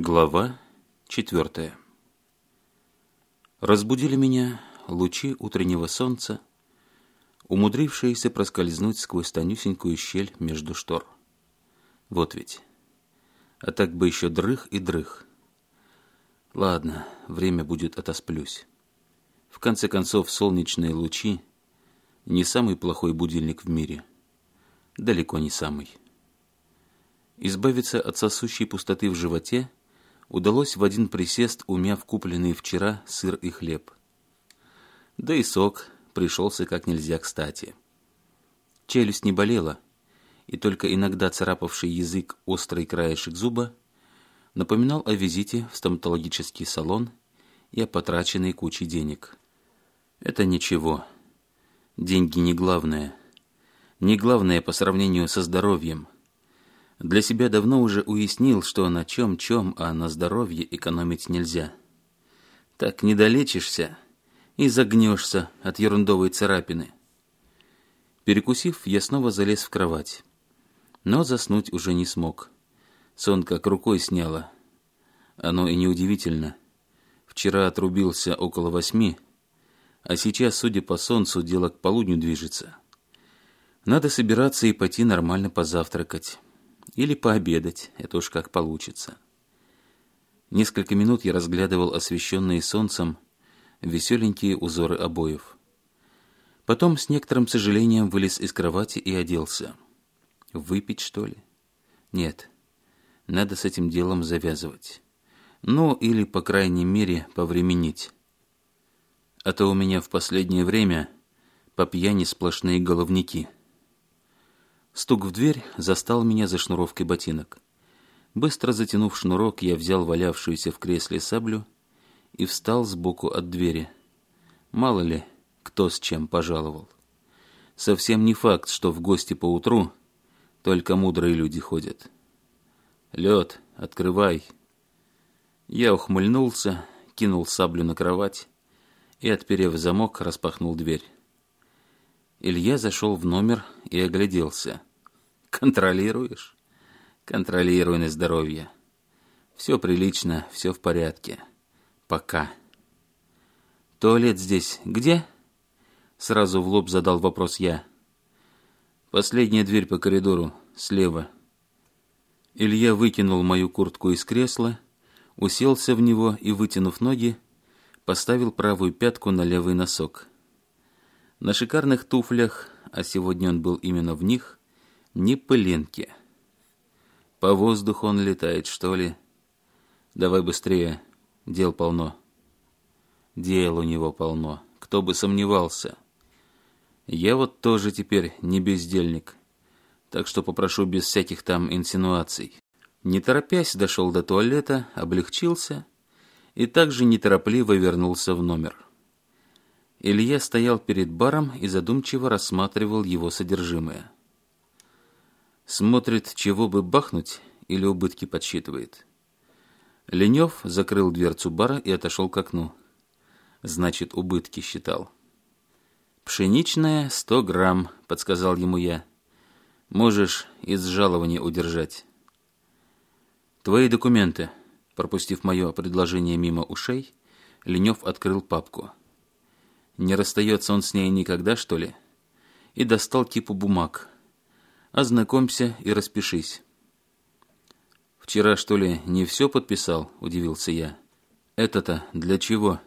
Глава четвертая. Разбудили меня лучи утреннего солнца, умудрившиеся проскользнуть сквозь тонюсенькую щель между штор. Вот ведь. А так бы еще дрых и дрых. Ладно, время будет отосплюсь. В конце концов, солнечные лучи — не самый плохой будильник в мире. Далеко не самый. Избавиться от сосущей пустоты в животе — удалось в один присест, умяв купленный вчера сыр и хлеб. Да и сок пришелся как нельзя кстати. Челюсть не болела, и только иногда царапавший язык острый краешек зуба напоминал о визите в стоматологический салон и о потраченной куче денег. Это ничего. Деньги не главное. Не главное по сравнению со здоровьем – для себя давно уже уяснил, что на чем-чем, а на здоровье экономить нельзя. Так не долечишься и загнешься от ерундовой царапины. Перекусив, я снова залез в кровать. Но заснуть уже не смог. Сон как рукой сняло. Оно и неудивительно. Вчера отрубился около восьми, а сейчас, судя по солнцу, дело к полудню движется. Надо собираться и пойти нормально позавтракать. Или пообедать, это уж как получится. Несколько минут я разглядывал освещенные солнцем веселенькие узоры обоев. Потом с некоторым сожалением вылез из кровати и оделся. Выпить, что ли? Нет, надо с этим делом завязывать. Ну, или, по крайней мере, повременить. А то у меня в последнее время по пьяни сплошные головники – Стук в дверь застал меня за шнуровкой ботинок. Быстро затянув шнурок, я взял валявшуюся в кресле саблю и встал сбоку от двери. Мало ли, кто с чем пожаловал. Совсем не факт, что в гости поутру только мудрые люди ходят. «Лед, открывай!» Я ухмыльнулся, кинул саблю на кровать и, отперев замок, распахнул дверь. Илья зашел в номер и огляделся — Контролируешь? Контролирую на здоровье. Все прилично, все в порядке. Пока. Туалет здесь где? Сразу в лоб задал вопрос я. Последняя дверь по коридору, слева. Илья выкинул мою куртку из кресла, уселся в него и, вытянув ноги, поставил правую пятку на левый носок. На шикарных туфлях, а сегодня он был именно в них, ни пылинки. По воздуху он летает, что ли? Давай быстрее, дел полно. Дел у него полно, кто бы сомневался. Я вот тоже теперь не бездельник, так что попрошу без всяких там инсинуаций. Не торопясь, дошел до туалета, облегчился и также неторопливо вернулся в номер. Илья стоял перед баром и задумчиво рассматривал его содержимое. Смотрит, чего бы бахнуть или убытки подсчитывает. Ленев закрыл дверцу бара и отошел к окну. Значит, убытки считал. «Пшеничная — сто грамм», — подсказал ему я. «Можешь из жалования удержать». «Твои документы», — пропустив мое предложение мимо ушей, Ленев открыл папку. «Не расстается он с ней никогда, что ли?» И достал кипу бумаг — Ознакомься и распишись». «Вчера, что ли, не все подписал?» – удивился я. «Это-то для чего?»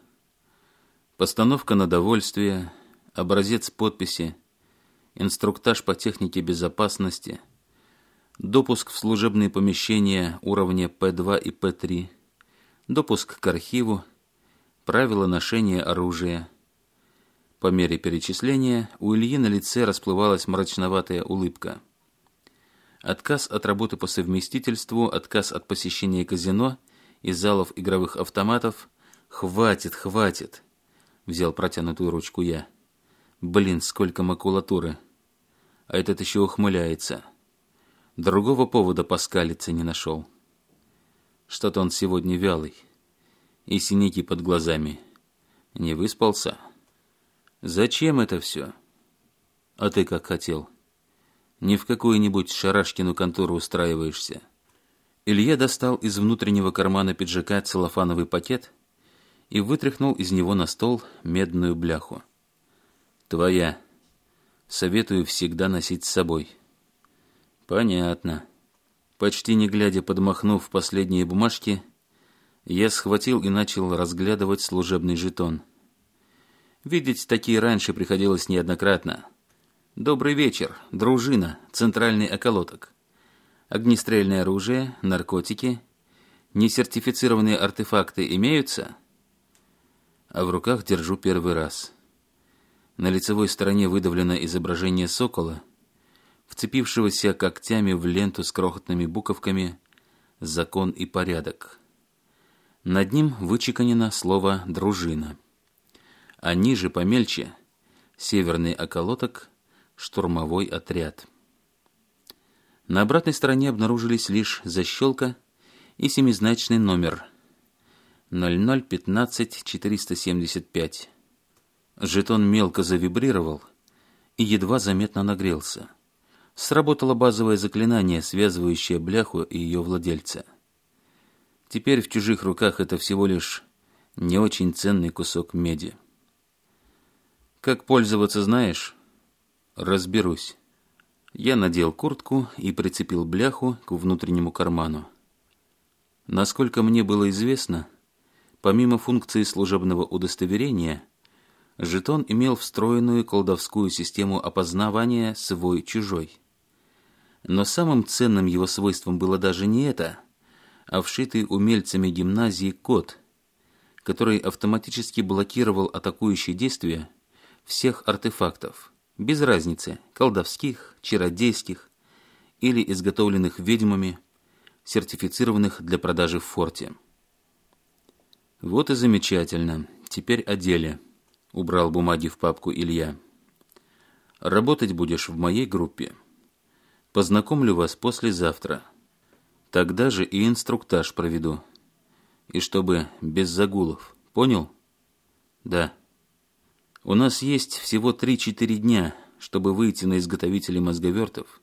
«Постановка на довольствие, образец подписи, инструктаж по технике безопасности, допуск в служебные помещения уровня П2 и П3, допуск к архиву, правила ношения оружия». По мере перечисления у Ильи на лице расплывалась мрачноватая улыбка – отказ от работы по совместительству, отказ от посещения казино и залов игровых автоматов. «Хватит, хватит!» — взял протянутую ручку я. «Блин, сколько макулатуры!» А этот еще ухмыляется. Другого повода поскалиться не нашел. Что-то он сегодня вялый. И синяки под глазами. Не выспался. «Зачем это все?» «А ты как хотел?» не в какую-нибудь шарашкину контору устраиваешься. Илья достал из внутреннего кармана пиджака целлофановый пакет и вытряхнул из него на стол медную бляху. «Твоя. Советую всегда носить с собой». «Понятно». Почти не глядя, подмахнув последние бумажки, я схватил и начал разглядывать служебный жетон. Видеть такие раньше приходилось неоднократно – Добрый вечер, дружина, центральный околоток. Огнестрельное оружие, наркотики, несертифицированные артефакты имеются? А в руках держу первый раз. На лицевой стороне выдавлено изображение сокола, вцепившегося когтями в ленту с крохотными буковками «Закон и порядок». Над ним вычеканено слово «дружина». А ниже, помельче, северный околоток – штурмовой отряд. На обратной стороне обнаружились лишь защелка и семизначный номер 0015475. Жетон мелко завибрировал и едва заметно нагрелся. Сработало базовое заклинание, связывающее бляху и ее владельца. Теперь в чужих руках это всего лишь не очень ценный кусок меди. «Как пользоваться знаешь?» «Разберусь». Я надел куртку и прицепил бляху к внутреннему карману. Насколько мне было известно, помимо функции служебного удостоверения, жетон имел встроенную колдовскую систему опознавания свой-чужой. Но самым ценным его свойством было даже не это, а вшитый умельцами гимназии код, который автоматически блокировал атакующие действия всех артефактов – без разницы, колдовских, чародейских или изготовленных ведьмами, сертифицированных для продажи в форте. «Вот и замечательно. Теперь о деле», – убрал бумаги в папку Илья. «Работать будешь в моей группе. Познакомлю вас послезавтра. Тогда же и инструктаж проведу. И чтобы без загулов. Понял?» «Да». У нас есть всего 3-4 дня, чтобы выйти на изготовителей мозговертов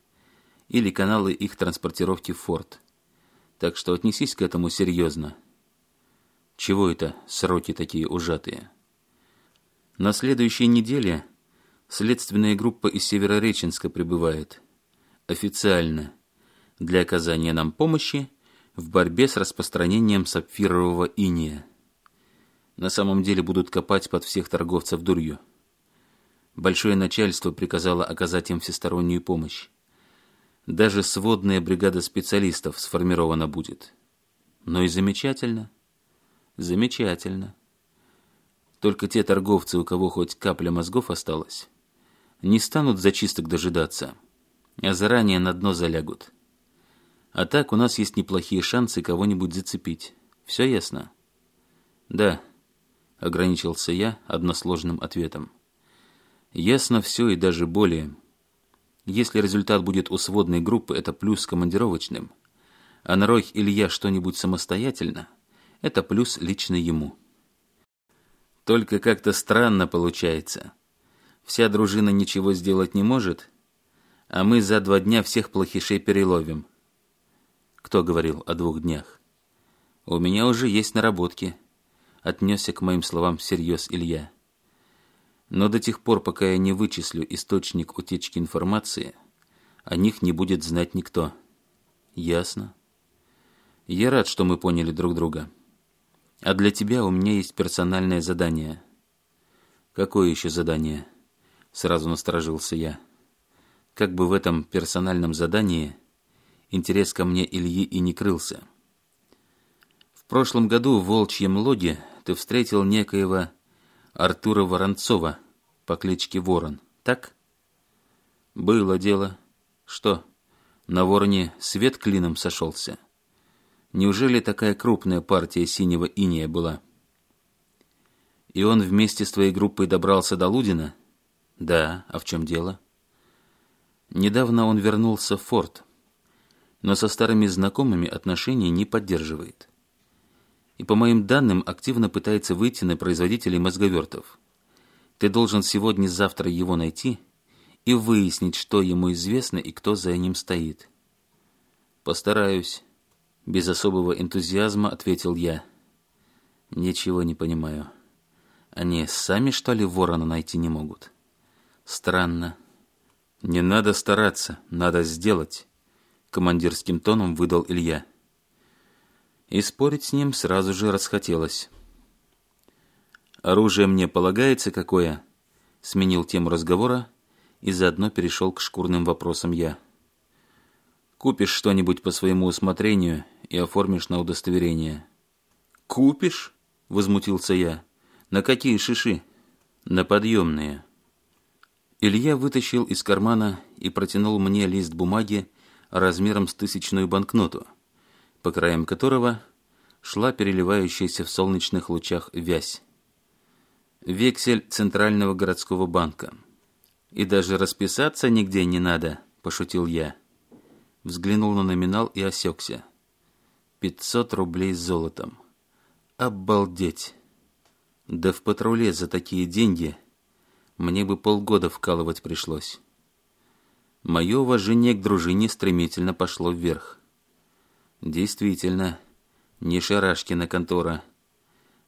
или каналы их транспортировки в форт. Так что отнесись к этому серьезно. Чего это сроки такие ужатые? На следующей неделе следственная группа из Северореченска прибывает. Официально. Для оказания нам помощи в борьбе с распространением сапфирового иния. На самом деле будут копать под всех торговцев дурью. Большое начальство приказало оказать им всестороннюю помощь. Даже сводная бригада специалистов сформирована будет. Но и замечательно. Замечательно. Только те торговцы, у кого хоть капля мозгов осталась, не станут зачисток дожидаться, а заранее на дно залягут. А так у нас есть неплохие шансы кого-нибудь зацепить. Все ясно? Да, — ограничился я односложным ответом. «Ясно все и даже более. Если результат будет у сводной группы, это плюс командировочным. А нарой Илья что-нибудь самостоятельно, это плюс лично ему». «Только как-то странно получается. Вся дружина ничего сделать не может, а мы за два дня всех плохишей переловим». «Кто говорил о двух днях?» «У меня уже есть наработки» отнесся к моим словам всерьез Илья. Но до тех пор, пока я не вычислю источник утечки информации, о них не будет знать никто. Ясно. Я рад, что мы поняли друг друга. А для тебя у меня есть персональное задание. Какое еще задание? Сразу насторожился я. Как бы в этом персональном задании интерес ко мне Ильи и не крылся. В прошлом году в Волчьем Логе ты встретил некоего Артура Воронцова по кличке Ворон, так? Было дело. Что, на Вороне свет клином сошелся? Неужели такая крупная партия синего иния была? И он вместе с твоей группой добрался до Лудина? Да, а в чем дело? Недавно он вернулся в форт, но со старыми знакомыми отношения не поддерживает и, по моим данным, активно пытается выйти на производителей мозговертов. Ты должен сегодня-завтра его найти и выяснить, что ему известно и кто за ним стоит. Постараюсь. Без особого энтузиазма ответил я. Ничего не понимаю. Они сами, что ли, ворона найти не могут? Странно. Не надо стараться, надо сделать. Командирским тоном выдал Илья и спорить с ним сразу же расхотелось. «Оружие мне полагается какое?» — сменил тему разговора и заодно перешел к шкурным вопросам я. «Купишь что-нибудь по своему усмотрению и оформишь на удостоверение». «Купишь?» — возмутился я. «На какие шиши?» «На подъемные». Илья вытащил из кармана и протянул мне лист бумаги размером с тысячную банкноту — по краям которого шла переливающаяся в солнечных лучах вязь. Вексель Центрального городского банка. «И даже расписаться нигде не надо», – пошутил я. Взглянул на номинал и осекся. Пятьсот рублей с золотом. Обалдеть! Да в патруле за такие деньги мне бы полгода вкалывать пришлось. Мое уважение к дружине стремительно пошло вверх. Действительно, не Шарашкина контора.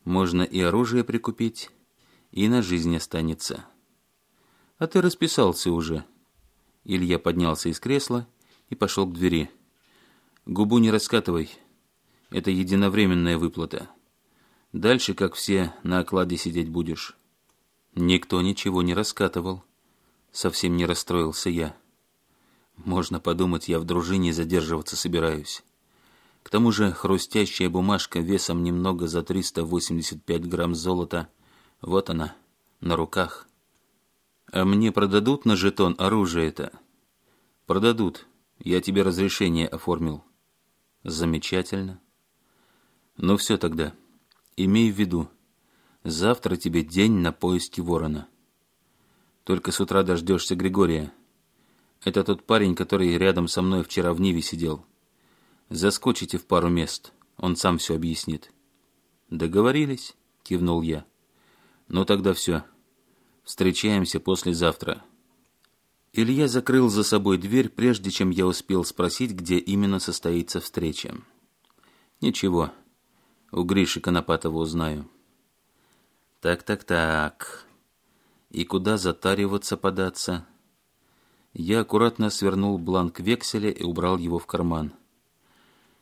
Можно и оружие прикупить, и на жизнь останется. А ты расписался уже. Илья поднялся из кресла и пошел к двери. Губу не раскатывай. Это единовременная выплата. Дальше, как все, на окладе сидеть будешь. Никто ничего не раскатывал. Совсем не расстроился я. Можно подумать, я в дружине задерживаться собираюсь. К тому же хрустящая бумажка весом немного за 385 грамм золота. Вот она, на руках. «А мне продадут на жетон оружие это?» «Продадут. Я тебе разрешение оформил». «Замечательно. Ну все тогда. Имей в виду, завтра тебе день на поиски ворона. Только с утра дождешься Григория. Это тот парень, который рядом со мной вчера в Ниве сидел». Заскочите в пару мест, он сам все объяснит. Договорились, кивнул я. Ну тогда все. Встречаемся послезавтра. Илья закрыл за собой дверь, прежде чем я успел спросить, где именно состоится встреча. Ничего, у Гриши Конопатова узнаю. Так-так-так. И куда затариваться податься? Я аккуратно свернул бланк векселя и убрал его в карман.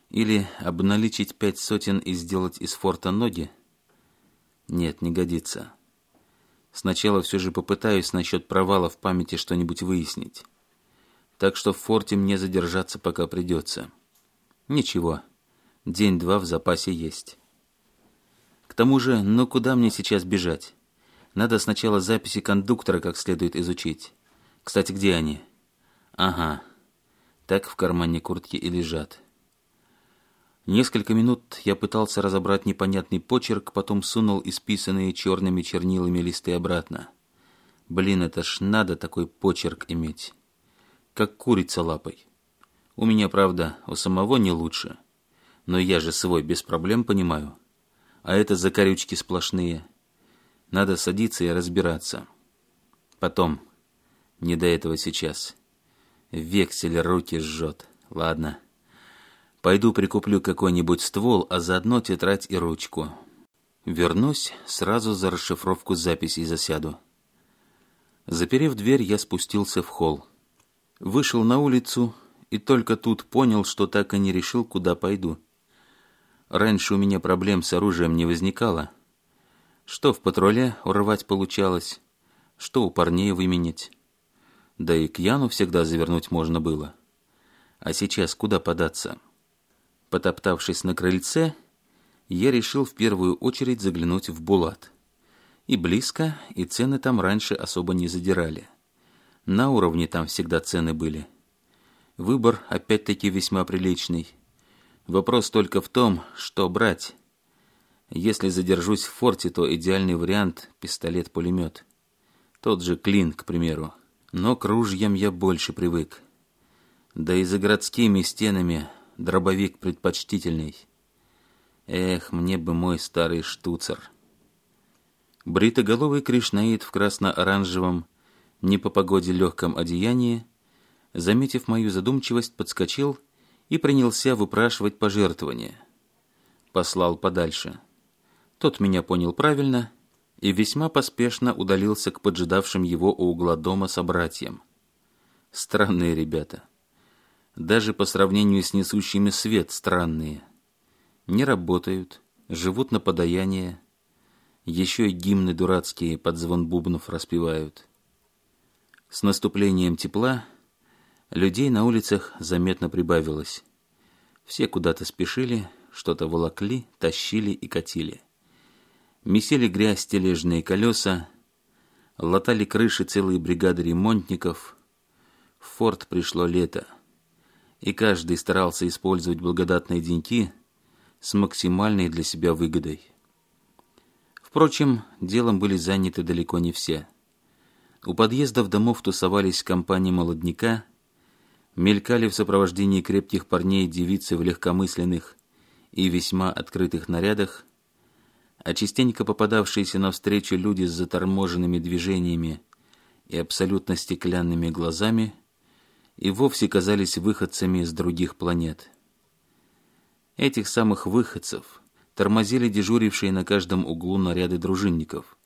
Или обналичить пять сотен и сделать из форта ноги? Нет, не годится. Сначала все же попытаюсь насчет провала в памяти что-нибудь выяснить. Так что в форте мне задержаться пока придется. Ничего, день-два в запасе есть. К тому же, ну куда мне сейчас бежать? Надо сначала записи кондуктора как следует изучить. Кстати, где они? Ага, так в кармане куртки и лежат. Несколько минут я пытался разобрать непонятный почерк, потом сунул исписанные черными чернилами листы обратно. Блин, это ж надо такой почерк иметь. Как курица лапой. У меня, правда, у самого не лучше. Но я же свой без проблем понимаю. А это закорючки сплошные. Надо садиться и разбираться. Потом. Не до этого сейчас. Вексель руки жжет. Ладно. Пойду прикуплю какой-нибудь ствол, а заодно тетрадь и ручку. Вернусь, сразу за расшифровку записей засяду. Заперев дверь, я спустился в холл. Вышел на улицу и только тут понял, что так и не решил, куда пойду. Раньше у меня проблем с оружием не возникало. Что в патруле урвать получалось, что у парней выменить. Да и к Яну всегда завернуть можно было. А сейчас куда податься?» Потоптавшись на крыльце, я решил в первую очередь заглянуть в Булат. И близко, и цены там раньше особо не задирали. На уровне там всегда цены были. Выбор опять-таки весьма приличный. Вопрос только в том, что брать. Если задержусь в форте, то идеальный вариант – пистолет-пулемет. Тот же Клин, к примеру. Но к ружьям я больше привык. Да и за городскими стенами Дробовик предпочтительней. Эх, мне бы мой старый штуцер. Бритоголовый Кришнаид в красно-оранжевом, не по погоде легком одеянии, заметив мою задумчивость, подскочил и принялся выпрашивать пожертвования. Послал подальше. Тот меня понял правильно и весьма поспешно удалился к поджидавшим его у угла дома собратьям. Странные ребята даже по сравнению с несущими свет, странные. Не работают, живут на подаяние, еще и гимны дурацкие под звон бубнов распевают. С наступлением тепла людей на улицах заметно прибавилось. Все куда-то спешили, что-то волокли, тащили и катили. Месили грязь тележные колеса, латали крыши целые бригады ремонтников. В форт пришло лето — и каждый старался использовать благодатные деньки с максимальной для себя выгодой. Впрочем, делом были заняты далеко не все. У подъездов домов тусовались компании молодняка, мелькали в сопровождении крепких парней девицы в легкомысленных и весьма открытых нарядах, а частенько попадавшиеся навстречу люди с заторможенными движениями и абсолютно стеклянными глазами – и вовсе казались выходцами из других планет. Этих самых выходцев тормозили дежурившие на каждом углу наряды дружинников.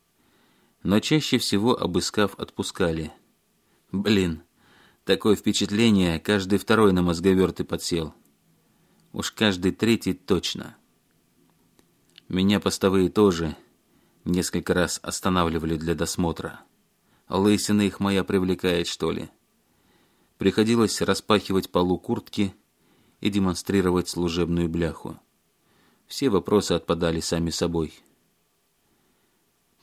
Но чаще всего, обыскав, отпускали. Блин, такое впечатление, каждый второй на мозговерты подсел. Уж каждый третий точно. Меня постовые тоже несколько раз останавливали для досмотра. Лысина их моя привлекает, что ли? — Приходилось распахивать полу куртки и демонстрировать служебную бляху. Все вопросы отпадали сами собой.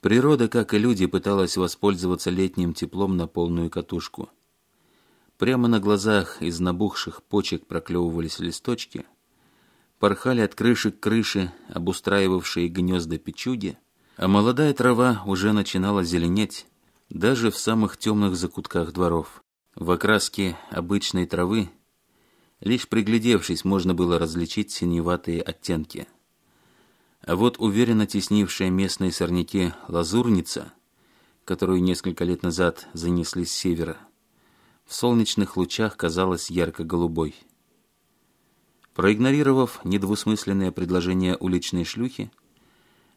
Природа, как и люди, пыталась воспользоваться летним теплом на полную катушку. Прямо на глазах из набухших почек проклевывались листочки, порхали от крыши к крыше, обустраивавшие гнезда печуги, а молодая трава уже начинала зеленеть даже в самых темных закутках дворов. В окраске обычной травы лишь приглядевшись можно было различить синеватые оттенки. А вот уверенно теснившая местные сорняки лазурница, которую несколько лет назад занесли с севера, в солнечных лучах казалась ярко-голубой. Проигнорировав недвусмысленное предложение уличной шлюхи,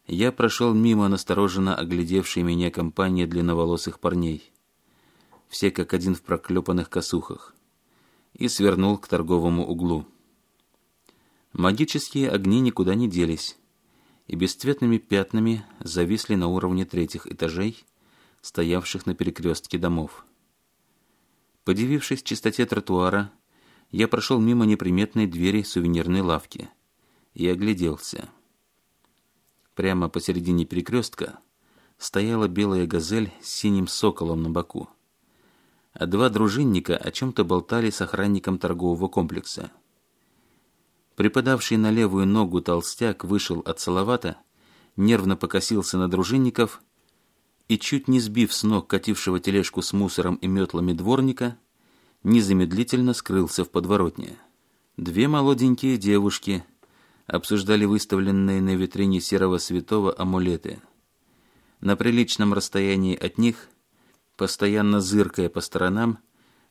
я прошел мимо настороженно оглядевшей меня компании длинноволосых парней – все как один в проклепанных косухах, и свернул к торговому углу. Магические огни никуда не делись, и бесцветными пятнами зависли на уровне третьих этажей, стоявших на перекрестке домов. Подивившись чистоте тротуара, я прошел мимо неприметной двери сувенирной лавки и огляделся. Прямо посередине перекрестка стояла белая газель с синим соколом на боку – а два дружинника о чем-то болтали с охранником торгового комплекса. Припадавший на левую ногу толстяк вышел от Салавата, нервно покосился на дружинников и, чуть не сбив с ног катившего тележку с мусором и метлами дворника, незамедлительно скрылся в подворотне. Две молоденькие девушки обсуждали выставленные на витрине серого святого амулеты. На приличном расстоянии от них Постоянно зыркая по сторонам,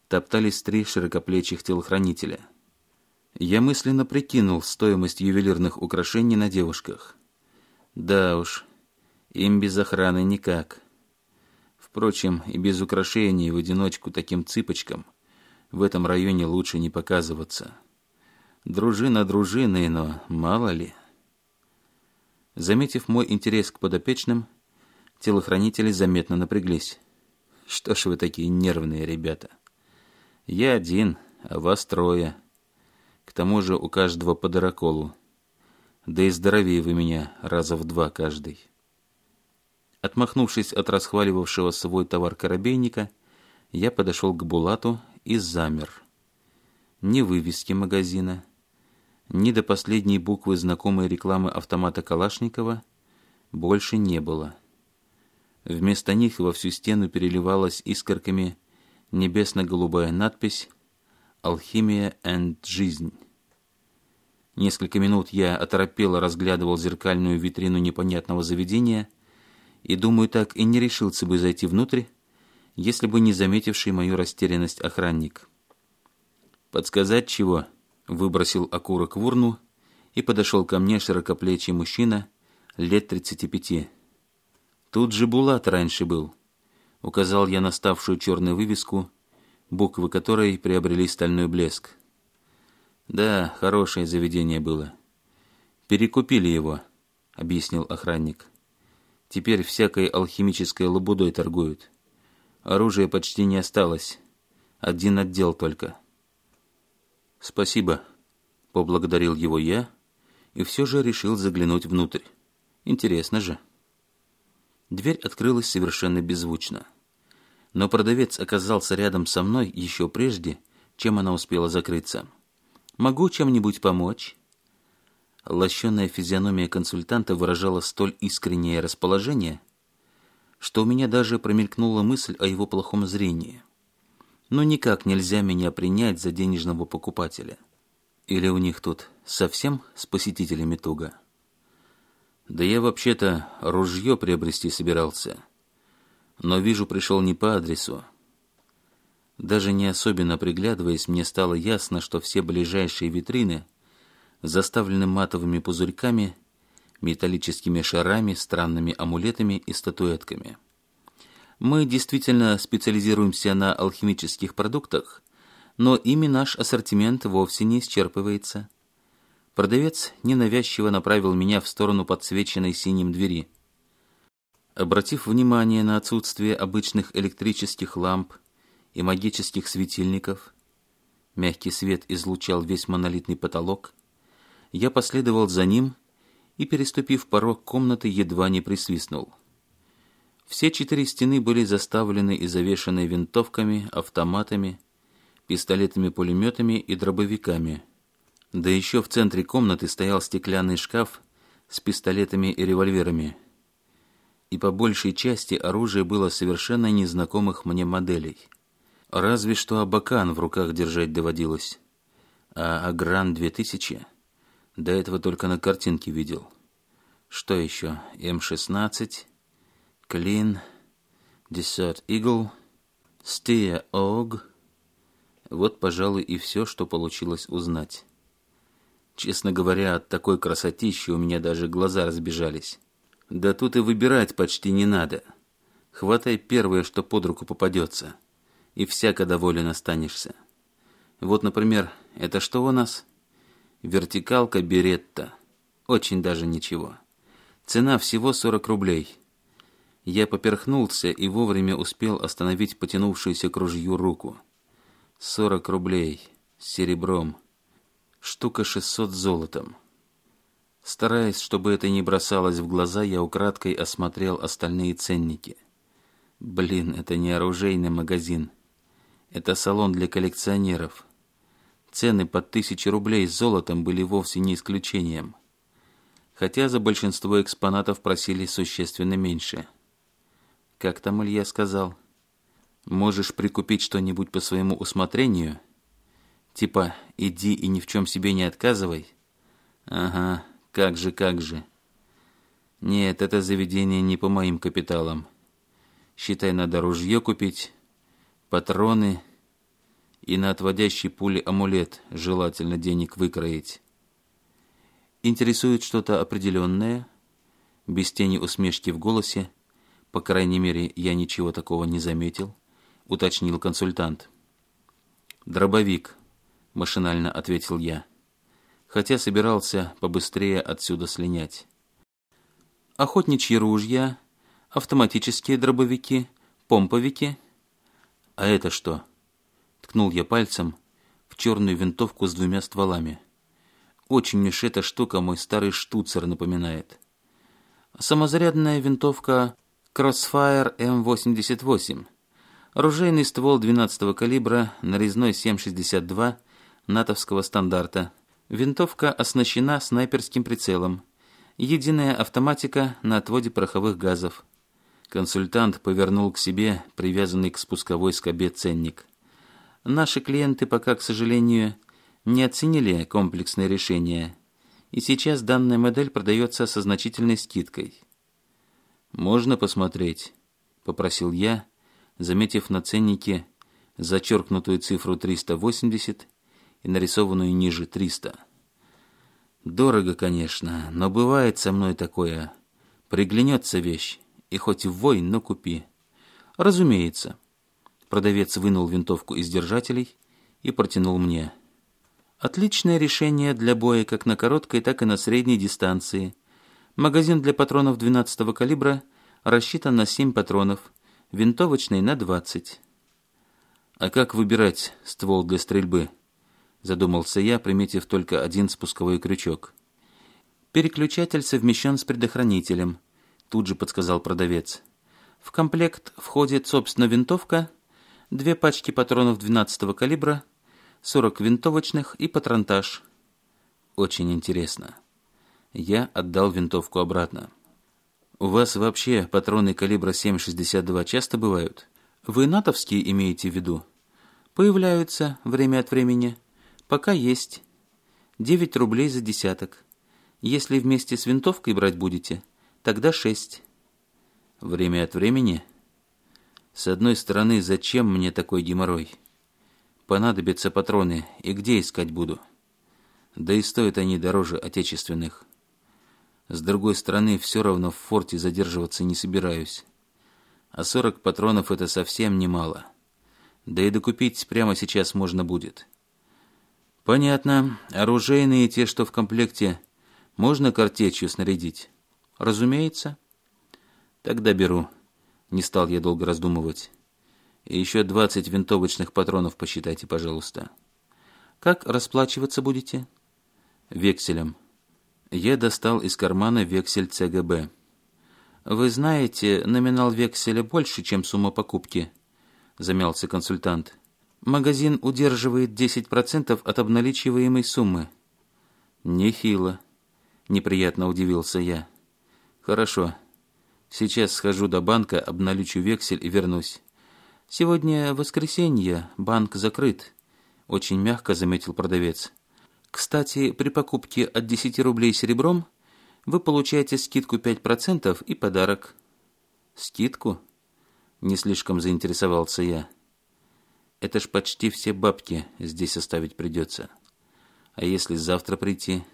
топтались три широкоплечих телохранителя. Я мысленно прикинул стоимость ювелирных украшений на девушках. Да уж, им без охраны никак. Впрочем, и без украшений в одиночку таким цыпочкам в этом районе лучше не показываться. Дружина дружины, но мало ли. Заметив мой интерес к подопечным, телохранители заметно напряглись. Что ж вы такие нервные ребята? Я один, а вас трое. К тому же у каждого по дыроколу. Да и здоровее вы меня раза в два каждый. Отмахнувшись от расхваливавшего свой товар корабейника, я подошел к Булату и замер. Ни вывески магазина, ни до последней буквы знакомой рекламы автомата Калашникова больше не было. — Вместо них во всю стену переливалась искорками небесно-голубая надпись «Алхимия and жизнь». Несколько минут я оторопело разглядывал зеркальную витрину непонятного заведения и, думаю, так и не решился бы зайти внутрь, если бы не заметивший мою растерянность охранник. «Подсказать чего?» — выбросил окурок в урну и подошел ко мне широкоплечий мужчина лет тридцати пяти — Тут же Булат раньше был. Указал я на ставшую черную вывеску, буквы которой приобрели стальной блеск. Да, хорошее заведение было. Перекупили его, объяснил охранник. Теперь всякой алхимической лабудой торгуют. Оружия почти не осталось. Один отдел только. Спасибо, поблагодарил его я и все же решил заглянуть внутрь. Интересно же. Дверь открылась совершенно беззвучно. Но продавец оказался рядом со мной еще прежде, чем она успела закрыться. «Могу чем-нибудь помочь?» Лощеная физиономия консультанта выражала столь искреннее расположение, что у меня даже промелькнула мысль о его плохом зрении. Но «Ну, никак нельзя меня принять за денежного покупателя. Или у них тут совсем с посетителями туго?» Да я вообще-то ружье приобрести собирался. Но вижу, пришел не по адресу. Даже не особенно приглядываясь, мне стало ясно, что все ближайшие витрины заставлены матовыми пузырьками, металлическими шарами, странными амулетами и статуэтками. Мы действительно специализируемся на алхимических продуктах, но ими наш ассортимент вовсе не исчерпывается – Продавец ненавязчиво направил меня в сторону подсвеченной синим двери. Обратив внимание на отсутствие обычных электрических ламп и магических светильников, мягкий свет излучал весь монолитный потолок, я последовал за ним и, переступив порог комнаты, едва не присвистнул. Все четыре стены были заставлены и завешаны винтовками, автоматами, пистолетами-пулеметами и дробовиками – да еще в центре комнаты стоял стеклянный шкаф с пистолетами и револьверами. И по большей части оружие было совершенно незнакомых мне моделей. Разве что Абакан в руках держать доводилось. А Агран 2000 до этого только на картинке видел. Что еще? М-16, Клин, Desert Eagle, Стия Ог. Вот, пожалуй, и все, что получилось узнать. Честно говоря, от такой красотищи у меня даже глаза разбежались. Да тут и выбирать почти не надо. Хватай первое, что под руку попадется. И всяко доволен останешься. Вот, например, это что у нас? Вертикалка Беретта. Очень даже ничего. Цена всего 40 рублей. Я поперхнулся и вовремя успел остановить потянувшуюся к ружью руку. 40 рублей. С серебром штука 600 золотом. Стараясь, чтобы это не бросалось в глаза, я украдкой осмотрел остальные ценники. Блин, это не оружейный магазин. Это салон для коллекционеров. Цены под тысячи рублей с золотом были вовсе не исключением. Хотя за большинство экспонатов просили существенно меньше. Как там Илья сказал? «Можешь прикупить что-нибудь по своему усмотрению?» Типа «иди и ни в чем себе не отказывай»? Ага, как же, как же. Нет, это заведение не по моим капиталам. Считай, надо ружье купить, патроны и на отводящий пули амулет желательно денег выкроить. Интересует что-то определенное? Без тени усмешки в голосе, по крайней мере, я ничего такого не заметил, уточнил консультант. Дробовик, машинально ответил я, хотя собирался побыстрее отсюда слинять. Охотничьи ружья, автоматические дробовики, помповики. А это что? Ткнул я пальцем в черную винтовку с двумя стволами. Очень уж эта штука мой старый штуцер напоминает. Самозарядная винтовка Crossfire М88. Ружейный ствол 12 калибра, нарезной 7,62 натовского стандарта. Винтовка оснащена снайперским прицелом. Единая автоматика на отводе пороховых газов. Консультант повернул к себе привязанный к спусковой скобе ценник. Наши клиенты пока, к сожалению, не оценили комплексное решение. И сейчас данная модель продается со значительной скидкой. «Можно посмотреть?» – попросил я, заметив на ценнике зачеркнутую цифру 380 и нарисованную ниже 300. Дорого, конечно, но бывает со мной такое. Приглянется вещь, и хоть в вой, но купи. Разумеется. Продавец вынул винтовку из держателей и протянул мне. Отличное решение для боя как на короткой, так и на средней дистанции. Магазин для патронов 12 калибра рассчитан на 7 патронов, винтовочный на 20. А как выбирать ствол для стрельбы? задумался я, приметив только один спусковой крючок. «Переключатель совмещен с предохранителем», — тут же подсказал продавец. «В комплект входит, собственно, винтовка, две пачки патронов 12-го калибра, 40 винтовочных и патронтаж». «Очень интересно». Я отдал винтовку обратно. «У вас вообще патроны калибра 7,62 часто бывают? Вы натовские имеете в виду?» «Появляются время от времени», Пока есть. девять рублей за десяток. Если вместе с винтовкой брать будете, тогда шесть. Время от времени? С одной стороны, зачем мне такой геморрой? Понадобятся патроны, и где искать буду? Да и стоят они дороже отечественных. С другой стороны, все равно в форте задерживаться не собираюсь. А сорок патронов это совсем немало. Да и докупить прямо сейчас можно будет. Понятно. Оружейные те, что в комплекте, можно картечью снарядить? Разумеется. Тогда беру. Не стал я долго раздумывать. И еще двадцать винтовочных патронов посчитайте, пожалуйста. Как расплачиваться будете? Векселем. Я достал из кармана вексель ЦГБ. «Вы знаете, номинал векселя больше, чем сумма покупки», — замялся консультант. Магазин удерживает 10% от обналичиваемой суммы. Нехило. Неприятно удивился я. Хорошо. Сейчас схожу до банка, обналичу вексель и вернусь. Сегодня воскресенье, банк закрыт. Очень мягко заметил продавец. Кстати, при покупке от 10 рублей серебром вы получаете скидку 5% и подарок. Скидку? Не слишком заинтересовался я. Это ж почти все бабки здесь оставить придется. А если завтра прийти?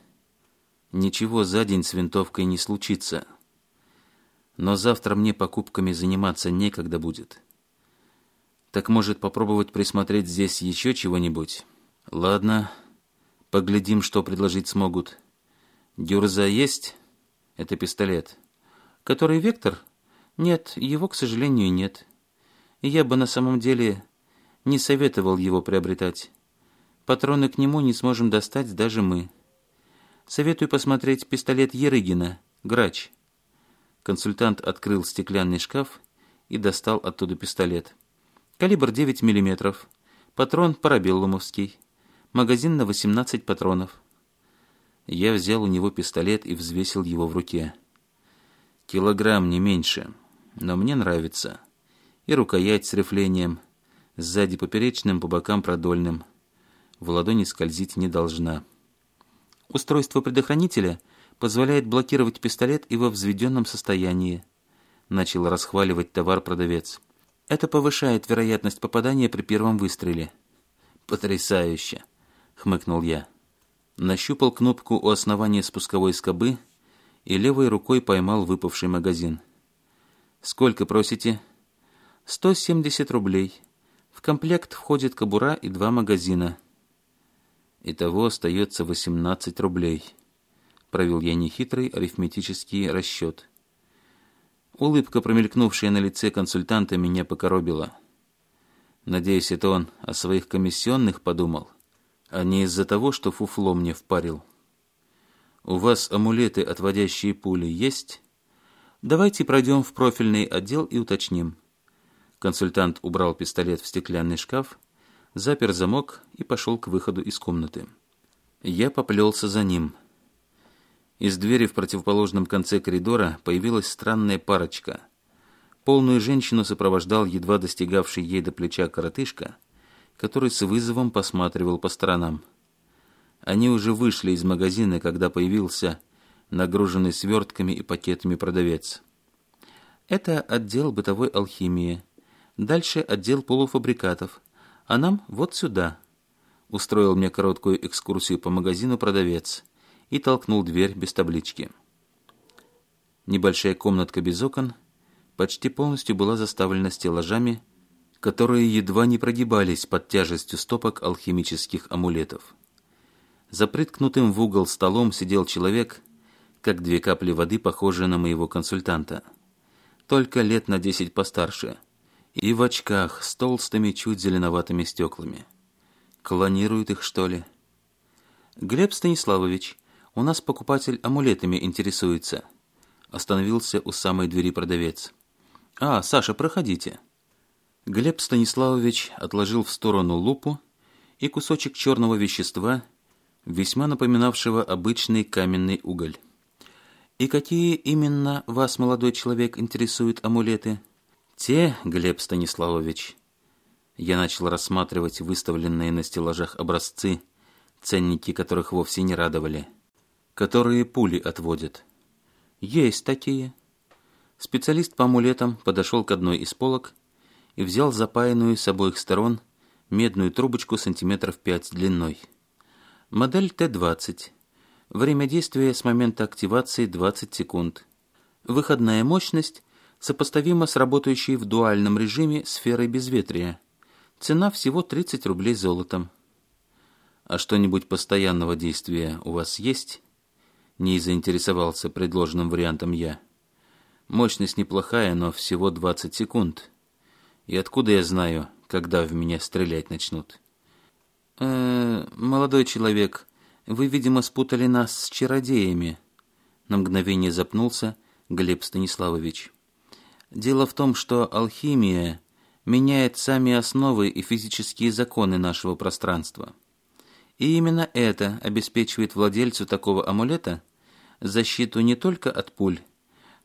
Ничего за день с винтовкой не случится. Но завтра мне покупками заниматься некогда будет. Так может попробовать присмотреть здесь еще чего-нибудь? Ладно, поглядим, что предложить смогут. Дюрза есть? Это пистолет. Который вектор? Нет, его, к сожалению, нет. Я бы на самом деле не советовал его приобретать. Патроны к нему не сможем достать даже мы. Советую посмотреть пистолет Ерыгина, Грач. Консультант открыл стеклянный шкаф и достал оттуда пистолет. Калибр 9 мм. Патрон парабеллумовский. Магазин на 18 патронов. Я взял у него пистолет и взвесил его в руке. Килограмм не меньше, но мне нравится. И рукоять с рифлением – сзади поперечным, по бокам продольным. В ладони скользить не должна. Устройство предохранителя позволяет блокировать пистолет и во взведенном состоянии. Начал расхваливать товар продавец. Это повышает вероятность попадания при первом выстреле. Потрясающе! Хмыкнул я. Нащупал кнопку у основания спусковой скобы и левой рукой поймал выпавший магазин. «Сколько просите?» сто семьдесят рублей», в комплект входит кобура и два магазина. Итого остается 18 рублей. Провел я нехитрый арифметический расчет. Улыбка, промелькнувшая на лице консультанта, меня покоробила. Надеюсь, это он о своих комиссионных подумал, а не из-за того, что фуфло мне впарил. «У вас амулеты, отводящие пули, есть? Давайте пройдем в профильный отдел и уточним». Консультант убрал пистолет в стеклянный шкаф, запер замок и пошел к выходу из комнаты. Я поплелся за ним. Из двери в противоположном конце коридора появилась странная парочка. Полную женщину сопровождал едва достигавший ей до плеча коротышка, который с вызовом посматривал по сторонам. Они уже вышли из магазина, когда появился нагруженный свертками и пакетами продавец. «Это отдел бытовой алхимии», Дальше отдел полуфабрикатов. А нам вот сюда. Устроил мне короткую экскурсию по магазину продавец и толкнул дверь без таблички. Небольшая комнатка без окон почти полностью была заставлена стеллажами, которые едва не прогибались под тяжестью стопок алхимических амулетов. За приткнутым в угол столом сидел человек, как две капли воды, похожий на моего консультанта. Только лет на десять постарше – и в очках, с толстыми, чуть зеленоватыми стеклами. Клонируют их, что ли? Глеб Станиславович, у нас покупатель амулетами интересуется. Остановился у самой двери продавец. А, Саша, проходите. Глеб Станиславович отложил в сторону лупу и кусочек черного вещества, весьма напоминавшего обычный каменный уголь. «И какие именно вас, молодой человек, интересуют амулеты?» «Те, Глеб Станиславович...» Я начал рассматривать выставленные на стеллажах образцы, ценники которых вовсе не радовали, которые пули отводят. «Есть такие». Специалист по амулетам подошел к одной из полок и взял запаянную с обоих сторон медную трубочку сантиметров пять длиной. Модель Т-20. Время действия с момента активации 20 секунд. Выходная мощность сопоставимо с работающей в дуальном режиме сферой безветрия. Цена всего 30 рублей золотом. «А что-нибудь постоянного действия у вас есть?» Не заинтересовался предложенным вариантом я. «Мощность неплохая, но всего 20 секунд. И откуда я знаю, когда в меня стрелять начнут?» «Э -э, «Молодой человек, вы, видимо, спутали нас с чародеями». На мгновение запнулся Глеб Станиславович. Дело в том, что алхимия меняет сами основы и физические законы нашего пространства. И именно это обеспечивает владельцу такого амулета защиту не только от пуль,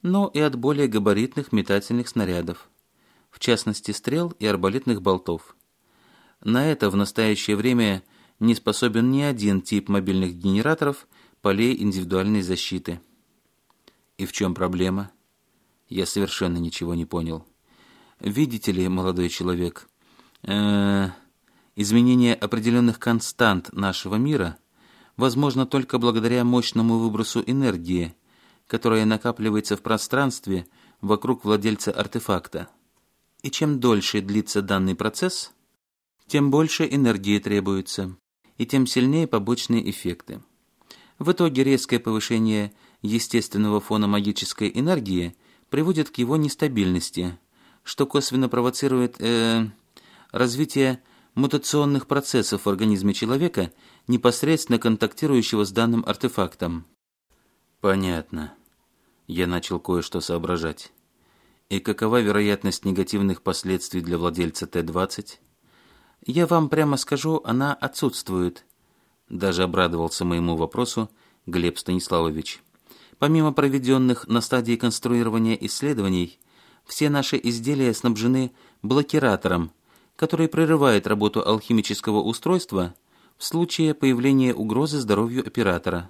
но и от более габаритных метательных снарядов, в частности стрел и арбалетных болтов. На это в настоящее время не способен ни один тип мобильных генераторов полей индивидуальной защиты. И в чем проблема? Я совершенно ничего не понял. Видите ли, молодой человек, э, изменение определенных констант нашего мира возможно только благодаря мощному выбросу энергии, которая накапливается в пространстве вокруг владельца артефакта. И чем дольше длится данный процесс, тем больше энергии требуется, и тем сильнее побочные эффекты. В итоге резкое повышение естественного фона магической энергии – приводит к его нестабильности, что косвенно провоцирует э, развитие мутационных процессов в организме человека, непосредственно контактирующего с данным артефактом. Понятно. Я начал кое-что соображать. И какова вероятность негативных последствий для владельца Т-20? Я вам прямо скажу, она отсутствует. Даже обрадовался моему вопросу Глеб Станиславович. Помимо проведенных на стадии конструирования исследований, все наши изделия снабжены блокиратором, который прерывает работу алхимического устройства в случае появления угрозы здоровью оператора.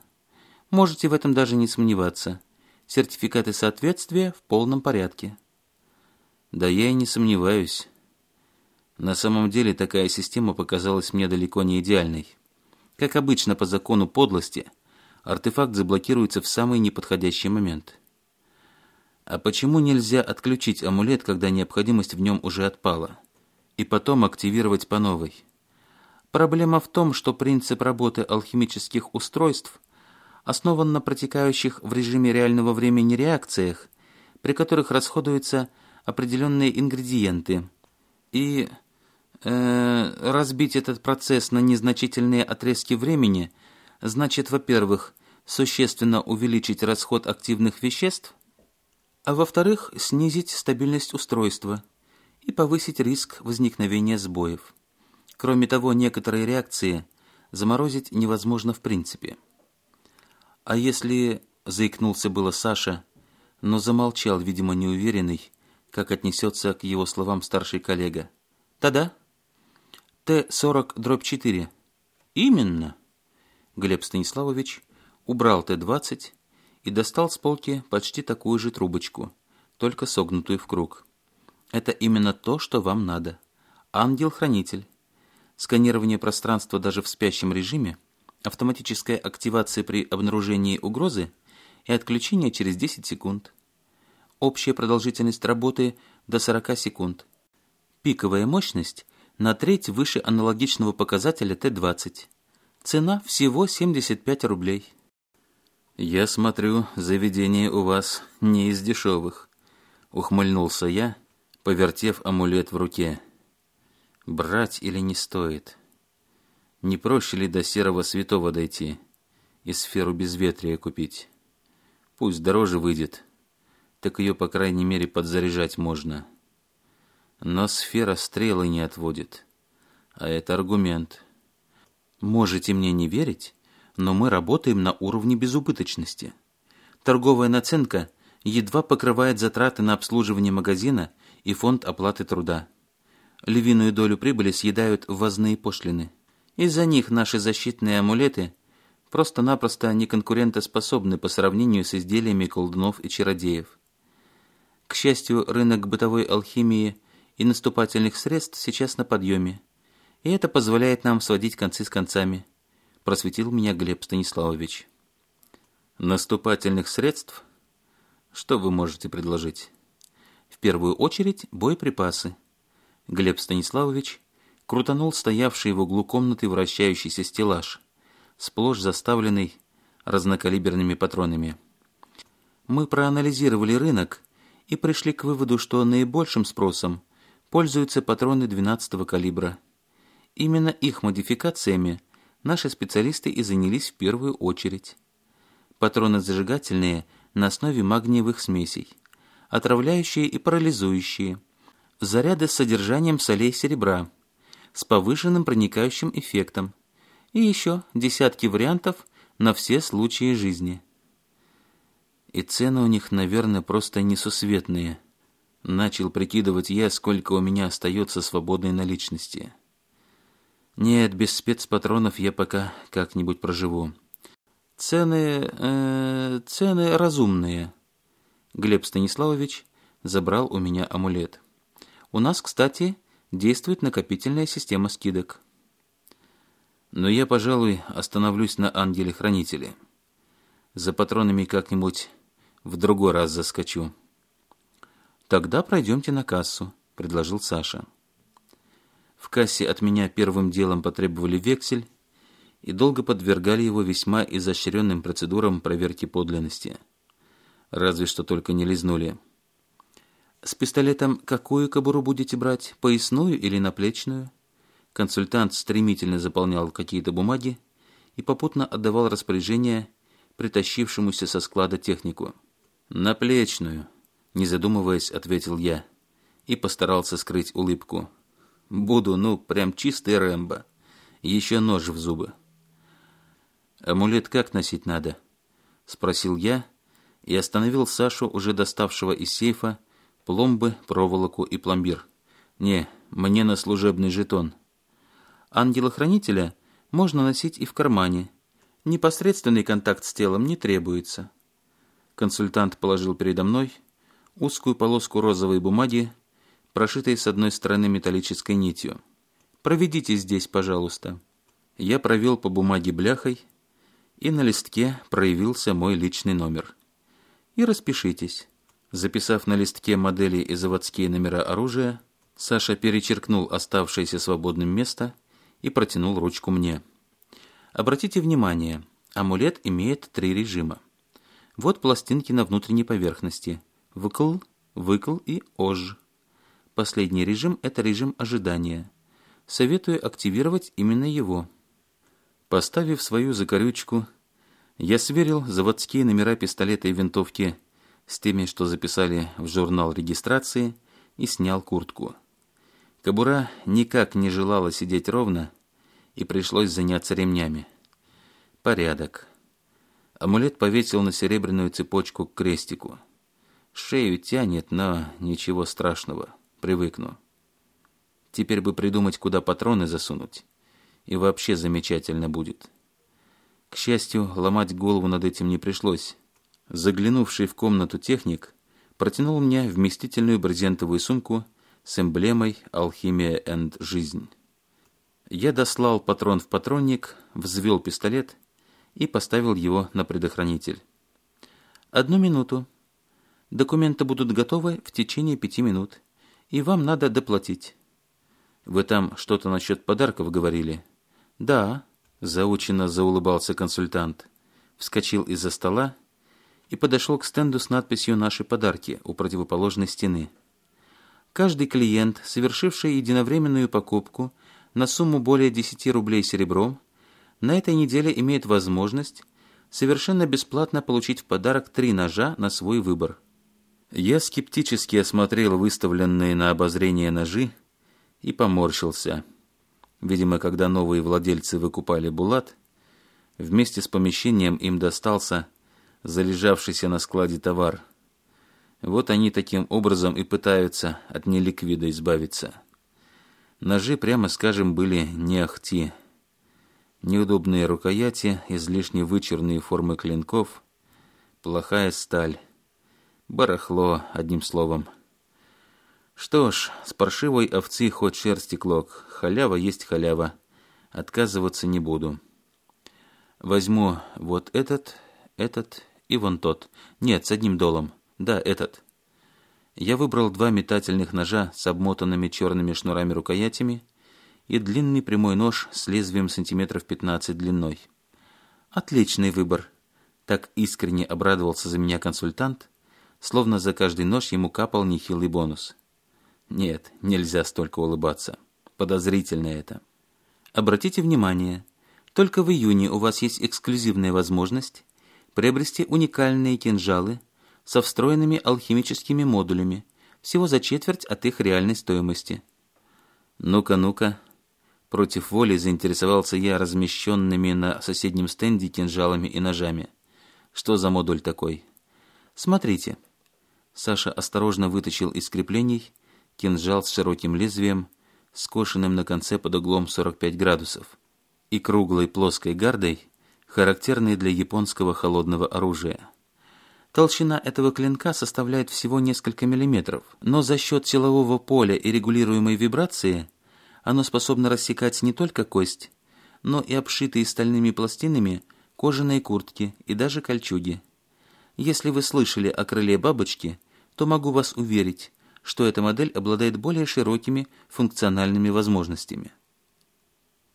Можете в этом даже не сомневаться. Сертификаты соответствия в полном порядке. Да я и не сомневаюсь. На самом деле такая система показалась мне далеко не идеальной. Как обычно по закону подлости – артефакт заблокируется в самый неподходящий момент. А почему нельзя отключить амулет, когда необходимость в нем уже отпала, и потом активировать по новой? Проблема в том, что принцип работы алхимических устройств основан на протекающих в режиме реального времени реакциях, при которых расходуются определенные ингредиенты. И э, разбить этот процесс на незначительные отрезки времени – значит, во-первых, существенно увеличить расход активных веществ, а во-вторых, снизить стабильность устройства и повысить риск возникновения сбоев. Кроме того, некоторые реакции заморозить невозможно в принципе. А если, заикнулся было Саша, но замолчал, видимо, неуверенный, как отнесется к его словам старший коллега. «Да-да», Т-40-4. Именно. Глеб Станиславович убрал Т-20 и достал с полки почти такую же трубочку, только согнутую в круг. Это именно то, что вам надо. Ангел-хранитель. Сканирование пространства даже в спящем режиме, автоматическая активация при обнаружении угрозы и отключение через 10 секунд. Общая продолжительность работы до 40 секунд. Пиковая мощность на треть выше аналогичного показателя Т-20. Цена всего 75 рублей. «Я смотрю, заведение у вас не из дешевых», — ухмыльнулся я, повертев амулет в руке. «Брать или не стоит? Не проще ли до серого святого дойти и сферу безветрия купить? Пусть дороже выйдет, так ее, по крайней мере, подзаряжать можно. Но сфера стрелы не отводит, а это аргумент. Можете мне не верить, но мы работаем на уровне безубыточности. Торговая наценка едва покрывает затраты на обслуживание магазина и фонд оплаты труда. Львиную долю прибыли съедают ввозные пошлины. Из-за них наши защитные амулеты просто-напросто неконкурентоспособны по сравнению с изделиями колдунов и чародеев. К счастью, рынок бытовой алхимии и наступательных средств сейчас на подъеме – и это позволяет нам сводить концы с концами», – просветил меня Глеб Станиславович. «Наступательных средств? Что вы можете предложить?» «В первую очередь боеприпасы». Глеб Станиславович крутанул стоявший в углу комнаты вращающийся стеллаж, сплошь заставленный разнокалиберными патронами. Мы проанализировали рынок и пришли к выводу, что наибольшим спросом пользуются патроны 12-го калибра – Именно их модификациями наши специалисты и занялись в первую очередь. Патроны зажигательные на основе магниевых смесей, отравляющие и парализующие, заряды с содержанием солей серебра, с повышенным проникающим эффектом и еще десятки вариантов на все случаи жизни. И цены у них, наверное, просто несусветные. Начал прикидывать я, сколько у меня остается свободной наличности. Нет, без спецпатронов я пока как-нибудь проживу. Цены... Э, цены разумные. Глеб Станиславович забрал у меня амулет. У нас, кстати, действует накопительная система скидок. Но я, пожалуй, остановлюсь на ангеле-хранителе. За патронами как-нибудь в другой раз заскочу. Тогда пройдемте на кассу, предложил Саша. В кассе от меня первым делом потребовали вексель и долго подвергали его весьма изощренным процедурам проверки подлинности. Разве что только не лизнули. «С пистолетом какую кобуру будете брать, поясную или наплечную?» Консультант стремительно заполнял какие-то бумаги и попутно отдавал распоряжение притащившемуся со склада технику. «Наплечную», — не задумываясь, ответил я и постарался скрыть улыбку. Буду, ну, прям чистый Рэмбо. Еще нож в зубы. «Амулет как носить надо?» — спросил я и остановил Сашу, уже доставшего из сейфа, пломбы, проволоку и пломбир. «Не, мне на служебный жетон». «Ангела-хранителя можно носить и в кармане. Непосредственный контакт с телом не требуется». Консультант положил передо мной узкую полоску розовой бумаги, прошитой с одной стороны металлической нитью. «Проведите здесь, пожалуйста». Я провел по бумаге бляхой, и на листке проявился мой личный номер. «И распишитесь». Записав на листке модели и заводские номера оружия, Саша перечеркнул оставшееся свободным место и протянул ручку мне. Обратите внимание, амулет имеет три режима. Вот пластинки на внутренней поверхности – выкл, выкл и ож. Последний режим – это режим ожидания. Советую активировать именно его. Поставив свою закорючку, я сверил заводские номера пистолета и винтовки с теми, что записали в журнал регистрации, и снял куртку. Кобура никак не желала сидеть ровно, и пришлось заняться ремнями. Порядок. Амулет повесил на серебряную цепочку к крестику. Шею тянет, но ничего страшного. Привыкну. Теперь бы придумать, куда патроны засунуть. И вообще замечательно будет. К счастью, ломать голову над этим не пришлось. Заглянувший в комнату техник протянул мне вместительную брезентовую сумку с эмблемой «Алхимия энд жизнь». Я дослал патрон в патронник, взвел пистолет и поставил его на предохранитель. «Одну минуту. Документы будут готовы в течение пяти минут», и вам надо доплатить». «Вы там что-то насчет подарков говорили?» «Да», – заученно заулыбался консультант. Вскочил из-за стола и подошел к стенду с надписью «Наши подарки» у противоположной стены. Каждый клиент, совершивший единовременную покупку на сумму более 10 рублей серебром, на этой неделе имеет возможность совершенно бесплатно получить в подарок три ножа на свой выбор – я скептически осмотрел выставленные на обозрение ножи и поморщился. Видимо, когда новые владельцы выкупали Булат, вместе с помещением им достался залежавшийся на складе товар. Вот они таким образом и пытаются от неликвида избавиться. Ножи, прямо скажем, были не ахти. Неудобные рукояти, излишне вычурные формы клинков, плохая сталь. Барахло, одним словом. Что ж, с паршивой овцы хоть шерсти клок. Халява есть халява. Отказываться не буду. Возьму вот этот, этот и вон тот. Нет, с одним долом. Да, этот. Я выбрал два метательных ножа с обмотанными черными шнурами рукоятями и длинный прямой нож с лезвием сантиметров 15 длиной. Отличный выбор. Так искренне обрадовался за меня консультант – словно за каждый нож ему капал нехилый бонус. Нет, нельзя столько улыбаться. Подозрительно это. Обратите внимание, только в июне у вас есть эксклюзивная возможность приобрести уникальные кинжалы со встроенными алхимическими модулями, всего за четверть от их реальной стоимости. Ну-ка, ну-ка. Против воли заинтересовался я размещенными на соседнем стенде кинжалами и ножами. Что за модуль такой? Смотрите. Саша осторожно вытащил из креплений кинжал с широким лезвием, скошенным на конце под углом 45 градусов, и круглой плоской гардой, характерной для японского холодного оружия. Толщина этого клинка составляет всего несколько миллиметров, но за счет силового поля и регулируемой вибрации оно способно рассекать не только кость, но и обшитые стальными пластинами кожаные куртки и даже кольчуги. Если вы слышали о крыле бабочки, то могу вас уверить, что эта модель обладает более широкими функциональными возможностями.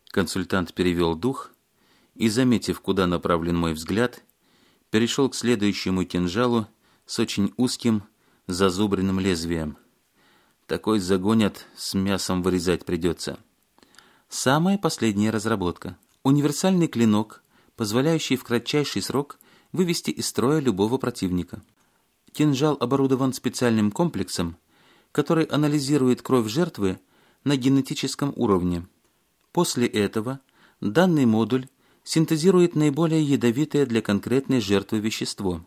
Консультант перевел дух и, заметив, куда направлен мой взгляд, перешел к следующему кинжалу с очень узким зазубренным лезвием. Такой загонят, с мясом вырезать придется. Самая последняя разработка. Универсальный клинок, позволяющий в кратчайший срок вывести из строя любого противника. Кинжал оборудован специальным комплексом, который анализирует кровь жертвы на генетическом уровне. После этого данный модуль синтезирует наиболее ядовитое для конкретной жертвы вещество.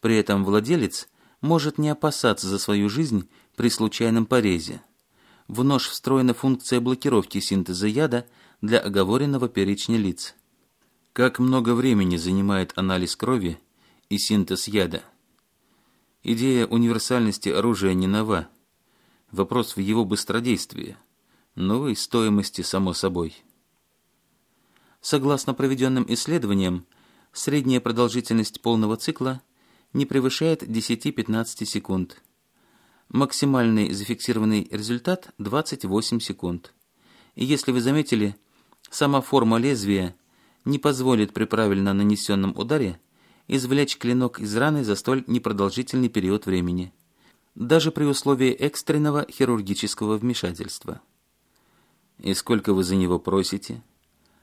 При этом владелец может не опасаться за свою жизнь при случайном порезе. В нож встроена функция блокировки синтеза яда для оговоренного перечня лиц. Как много времени занимает анализ крови и синтез яда? Идея универсальности оружия не нова. Вопрос в его быстродействии, но и стоимости само собой. Согласно проведенным исследованиям, средняя продолжительность полного цикла не превышает 10-15 секунд. Максимальный зафиксированный результат – 28 секунд. И если вы заметили, сама форма лезвия не позволит при правильно нанесенном ударе – извлечь клинок из раны за столь непродолжительный период времени, даже при условии экстренного хирургического вмешательства. «И сколько вы за него просите?»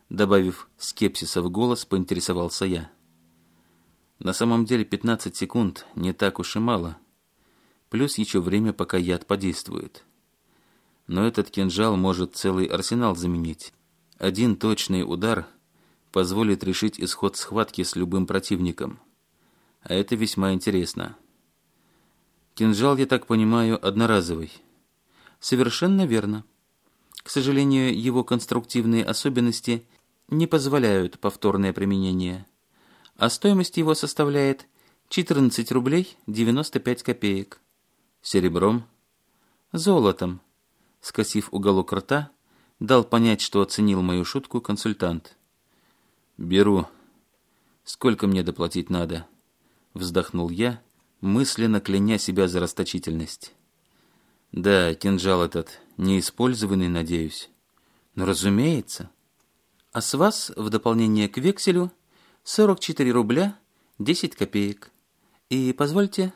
Добавив скепсиса в голос, поинтересовался я. «На самом деле 15 секунд не так уж и мало. Плюс еще время, пока яд подействует. Но этот кинжал может целый арсенал заменить. Один точный удар — позволит решить исход схватки с любым противником. А это весьма интересно. Кинжал, я так понимаю, одноразовый. Совершенно верно. К сожалению, его конструктивные особенности не позволяют повторное применение. А стоимость его составляет 14 рублей 95 копеек. Серебром? Золотом. Скосив уголок рта, дал понять, что оценил мою шутку консультант. «Беру. Сколько мне доплатить надо?» Вздохнул я, мысленно кляня себя за расточительность. «Да, кинжал этот, неиспользованный, надеюсь». Но разумеется. А с вас, в дополнение к векселю, 44 рубля 10 копеек. И позвольте...»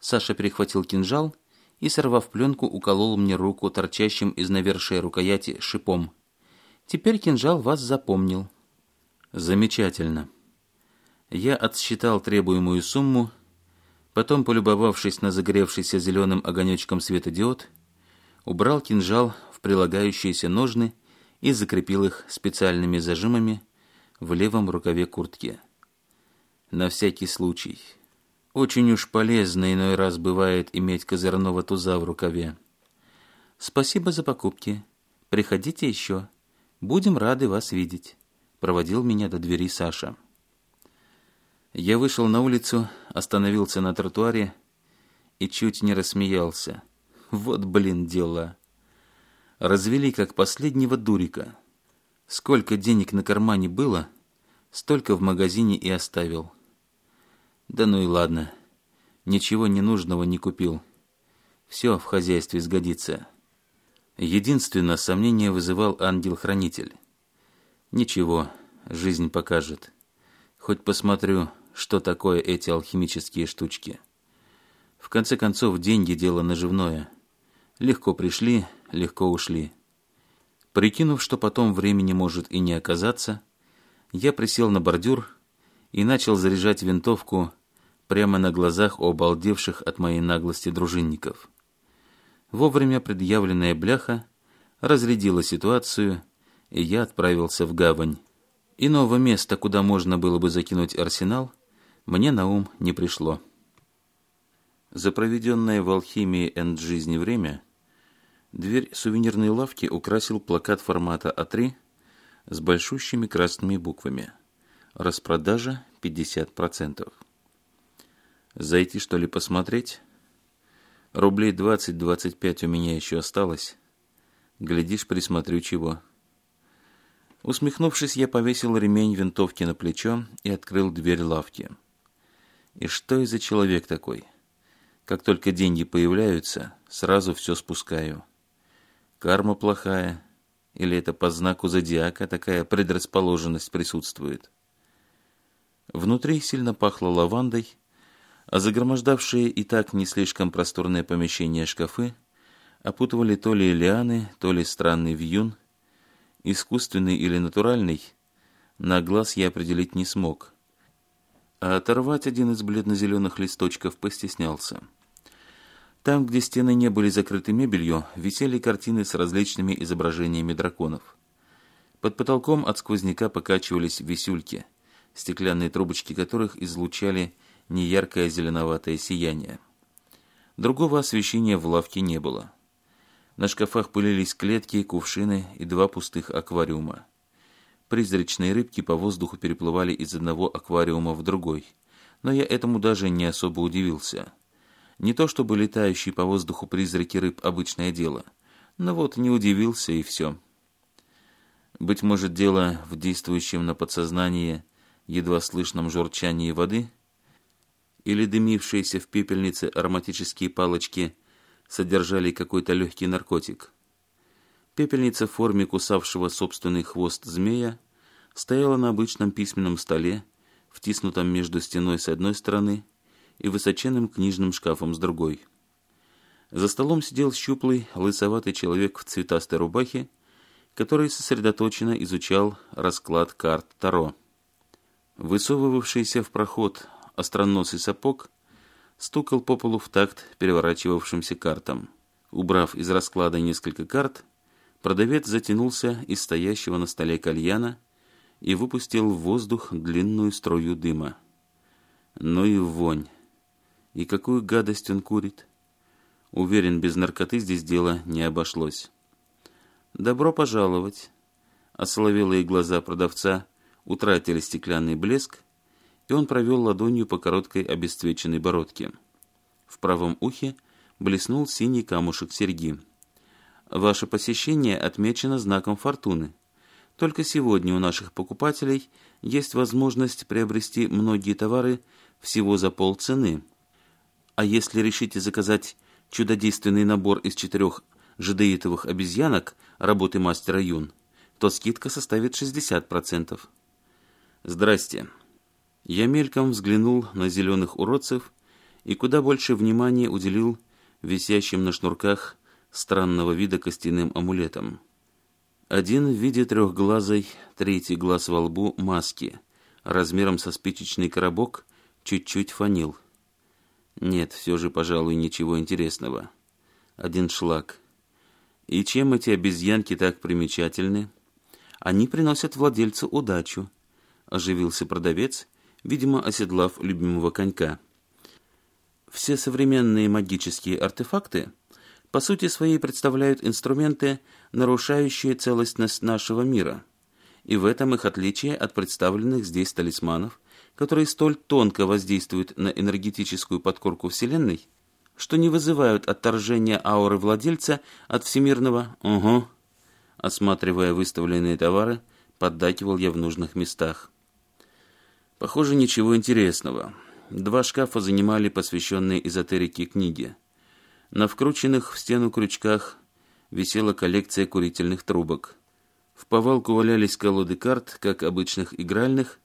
Саша перехватил кинжал и, сорвав пленку, уколол мне руку торчащим из навершия рукояти шипом. «Теперь кинжал вас запомнил». Замечательно. Я отсчитал требуемую сумму, потом, полюбовавшись на загоревшийся зеленым огонечком светодиод, убрал кинжал в прилагающиеся ножны и закрепил их специальными зажимами в левом рукаве куртки. На всякий случай. Очень уж полезно иной раз бывает иметь козырного туза в рукаве. Спасибо за покупки. Приходите еще. Будем рады вас видеть проводил меня до двери Саша. Я вышел на улицу, остановился на тротуаре и чуть не рассмеялся. Вот, блин, дело! Развели как последнего дурика. Сколько денег на кармане было, столько в магазине и оставил. Да ну и ладно. Ничего ненужного не купил. Все в хозяйстве сгодится. Единственное сомнение вызывал ангел-хранитель. Ничего, жизнь покажет. Хоть посмотрю, что такое эти алхимические штучки. В конце концов, деньги – дело наживное. Легко пришли, легко ушли. Прикинув, что потом времени может и не оказаться, я присел на бордюр и начал заряжать винтовку прямо на глазах у обалдевших от моей наглости дружинников. Вовремя предъявленная бляха разрядила ситуацию – и я отправился в гавань. Иного места, куда можно было бы закинуть арсенал, мне на ум не пришло. За проведенное в алхимии энд жизни время дверь сувенирной лавки украсил плакат формата А3 с большущими красными буквами. Распродажа 50%. Зайти, что ли, посмотреть? Рублей 20-25 у меня еще осталось. Глядишь, присмотрю чего. Усмехнувшись, я повесил ремень винтовки на плечо и открыл дверь лавки. И что из за человек такой? Как только деньги появляются, сразу все спускаю. Карма плохая, или это по знаку зодиака такая предрасположенность присутствует? Внутри сильно пахло лавандой, а загромождавшие и так не слишком просторное помещение шкафы опутывали то ли лианы, то ли странный вьюн – искусственный или натуральный, на глаз я определить не смог. А оторвать один из бледно-зеленых листочков постеснялся. Там, где стены не были закрыты мебелью, висели картины с различными изображениями драконов. Под потолком от сквозняка покачивались висюльки, стеклянные трубочки которых излучали неяркое зеленоватое сияние. Другого освещения в лавке не было. На шкафах пылились клетки, кувшины и два пустых аквариума. Призрачные рыбки по воздуху переплывали из одного аквариума в другой. Но я этому даже не особо удивился. Не то чтобы летающие по воздуху призраки рыб – обычное дело. Но вот не удивился и все. Быть может, дело в действующем на подсознание едва слышном журчании воды? Или дымившиеся в пепельнице ароматические палочки – содержали какой-то легкий наркотик. Пепельница в форме кусавшего собственный хвост змея стояла на обычном письменном столе, втиснутом между стеной с одной стороны и высоченным книжным шкафом с другой. За столом сидел щуплый, лысоватый человек в цветастой рубахе, который сосредоточенно изучал расклад карт Таро. Высовывавшийся в проход остроносый сапог стукал по полу в такт переворачивавшимся картам. Убрав из расклада несколько карт, продавец затянулся из стоящего на столе кальяна и выпустил в воздух длинную струю дыма. Ну и вонь! И какую гадость он курит! Уверен, без наркоты здесь дело не обошлось. «Добро пожаловать!» Осоловелые глаза продавца утратили стеклянный блеск, и он провел ладонью по короткой обесцвеченной бородке. В правом ухе блеснул синий камушек серьги. «Ваше посещение отмечено знаком фортуны. Только сегодня у наших покупателей есть возможность приобрести многие товары всего за полцены. А если решите заказать чудодейственный набор из четырех жидеитовых обезьянок работы мастера Юн, то скидка составит 60%. «Здрасте», Я мельком взглянул на зеленых уродцев и куда больше внимания уделил висящим на шнурках странного вида костяным амулетам. Один в виде трехглазой, третий глаз во лбу маски, размером со спичечный коробок, чуть-чуть фанил. Нет, все же, пожалуй, ничего интересного. Один шлак. И чем эти обезьянки так примечательны? Они приносят владельцу удачу. Оживился продавец, видимо, оседлав любимого конька. Все современные магические артефакты по сути своей представляют инструменты, нарушающие целостность нашего мира, и в этом их отличие от представленных здесь талисманов, которые столь тонко воздействуют на энергетическую подкорку Вселенной, что не вызывают отторжения ауры владельца от всемирного «Угу». Осматривая выставленные товары, поддакивал я в нужных местах. Похоже, ничего интересного. Два шкафа занимали посвященные эзотерике книги. На вкрученных в стену крючках висела коллекция курительных трубок. В повалку валялись колоды карт, как обычных игральных,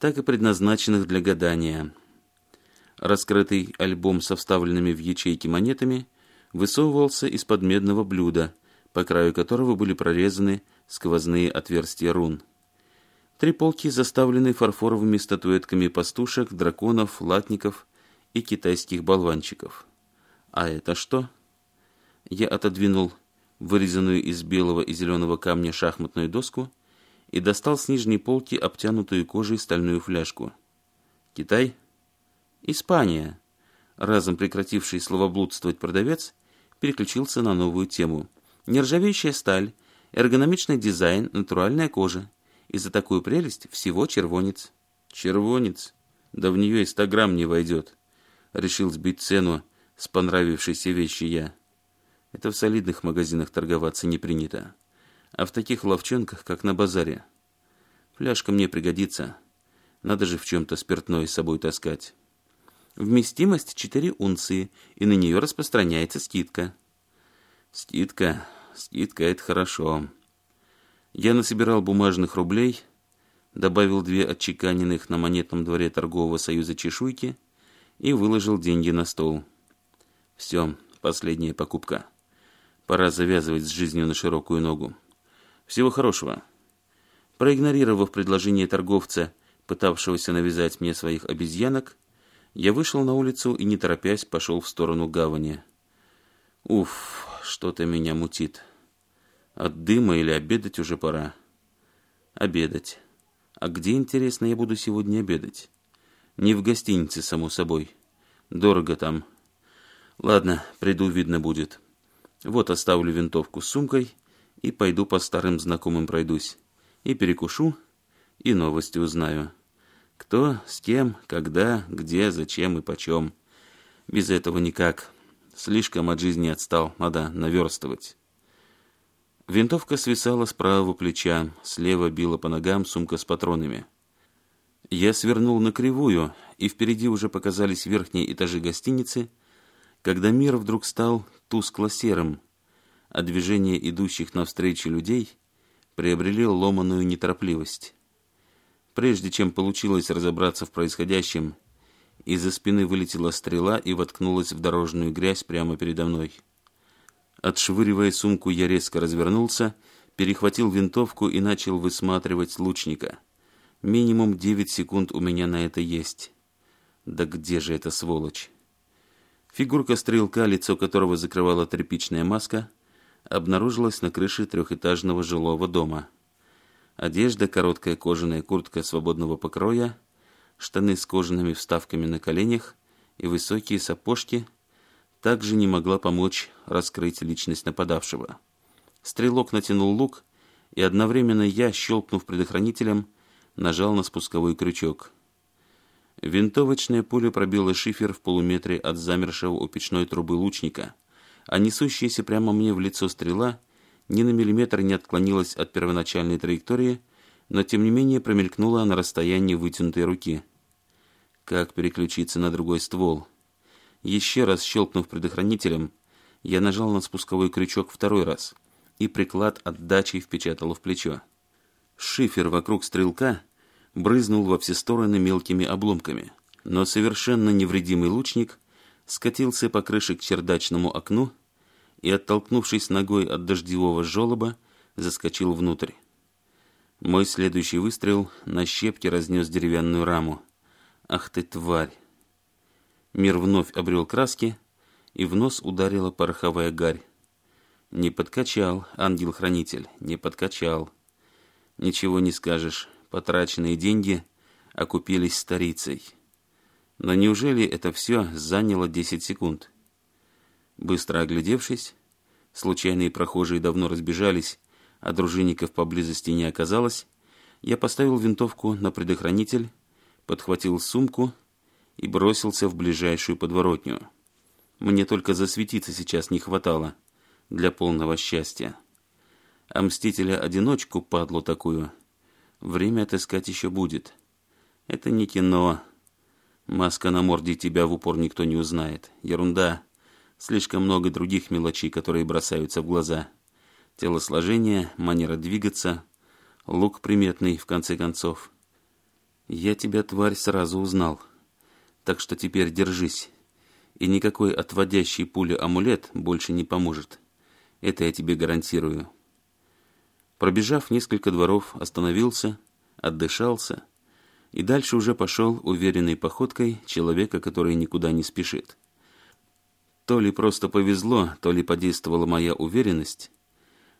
так и предназначенных для гадания. Раскрытый альбом со вставленными в ячейки монетами высовывался из-под медного блюда, по краю которого были прорезаны сквозные отверстия рун. Три полки заставлены фарфоровыми статуэтками пастушек, драконов, латников и китайских болванчиков. А это что? Я отодвинул вырезанную из белого и зеленого камня шахматную доску и достал с нижней полки обтянутую кожей стальную фляжку. Китай? Испания. Разом прекративший словоблудствовать продавец переключился на новую тему. Нержавеющая сталь, эргономичный дизайн, натуральная кожа – и за такую прелесть всего червонец. Червонец? Да в нее и ста грамм не войдет. Решил сбить цену с понравившейся вещи я. Это в солидных магазинах торговаться не принято. А в таких ловчонках, как на базаре. Пляжка мне пригодится. Надо же в чем-то спиртное с собой таскать. Вместимость четыре унции, и на нее распространяется скидка. Скидка, скидка – это хорошо. Я насобирал бумажных рублей, добавил две отчеканенных на монетном дворе торгового союза чешуйки и выложил деньги на стол. Все, последняя покупка. Пора завязывать с жизнью на широкую ногу. Всего хорошего. Проигнорировав предложение торговца, пытавшегося навязать мне своих обезьянок, я вышел на улицу и, не торопясь, пошел в сторону гавани. Уф, что-то меня мутит. От дыма или обедать уже пора. Обедать. А где, интересно, я буду сегодня обедать? Не в гостинице, само собой. Дорого там. Ладно, приду, видно будет. Вот оставлю винтовку с сумкой и пойду по старым знакомым пройдусь. И перекушу, и новости узнаю. Кто, с кем, когда, где, зачем и почем. Без этого никак. Слишком от жизни отстал, надо наверстывать. Винтовка свисала с правого плеча, слева била по ногам сумка с патронами. Я свернул на кривую, и впереди уже показались верхние этажи гостиницы, когда мир вдруг стал тускло-серым, а движение идущих навстречу людей приобрели ломаную неторопливость. Прежде чем получилось разобраться в происходящем, из-за спины вылетела стрела и воткнулась в дорожную грязь прямо передо мной. Отшвыривая сумку, я резко развернулся, перехватил винтовку и начал высматривать лучника. Минимум девять секунд у меня на это есть. Да где же эта сволочь? Фигурка стрелка, лицо которого закрывала тряпичная маска, обнаружилась на крыше трехэтажного жилого дома. Одежда, короткая кожаная куртка свободного покроя, штаны с кожаными вставками на коленях и высокие сапожки – также не могла помочь раскрыть личность нападавшего. Стрелок натянул лук, и одновременно я, щелкнув предохранителем, нажал на спусковой крючок. Винтовочная пуля пробила шифер в полуметре от замершего у печной трубы лучника, а несущаяся прямо мне в лицо стрела ни на миллиметр не отклонилась от первоначальной траектории, но тем не менее промелькнула на расстоянии вытянутой руки. Как переключиться на другой ствол — еще раз щелкнув предохранителем, я нажал на спусковой крючок второй раз, и приклад отдачей впечатал в плечо. Шифер вокруг стрелка брызнул во все стороны мелкими обломками, но совершенно невредимый лучник скатился по крыше к чердачному окну и, оттолкнувшись ногой от дождевого желоба, заскочил внутрь. Мой следующий выстрел на щепке разнес деревянную раму. «Ах ты, тварь!» Мир вновь обрел краски, и в нос ударила пороховая гарь. Не подкачал, ангел-хранитель, не подкачал. Ничего не скажешь, потраченные деньги окупились старицей. Но неужели это все заняло десять секунд? Быстро оглядевшись, случайные прохожие давно разбежались, а дружинников поблизости не оказалось, я поставил винтовку на предохранитель, подхватил сумку — и бросился в ближайшую подворотню. Мне только засветиться сейчас не хватало для полного счастья. А мстителя-одиночку, падлу такую, время отыскать еще будет. Это не кино. Маска на морде тебя в упор никто не узнает. Ерунда. Слишком много других мелочей, которые бросаются в глаза. Телосложение, манера двигаться, лук приметный, в конце концов. Я тебя, тварь, сразу узнал так что теперь держись. И никакой отводящий пулю амулет больше не поможет. Это я тебе гарантирую. Пробежав несколько дворов, остановился, отдышался и дальше уже пошел уверенной походкой человека, который никуда не спешит. То ли просто повезло, то ли подействовала моя уверенность,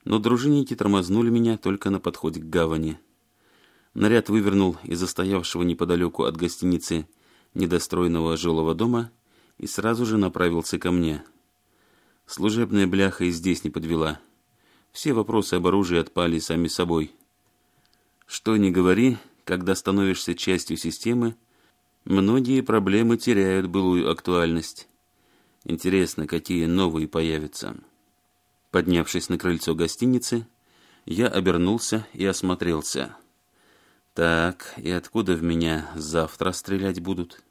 но дружинники тормознули меня только на подходе к гавани. Наряд вывернул из застоявшего неподалеку от гостиницы недостроенного жилого дома и сразу же направился ко мне. Служебная бляха и здесь не подвела. Все вопросы об оружии отпали сами собой. Что ни говори, когда становишься частью системы, многие проблемы теряют былую актуальность. Интересно, какие новые появятся. Поднявшись на крыльцо гостиницы, я обернулся и осмотрелся. Так, и откуда в меня завтра стрелять будут?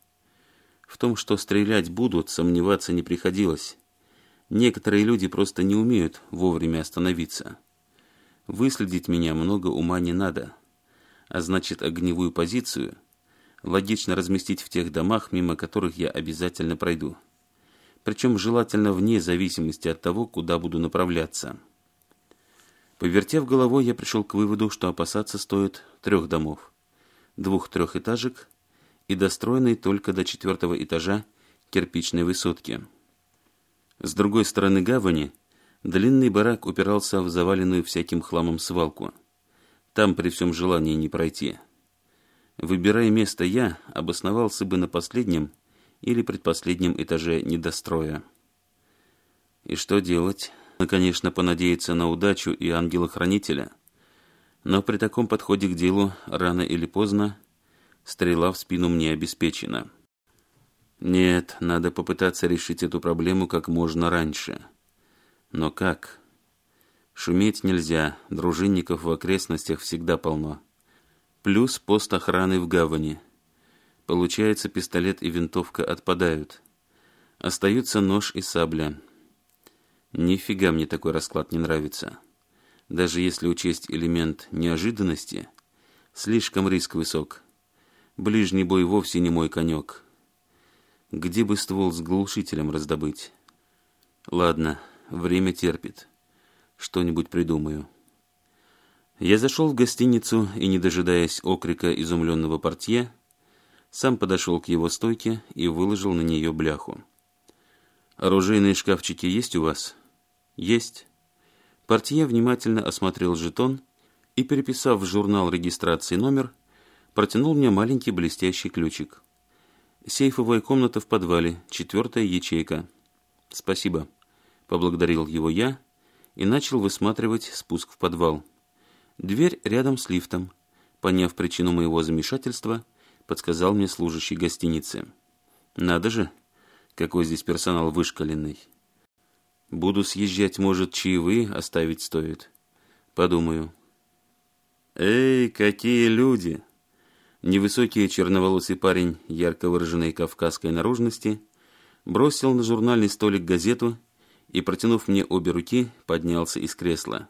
В том, что стрелять будут, сомневаться не приходилось. Некоторые люди просто не умеют вовремя остановиться. Выследить меня много ума не надо. А значит, огневую позицию логично разместить в тех домах, мимо которых я обязательно пройду. Причем желательно вне зависимости от того, куда буду направляться. Повертев головой, я пришел к выводу, что опасаться стоит трех домов. двух трехэтажек и достроенной только до четвертого этажа кирпичной высотки. С другой стороны гавани длинный барак упирался в заваленную всяким хламом свалку. Там при всем желании не пройти. Выбирая место я, обосновался бы на последнем или предпоследнем этаже недостроя. И что делать? Можно, конечно, понадеяться на удачу и ангела-хранителя, но при таком подходе к делу рано или поздно стрела в спину мне обеспечена. Нет, надо попытаться решить эту проблему как можно раньше. Но как? Шуметь нельзя, дружинников в окрестностях всегда полно. Плюс пост охраны в гавани. Получается, пистолет и винтовка отпадают. Остаются нож и сабля. Нифига мне такой расклад не нравится. Даже если учесть элемент неожиданности, слишком риск высок. Ближний бой вовсе не мой конек. Где бы ствол с глушителем раздобыть? Ладно, время терпит. Что-нибудь придумаю. Я зашел в гостиницу и, не дожидаясь окрика изумленного портье, сам подошел к его стойке и выложил на нее бляху. «Оружейные шкафчики есть у вас?» «Есть». Портье внимательно осмотрел жетон и, переписав в журнал регистрации номер, протянул мне маленький блестящий ключик. «Сейфовая комната в подвале, четвертая ячейка». «Спасибо», — поблагодарил его я и начал высматривать спуск в подвал. «Дверь рядом с лифтом», — поняв причину моего замешательства, подсказал мне служащий гостиницы. «Надо же, какой здесь персонал вышкаленный». Буду съезжать, может, чаевые оставить стоит. Подумаю. Эй, какие люди! Невысокий черноволосый парень ярко выраженной кавказской наружности бросил на журнальный столик газету и, протянув мне обе руки, поднялся из кресла.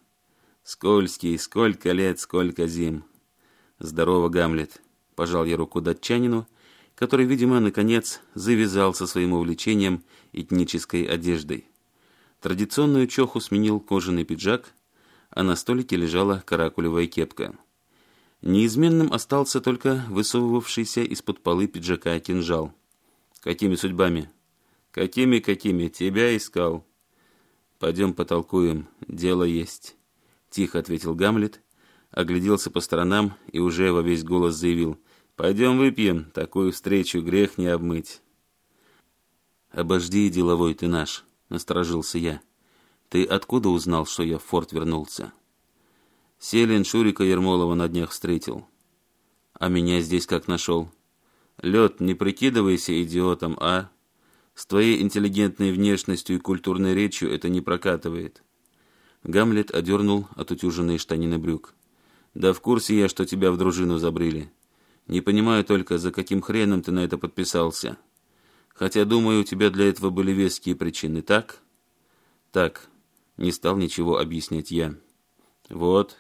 «Скользкий, сколько лет, сколько зим!» «Здорово, Гамлет!» – пожал я руку датчанину, который, видимо, наконец завязал со своим увлечением этнической одеждой. Традиционную чоху сменил кожаный пиджак, а на столике лежала каракулевая кепка. Неизменным остался только высовывавшийся из-под полы пиджака кинжал. «Какими судьбами?» «Какими, какими? Тебя искал!» «Пойдем потолкуем, дело есть», — тихо ответил Гамлет, огляделся по сторонам и уже во весь голос заявил. «Пойдем выпьем, такую встречу грех не обмыть». «Обожди, деловой ты наш», — насторожился я. «Ты откуда узнал, что я в форт вернулся?» «Селин Шурика Ермолова на днях встретил». «А меня здесь как нашел?» «Лед, не прикидывайся идиотом, а? С твоей интеллигентной внешностью и культурной речью это не прокатывает». Гамлет одернул отутюженные штанины брюк. «Да в курсе я, что тебя в дружину забрили. Не понимаю только, за каким хреном ты на это подписался». Хотя, думаю, у тебя для этого были веские причины, так? Так, не стал ничего объяснять я. Вот.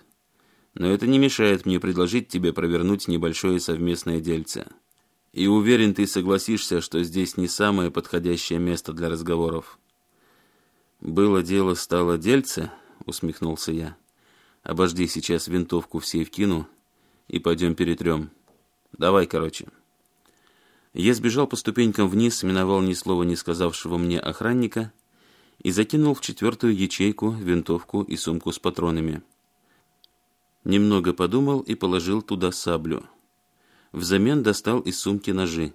Но это не мешает мне предложить тебе провернуть небольшое совместное дельце. И уверен, ты согласишься, что здесь не самое подходящее место для разговоров. «Было дело, стало дельце», — усмехнулся я. «Обожди, сейчас винтовку в сейф кину и пойдем перетрем. Давай, короче». Я сбежал по ступенькам вниз, миновал ни слова не сказавшего мне охранника и закинул в четвертую ячейку винтовку и сумку с патронами. Немного подумал и положил туда саблю. Взамен достал из сумки ножи.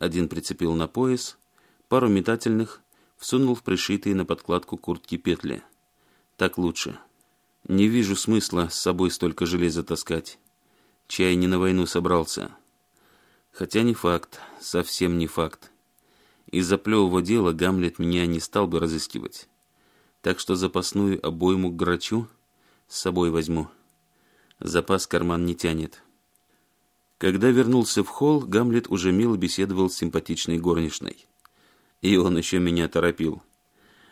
Один прицепил на пояс, пару метательных всунул в пришитые на подкладку куртки петли. Так лучше. Не вижу смысла с собой столько железа таскать. Чай не на войну собрался. Хотя не факт, совсем не факт. Из-за плевого дела Гамлет меня не стал бы разыскивать. Так что запасную обойму к грачу с собой возьму. Запас карман не тянет. Когда вернулся в холл, Гамлет уже мило беседовал с симпатичной горничной. И он еще меня торопил.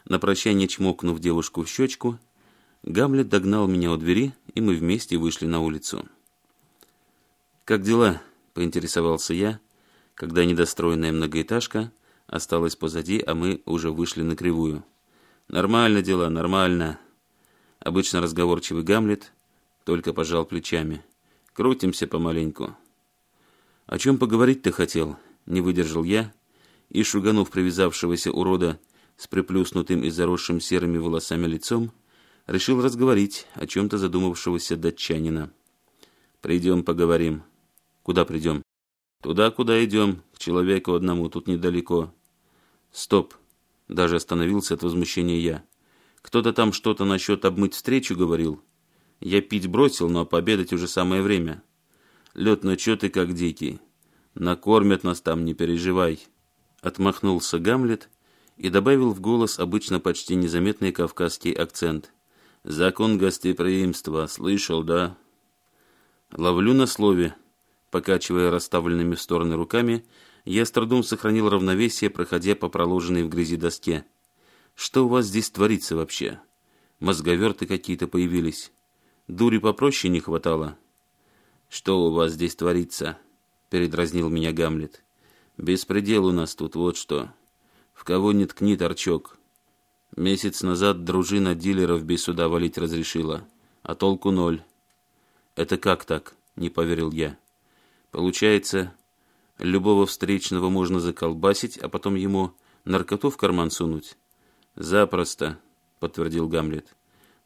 На прощание чмокнув девушку в щечку, Гамлет догнал меня у двери, и мы вместе вышли на улицу. «Как дела?» поинтересовался я, когда недостроенная многоэтажка осталась позади, а мы уже вышли на кривую. «Нормально дела, нормально!» Обычно разговорчивый Гамлет только пожал плечами. «Крутимся помаленьку». «О чем поговорить ты хотел?» — не выдержал я, и, шуганув привязавшегося урода с приплюснутым и заросшим серыми волосами лицом, решил разговорить о чем-то задумавшегося датчанина. «Придем поговорим», Куда придем? Туда, куда идем, к человеку одному, тут недалеко. Стоп. Даже остановился от возмущения я. Кто-то там что-то насчет обмыть встречу говорил. Я пить бросил, но пообедать уже самое время. Лед, ну чё ты как дикий? Накормят нас там, не переживай. Отмахнулся Гамлет и добавил в голос обычно почти незаметный кавказский акцент. «Закон гостеприимства, слышал, да?» «Ловлю на слове», Покачивая расставленными в стороны руками, я с трудом сохранил равновесие, проходя по проложенной в грязи доске. «Что у вас здесь творится вообще? Мозговерты какие-то появились. Дури попроще не хватало». «Что у вас здесь творится?» — передразнил меня Гамлет. «Беспредел у нас тут, вот что. В кого не ткни торчок. Месяц назад дружина дилеров без суда валить разрешила, а толку ноль». «Это как так?» — не поверил я. Получается, любого встречного можно заколбасить, а потом ему наркоту в карман сунуть? Запросто, подтвердил Гамлет.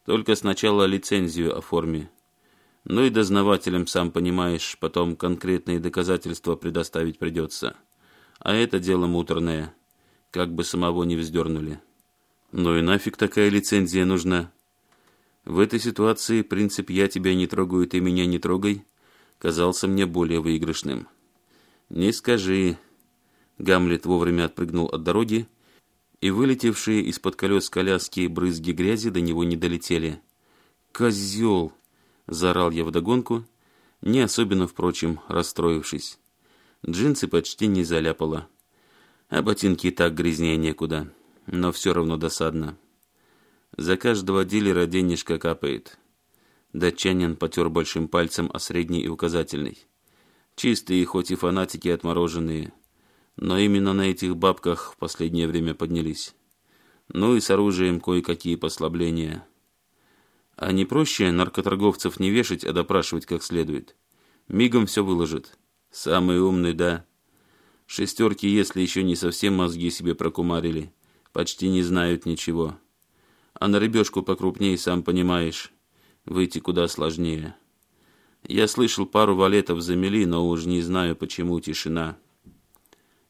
Только сначала лицензию оформи. Ну и дознавателям, сам понимаешь, потом конкретные доказательства предоставить придется. А это дело муторное, как бы самого не вздернули. Ну и нафиг такая лицензия нужна? В этой ситуации принцип «я тебя не трогаю, ты меня не трогай» казался мне более выигрышным. «Не скажи!» Гамлет вовремя отпрыгнул от дороги, и вылетевшие из-под колес коляски брызги грязи до него не долетели. «Козел!» – заорал я вдогонку, не особенно, впрочем, расстроившись. Джинсы почти не заляпало, а ботинки так грязнее некуда, но все равно досадно. За каждого дилера денежка капает. Датчанин потер большим пальцем о средний и указательный. Чистые, хоть и фанатики отмороженные, но именно на этих бабках в последнее время поднялись. Ну и с оружием кое-какие послабления. А не проще наркоторговцев не вешать, а допрашивать как следует. Мигом все выложит. Самый умный, да. Шестерки, если еще не совсем мозги себе прокумарили, почти не знают ничего. А на рыбешку покрупнее, сам понимаешь выйти куда сложнее. Я слышал пару валетов замели, но уж не знаю, почему тишина.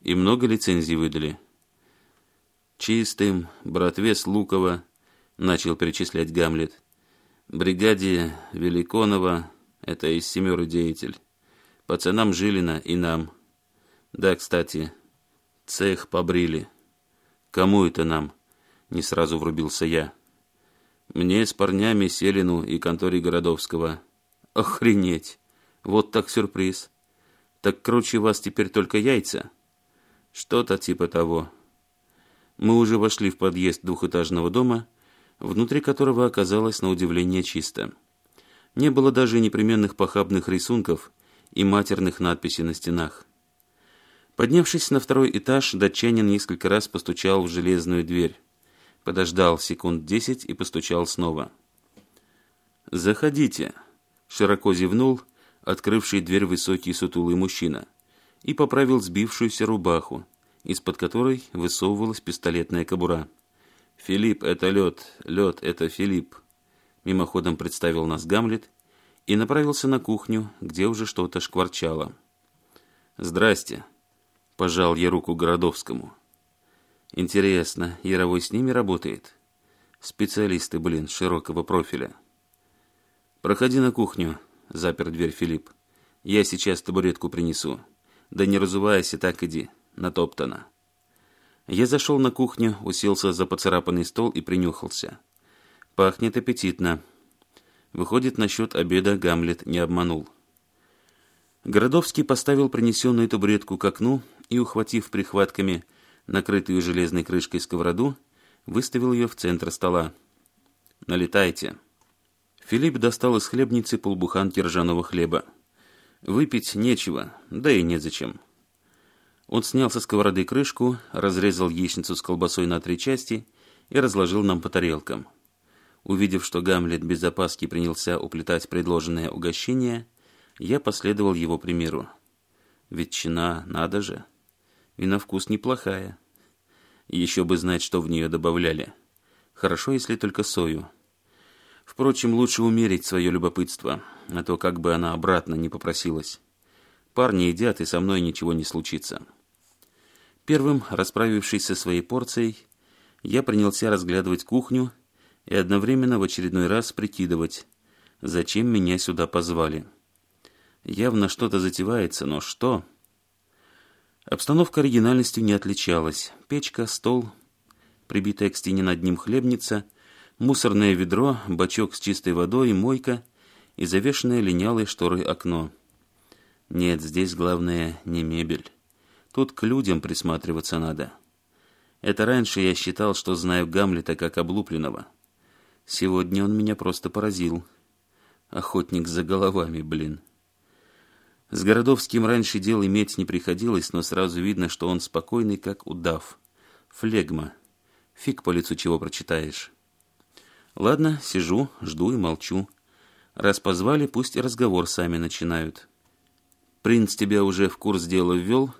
И много лицензий выдали? Чистым, братве Слукова, начал перечислять Гамлет. Бригаде Великонова, это из семеры деятель. Пацанам Жилина и нам. Да, кстати, цех побрили. Кому это нам? Не сразу врубился я. Мне с парнями, Селину и конторе Городовского. Охренеть! Вот так сюрприз. Так круче вас теперь только яйца? Что-то типа того. Мы уже вошли в подъезд двухэтажного дома, внутри которого оказалось на удивление чисто. Не было даже непременных похабных рисунков и матерных надписей на стенах. Поднявшись на второй этаж, датчанин несколько раз постучал в железную дверь подождал секунд десять и постучал снова. «Заходите!» – широко зевнул, открывший дверь высокий сутулый мужчина, и поправил сбившуюся рубаху, из-под которой высовывалась пистолетная кобура. «Филипп – это лед, лед – это Филипп!» Мимоходом представил нас Гамлет и направился на кухню, где уже что-то шкварчало. «Здрасте!» – пожал я руку Городовскому. Интересно, Яровой с ними работает? Специалисты, блин, широкого профиля. Проходи на кухню, запер дверь Филипп. Я сейчас табуретку принесу. Да не разувайся, так иди, натоптана. Я зашел на кухню, уселся за поцарапанный стол и принюхался. Пахнет аппетитно. Выходит, насчет обеда Гамлет не обманул. Городовский поставил принесенную табуретку к окну и, ухватив прихватками, накрытую железной крышкой сковороду, выставил ее в центр стола. «Налетайте». Филипп достал из хлебницы полбуханки ржаного хлеба. Выпить нечего, да и незачем. Он снял со сковороды крышку, разрезал яичницу с колбасой на три части и разложил нам по тарелкам. Увидев, что Гамлет без опаски принялся уплетать предложенное угощение, я последовал его примеру. Ветчина, надо же. И на вкус неплохая. Еще бы знать, что в нее добавляли. Хорошо, если только сою. Впрочем, лучше умерить свое любопытство, а то как бы она обратно не попросилась. Парни едят, и со мной ничего не случится. Первым, расправившись со своей порцией, я принялся разглядывать кухню и одновременно в очередной раз прикидывать, зачем меня сюда позвали. Явно что-то затевается, но что... Обстановка оригинальностью не отличалась. Печка, стол, прибитая к стене над ним хлебница, мусорное ведро, бачок с чистой водой, мойка и завешенное линялой шторой окно. Нет, здесь главное не мебель. Тут к людям присматриваться надо. Это раньше я считал, что знаю Гамлета как облупленного. Сегодня он меня просто поразил. Охотник за головами, блин. С Городовским раньше дел иметь не приходилось, но сразу видно, что он спокойный, как удав. Флегма. Фиг по лицу чего прочитаешь. Ладно, сижу, жду и молчу. Раз позвали, пусть и разговор сами начинают. Принц тебя уже в курс дела ввел?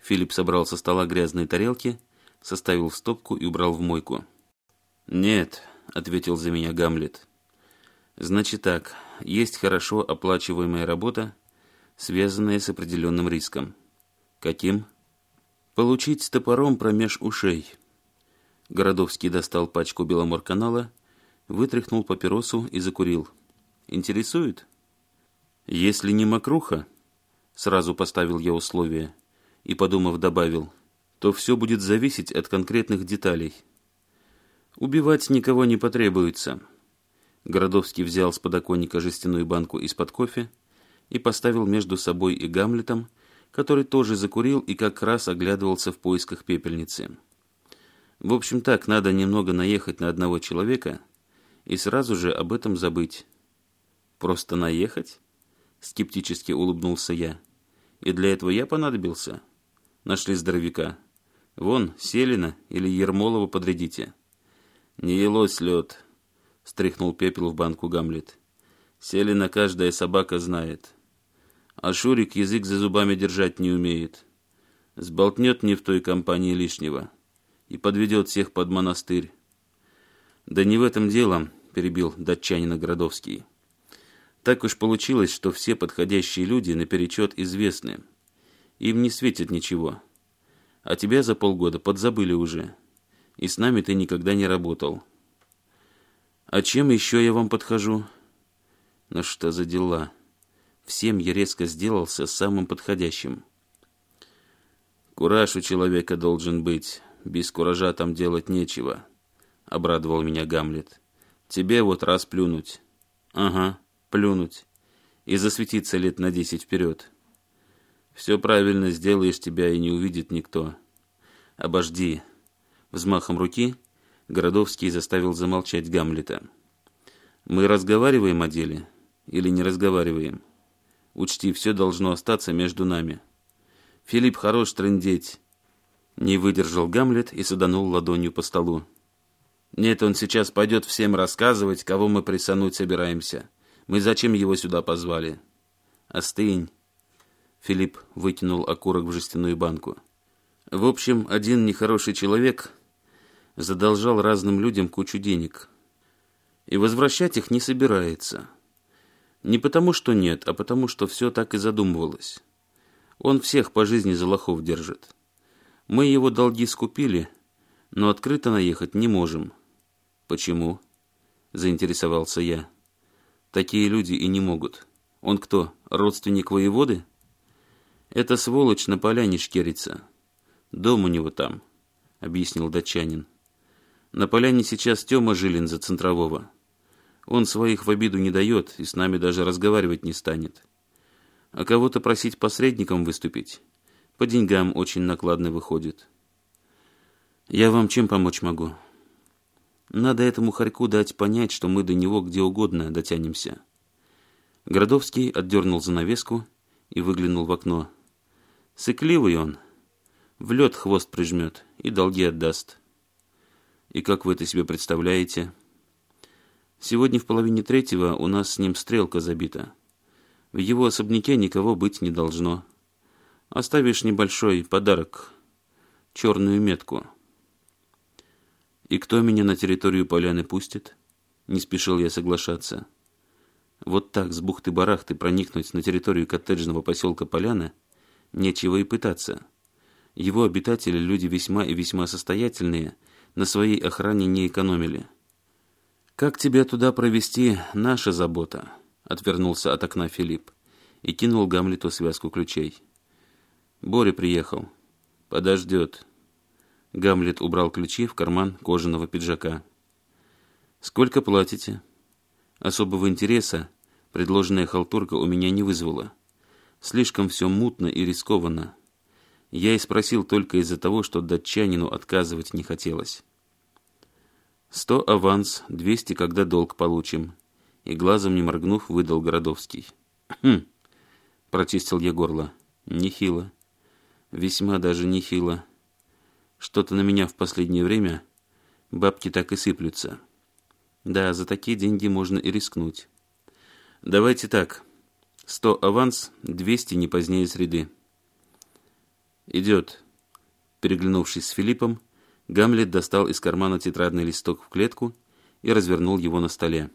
Филипп собрал со стола грязные тарелки, составил в стопку и убрал в мойку. «Нет», — ответил за меня Гамлет. «Значит так, есть хорошо оплачиваемая работа, связанное с определенным риском. Каким? Получить топором промеж ушей. Городовский достал пачку Беломорканала, вытряхнул папиросу и закурил. Интересует? Если не мокруха, сразу поставил я условие и, подумав, добавил, то все будет зависеть от конкретных деталей. Убивать никого не потребуется. Городовский взял с подоконника жестяную банку из-под кофе, и поставил между собой и Гамлетом, который тоже закурил и как раз оглядывался в поисках пепельницы. В общем так, надо немного наехать на одного человека и сразу же об этом забыть. «Просто наехать?» — скептически улыбнулся я. «И для этого я понадобился?» Нашли здоровяка. «Вон, Селина или Ермолова подрядите». «Не елось лед», — стряхнул пепел в банку Гамлет. «Селина каждая собака знает» а Шурик язык за зубами держать не умеет. Сболтнет не в той компании лишнего и подведет всех под монастырь. «Да не в этом дело», – перебил датчанина Градовский. «Так уж получилось, что все подходящие люди наперечет известны. Им не светит ничего. А тебя за полгода подзабыли уже. И с нами ты никогда не работал». «А чем еще я вам подхожу?» «Ну что за дела?» всем я резко сделался самым подходящим. «Кураж у человека должен быть, без куража там делать нечего», — обрадовал меня Гамлет. «Тебе вот раз плюнуть». «Ага, плюнуть. И засветиться лет на десять вперед». «Все правильно сделаешь, тебя и не увидит никто». «Обожди». Взмахом руки Городовский заставил замолчать Гамлета. «Мы разговариваем о деле или не разговариваем?» Учти, все должно остаться между нами. Филипп хорош трындеть. Не выдержал Гамлет и саданул ладонью по столу. Нет, он сейчас пойдет всем рассказывать, кого мы присануть собираемся. Мы зачем его сюда позвали? Остынь. Филипп вытянул окурок в жестяную банку. В общем, один нехороший человек задолжал разным людям кучу денег. И возвращать их не собирается. Не потому, что нет, а потому, что все так и задумывалось. Он всех по жизни за лохов держит. Мы его долги скупили, но открыто наехать не можем. Почему? Заинтересовался я. Такие люди и не могут. Он кто, родственник воеводы? Это сволочь на поляне шкерится. Дом у него там, объяснил датчанин. На поляне сейчас Тёма Жилин за центрового. Он своих в обиду не дает и с нами даже разговаривать не станет. А кого-то просить посредником выступить? По деньгам очень накладно выходит. Я вам чем помочь могу? Надо этому хорьку дать понять, что мы до него где угодно дотянемся. Городовский отдернул занавеску и выглянул в окно. Сыкливый он. В лед хвост прижмет и долги отдаст. И как вы это себе представляете?» Сегодня в половине третьего у нас с ним стрелка забита. В его особняке никого быть не должно. Оставишь небольшой подарок. Черную метку. И кто меня на территорию поляны пустит? Не спешил я соглашаться. Вот так с бухты-барахты проникнуть на территорию коттеджного поселка Поляна нечего и пытаться. Его обитатели люди весьма и весьма состоятельные, на своей охране не экономили. «Как тебя туда провести наша забота?» — отвернулся от окна Филипп и кинул Гамлету связку ключей. «Боря приехал. Подождет». Гамлет убрал ключи в карман кожаного пиджака. «Сколько платите?» Особого интереса предложенная халтурка у меня не вызвала. Слишком все мутно и рискованно. Я и спросил только из-за того, что датчанину отказывать не хотелось. «Сто аванс, двести, когда долг получим». И глазом не моргнув, выдал Городовский. «Хм!» – прочистил я горло. «Нехило. Весьма даже нехило. Что-то на меня в последнее время бабки так и сыплются. Да, за такие деньги можно и рискнуть. Давайте так. Сто аванс, двести не позднее среды». «Идет», – переглянувшись с Филиппом, – Гамлет достал из кармана тетрадный листок в клетку и развернул его на столе.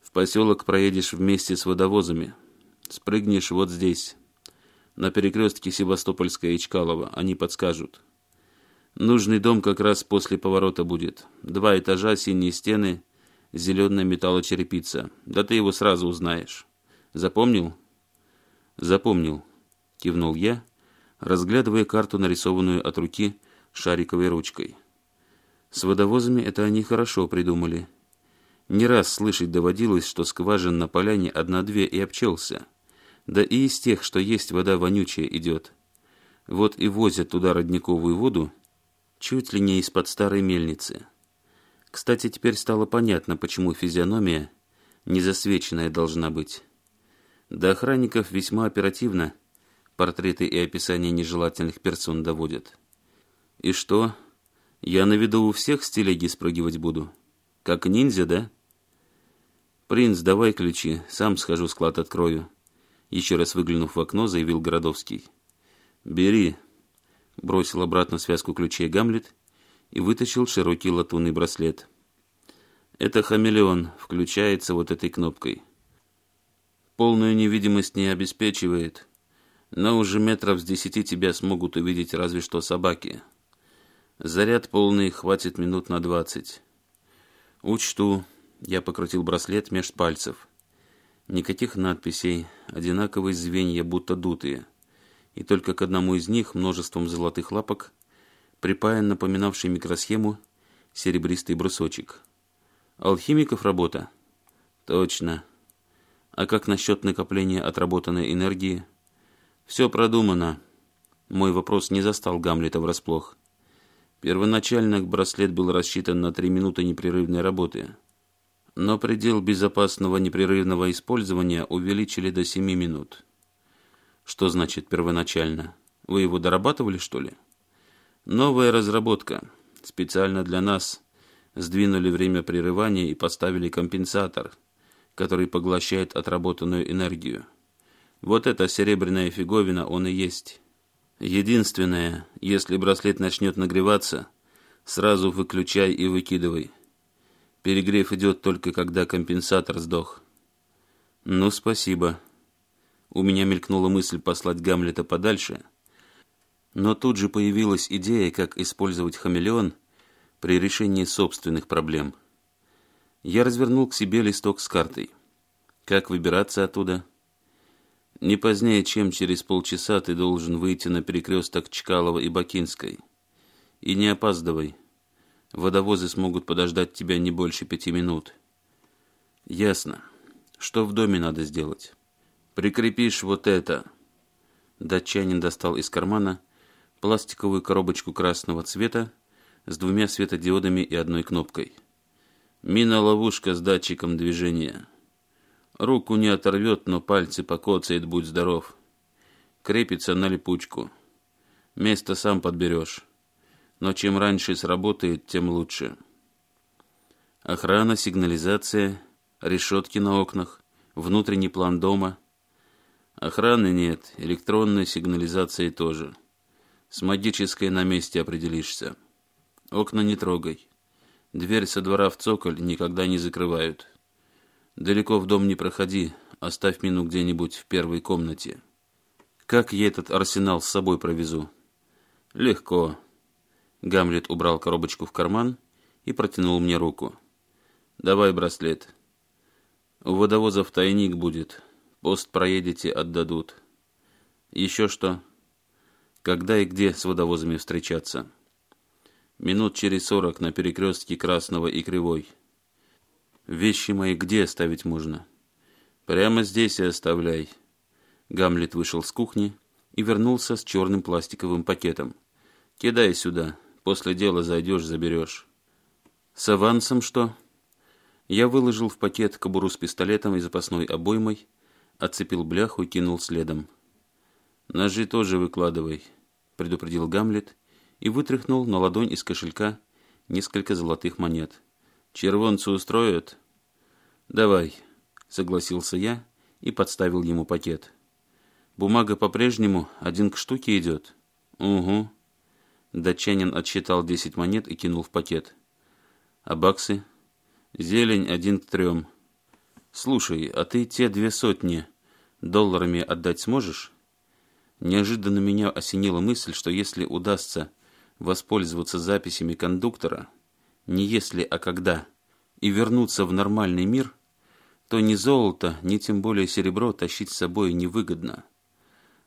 В поселок проедешь вместе с водовозами. Спрыгнешь вот здесь, на перекрестке Севастопольская и Чкалова. Они подскажут. Нужный дом как раз после поворота будет. Два этажа, синие стены, зеленая металлочерепица. Да ты его сразу узнаешь. Запомнил? Запомнил, кивнул я, разглядывая карту, нарисованную от руки шариковой ручкой. С водовозами это они хорошо придумали. Не раз слышать доводилось, что скважин на поляне одна-две и обчелся. Да и из тех, что есть, вода вонючая идет. Вот и возят туда родниковую воду, чуть ли не из-под старой мельницы. Кстати, теперь стало понятно, почему физиономия незасвеченная должна быть. До охранников весьма оперативно портреты и описания нежелательных персон доводят. И что? Я на виду у всех с телеги спрыгивать буду? Как ниндзя, да? Принц, давай ключи, сам схожу склад открою. Еще раз выглянув в окно, заявил Городовский. Бери. Бросил обратно связку ключей Гамлет и вытащил широкий латунный браслет. Это хамелеон, включается вот этой кнопкой. Полную невидимость не обеспечивает, но уже метров с десяти тебя смогут увидеть разве что собаки. Заряд полный, хватит минут на двадцать. Учту. Я покрутил браслет меж пальцев. Никаких надписей, одинаковые звенья, будто дутые. И только к одному из них, множеством золотых лапок, припаян напоминавший микросхему серебристый брусочек. Алхимиков работа? Точно. А как насчет накопления отработанной энергии? Все продумано. Мой вопрос не застал Гамлета врасплох. Первоначально браслет был рассчитан на 3 минуты непрерывной работы, но предел безопасного непрерывного использования увеличили до 7 минут. Что значит первоначально? Вы его дорабатывали, что ли? Новая разработка. Специально для нас сдвинули время прерывания и поставили компенсатор, который поглощает отработанную энергию. Вот эта серебряная фиговина он и есть. Единственное, если браслет начнет нагреваться, сразу выключай и выкидывай. Перегрев идет только когда компенсатор сдох. Ну, спасибо. У меня мелькнула мысль послать Гамлета подальше, но тут же появилась идея, как использовать хамелеон при решении собственных проблем. Я развернул к себе листок с картой. Как выбираться оттуда? Не позднее, чем через полчаса ты должен выйти на перекресток Чкалова и Бакинской. И не опаздывай. Водовозы смогут подождать тебя не больше пяти минут. Ясно. Что в доме надо сделать? Прикрепишь вот это. Датчанин достал из кармана пластиковую коробочку красного цвета с двумя светодиодами и одной кнопкой. Мина-ловушка с датчиком движения – Руку не оторвет, но пальцы покоцает, будь здоров. Крепится на липучку. Место сам подберешь. Но чем раньше сработает, тем лучше. Охрана, сигнализация, решетки на окнах, внутренний план дома. Охраны нет, электронной сигнализации тоже. С магической на месте определишься. Окна не трогай. Дверь со двора в цоколь никогда не закрывают. Далеко в дом не проходи, оставь мину где-нибудь в первой комнате. Как я этот арсенал с собой провезу? Легко. Гамлет убрал коробочку в карман и протянул мне руку. Давай браслет. У водовозов тайник будет. Пост проедете, отдадут. Еще что? Когда и где с водовозами встречаться? Минут через сорок на перекрестке Красного и Кривой. «Вещи мои где оставить можно?» «Прямо здесь и оставляй». Гамлет вышел с кухни и вернулся с черным пластиковым пакетом. «Кидай сюда, после дела зайдешь, заберешь». «С авансом что?» Я выложил в пакет кобуру с пистолетом и запасной обоймой, отцепил бляху и кинул следом. «Ножи тоже выкладывай», — предупредил Гамлет и вытряхнул на ладонь из кошелька несколько золотых монет. Червонцы устроят? Давай, согласился я и подставил ему пакет. Бумага по-прежнему один к штуке идет. Угу. Датчанин отсчитал десять монет и кинул в пакет. А баксы? Зелень один к трем. Слушай, а ты те две сотни долларами отдать сможешь? Неожиданно меня осенила мысль, что если удастся воспользоваться записями кондуктора, не если, а когда, и вернуться в нормальный мир, то ни золото, ни тем более серебро тащить с собой невыгодно.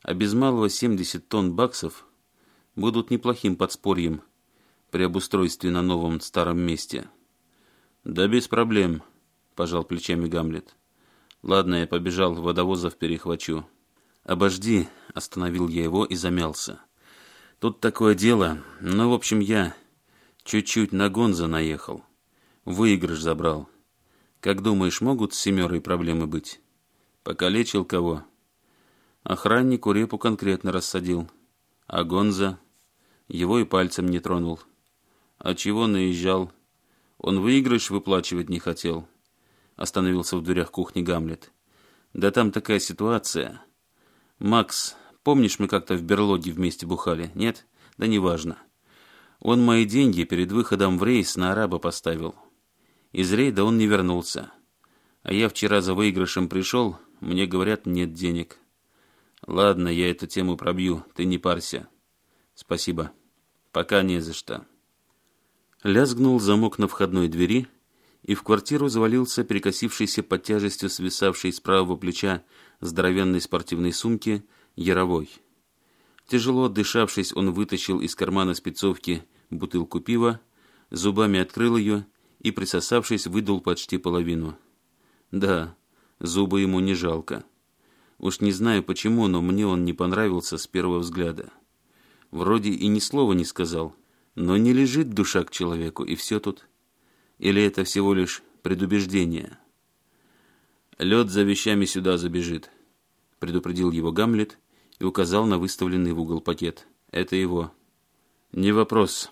А без малого 70 тонн баксов будут неплохим подспорьем при обустройстве на новом старом месте. «Да без проблем», – пожал плечами Гамлет. «Ладно, я побежал, водовозов перехвачу». «Обожди», – остановил я его и замялся. «Тут такое дело. Ну, в общем, я Чуть-чуть на Гонза наехал. Выигрыш забрал. Как думаешь, могут с семерой проблемы быть? Покалечил кого? Охраннику репу конкретно рассадил. А Гонза? Его и пальцем не тронул. А чего наезжал? Он выигрыш выплачивать не хотел. Остановился в дверях кухни Гамлет. Да там такая ситуация. Макс, помнишь, мы как-то в берлоге вместе бухали, нет? Да неважно. Он мои деньги перед выходом в рейс на араба поставил. Из рейда он не вернулся. А я вчера за выигрышем пришел, мне говорят, нет денег. Ладно, я эту тему пробью, ты не парься. Спасибо. Пока не за что. Лязгнул замок на входной двери, и в квартиру завалился перекосившийся под тяжестью свисавший с правого плеча здоровенной спортивной сумки Яровой. Тяжело отдышавшись, он вытащил из кармана спецовки бутылку пива, зубами открыл ее и, присосавшись, выдул почти половину. Да, зубы ему не жалко. Уж не знаю почему, но мне он не понравился с первого взгляда. Вроде и ни слова не сказал, но не лежит душа к человеку, и все тут. Или это всего лишь предубеждение? Лед за вещами сюда забежит, предупредил его Гамлет и указал на выставленный в угол пакет. «Это его». «Не вопрос».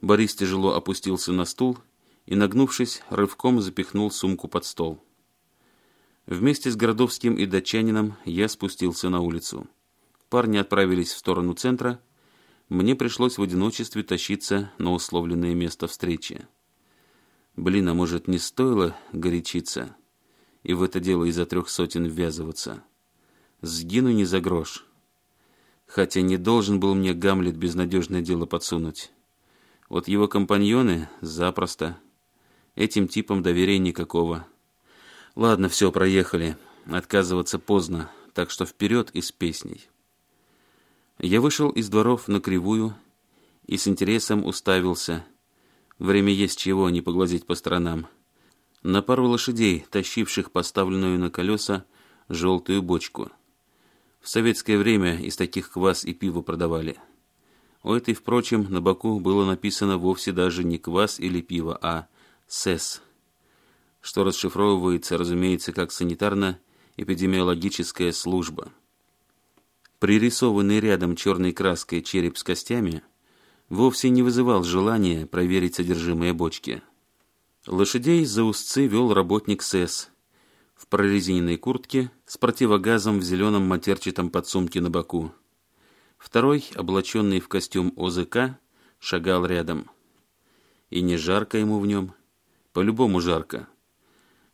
Борис тяжело опустился на стул и, нагнувшись, рывком запихнул сумку под стол. Вместе с Городовским и датчанином я спустился на улицу. Парни отправились в сторону центра. Мне пришлось в одиночестве тащиться на условленное место встречи. Блин, а может, не стоило горячиться и в это дело из-за трех сотен ввязываться?» сгину не за грош. Хотя не должен был мне Гамлет безнадежное дело подсунуть. Вот его компаньоны запросто. Этим типам доверия никакого. Ладно, все, проехали. Отказываться поздно, так что вперед и с песней. Я вышел из дворов на кривую и с интересом уставился. Время есть чего, не поглазеть по сторонам. На пару лошадей, тащивших поставленную на колеса желтую бочку — в советское время из таких квас и пиво продавали. У этой, впрочем, на боку было написано вовсе даже не квас или пиво, а «СЭС», что расшифровывается, разумеется, как санитарно-эпидемиологическая служба. Пририсованный рядом черной краской череп с костями вовсе не вызывал желания проверить содержимое бочки. Лошадей за узцы вел работник СЭС – в прорезиненной куртке с противогазом в зеленом матерчатом подсумке на боку. Второй, облаченный в костюм ОЗК, шагал рядом. И не жарко ему в нем. По-любому жарко.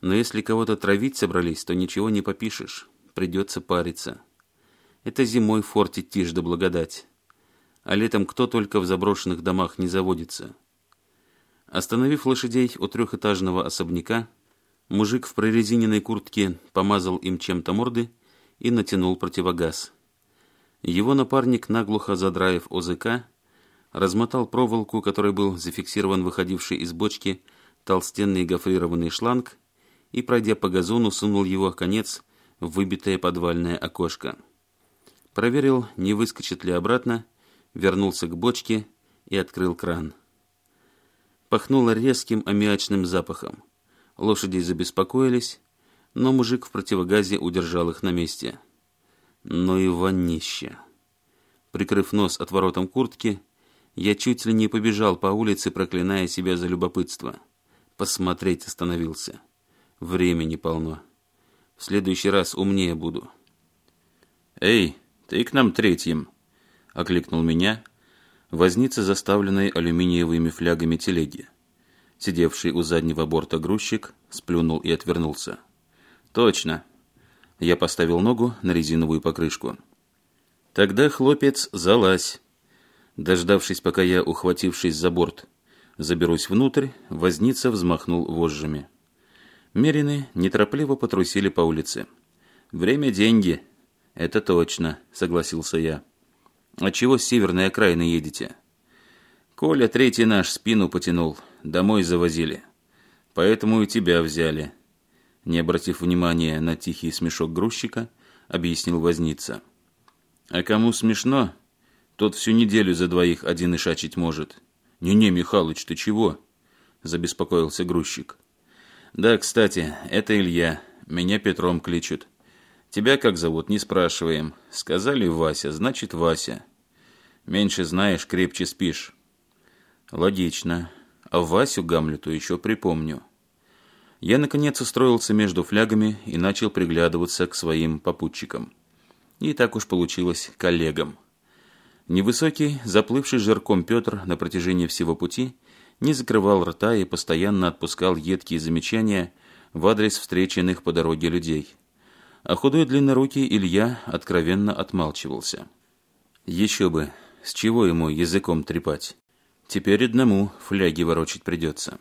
Но если кого-то травить собрались, то ничего не попишешь. Придется париться. Это зимой в форте тишь да благодать. А летом кто только в заброшенных домах не заводится. Остановив лошадей у трехэтажного особняка, Мужик в прорезиненной куртке помазал им чем-то морды и натянул противогаз. Его напарник, наглухо задраив ОЗК, размотал проволоку, которой был зафиксирован выходивший из бочки толстенный гофрированный шланг, и, пройдя по газону, сунул его конец в выбитое подвальное окошко. Проверил, не выскочит ли обратно, вернулся к бочке и открыл кран. Пахнуло резким аммиачным запахом. Лошади забеспокоились, но мужик в противогазе удержал их на месте. Но «Ну и вонище. Прикрыв нос отворотом куртки, я чуть ли не побежал по улице, проклиная себя за любопытство. Посмотреть остановился. Времени полно. В следующий раз умнее буду. «Эй, ты к нам третьим!» — окликнул меня возница, заставленной алюминиевыми флягами телеги. Сидевший у заднего борта грузчик сплюнул и отвернулся. «Точно!» Я поставил ногу на резиновую покрышку. «Тогда, хлопец, залазь!» Дождавшись, пока я, ухватившись за борт, заберусь внутрь, возница взмахнул вожжами. Мерины неторопливо потрусили по улице. «Время – деньги!» «Это точно», – согласился я. «А чего с северной окраины едете?» «Коля третий наш спину потянул», домой завозили. Поэтому и тебя взяли». Не обратив внимания на тихий смешок грузчика, объяснил возница. «А кому смешно, тот всю неделю за двоих один и шачить может». «Не-не, Михалыч, ты чего?» – забеспокоился грузчик. «Да, кстати, это Илья. Меня Петром кличут. Тебя как зовут, не спрашиваем. Сказали Вася, значит Вася. Меньше знаешь, крепче спишь». «Логично», а Васю Гамлету еще припомню. Я, наконец, устроился между флягами и начал приглядываться к своим попутчикам. И так уж получилось коллегам. Невысокий, заплывший жирком Петр на протяжении всего пути не закрывал рта и постоянно отпускал едкие замечания в адрес встреченных по дороге людей. А худой длиннорукий Илья откровенно отмалчивался. Еще бы, с чего ему языком трепать? Теперь одному фляги ворочить придется.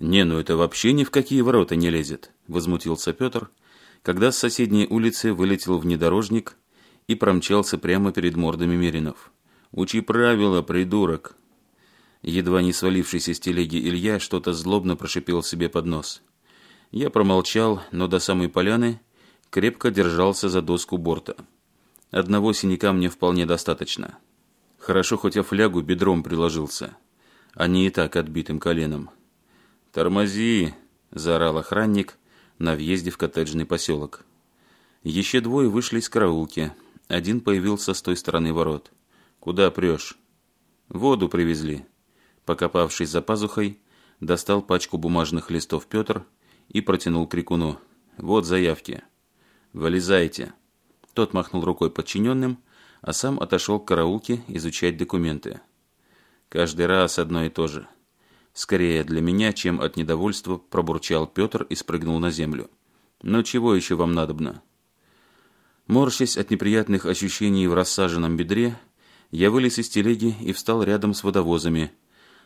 «Не, ну это вообще ни в какие ворота не лезет», – возмутился Петр, когда с соседней улицы вылетел внедорожник и промчался прямо перед мордами Меринов. «Учи правила, придурок!» Едва не свалившийся с телеги Илья что-то злобно прошипел себе под нос. Я промолчал, но до самой поляны крепко держался за доску борта. Одного синяка мне вполне достаточно. Хорошо, хоть я флягу бедром приложился, а не и так отбитым коленом. «Тормози!» – заорал охранник на въезде в коттеджный поселок. Еще двое вышли из караулки. Один появился с той стороны ворот. «Куда прешь?» «Воду привезли». Покопавшись за пазухой, достал пачку бумажных листов Петр и протянул крикуну. «Вот заявки. Вылезайте». Тот махнул рукой подчиненным, а сам отошел к караулке изучать документы. Каждый раз одно и то же. Скорее для меня, чем от недовольства, пробурчал Петр и спрыгнул на землю. «Но «Ну чего еще вам надобно?» Морщась от неприятных ощущений в рассаженном бедре, я вылез из телеги и встал рядом с водовозами,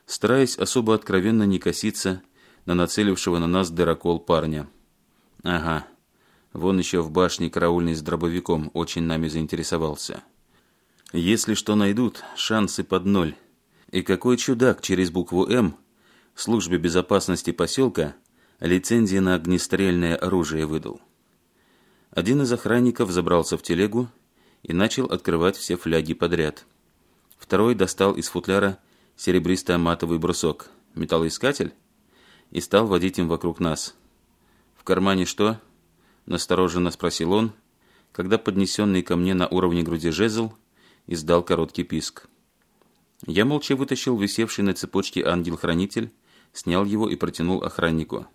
стараясь особо откровенно не коситься на нацелившего на нас дырокол парня. «Ага, вон еще в башне караульный с дробовиком очень нами заинтересовался». Если что найдут, шансы под ноль. И какой чудак через букву «М» в службе безопасности поселка лицензии на огнестрельное оружие выдал. Один из охранников забрался в телегу и начал открывать все фляги подряд. Второй достал из футляра серебристо-матовый брусок, металлоискатель, и стал водить им вокруг нас. «В кармане что?» – настороженно спросил он, когда поднесенный ко мне на уровне груди жезл – издал короткий писк. Я молча вытащил висевший на цепочке ангел-хранитель, снял его и протянул охраннику.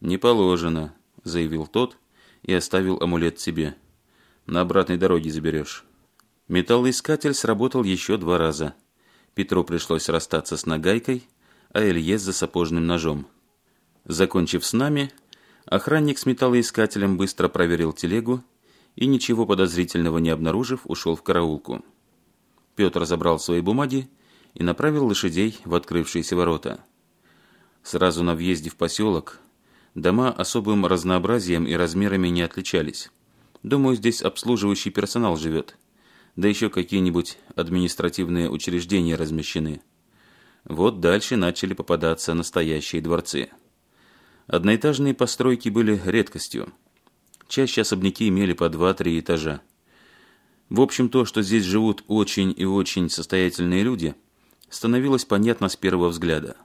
«Не положено», – заявил тот и оставил амулет себе. «На обратной дороге заберешь». Металлоискатель сработал еще два раза. Петру пришлось расстаться с нагайкой, а Элье за сапожным ножом. Закончив с нами, охранник с металлоискателем быстро проверил телегу и, ничего подозрительного не обнаружив, ушел в караулку. Петр забрал свои бумаги и направил лошадей в открывшиеся ворота. Сразу на въезде в поселок дома особым разнообразием и размерами не отличались. Думаю, здесь обслуживающий персонал живет. Да еще какие-нибудь административные учреждения размещены. Вот дальше начали попадаться настоящие дворцы. Одноэтажные постройки были редкостью. Чаще особняки имели по два-три этажа. В общем, то, что здесь живут очень и очень состоятельные люди, становилось понятно с первого взгляда.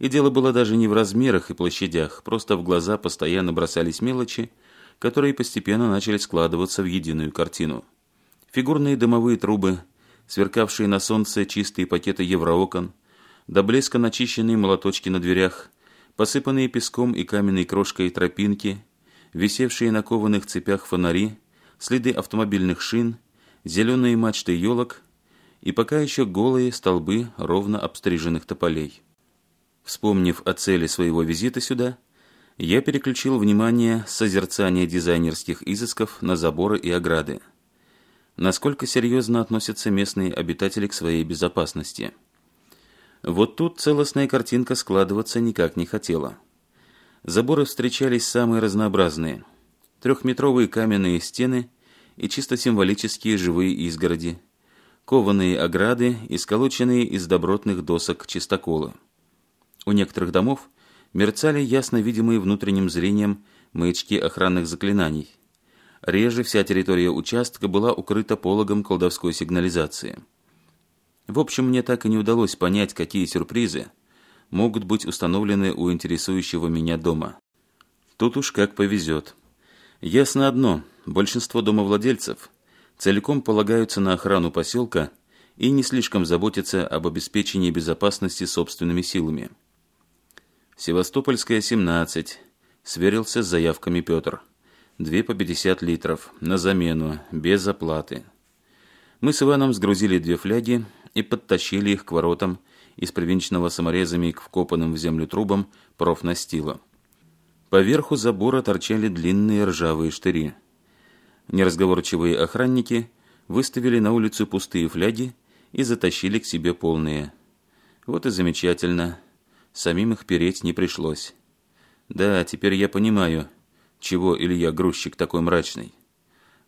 И дело было даже не в размерах и площадях, просто в глаза постоянно бросались мелочи, которые постепенно начали складываться в единую картину. Фигурные дымовые трубы, сверкавшие на солнце чистые пакеты евроокон, до блеска начищенные молоточки на дверях, посыпанные песком и каменной крошкой тропинки, висевшие на кованых цепях фонари, следы автомобильных шин – зеленые мачты елок и пока еще голые столбы ровно обстриженных тополей. Вспомнив о цели своего визита сюда, я переключил внимание с созерцания дизайнерских изысков на заборы и ограды. Насколько серьезно относятся местные обитатели к своей безопасности. Вот тут целостная картинка складываться никак не хотела. Заборы встречались самые разнообразные. Трехметровые каменные стены – и чисто символические живые изгороди, кованые ограды и из добротных досок чистокола. У некоторых домов мерцали ясно видимые внутренним зрением маячки охранных заклинаний. Реже вся территория участка была укрыта пологом колдовской сигнализации. В общем, мне так и не удалось понять, какие сюрпризы могут быть установлены у интересующего меня дома. Тут уж как повезет. Ясно одно – большинство домовладельцев целиком полагаются на охрану поселка и не слишком заботятся об обеспечении безопасности собственными силами. «Севастопольская, 17», – сверился с заявками Петр. «Две по 50 литров, на замену, без оплаты». Мы с Иваном сгрузили две фляги и подтащили их к воротам из привинченного саморезами к вкопанным в землю трубам профнастила. Поверху забора торчали длинные ржавые штыри – Неразговорчивые охранники выставили на улицу пустые фляги и затащили к себе полные. Вот и замечательно. Самим их переть не пришлось. Да, теперь я понимаю, чего Илья грузчик такой мрачный.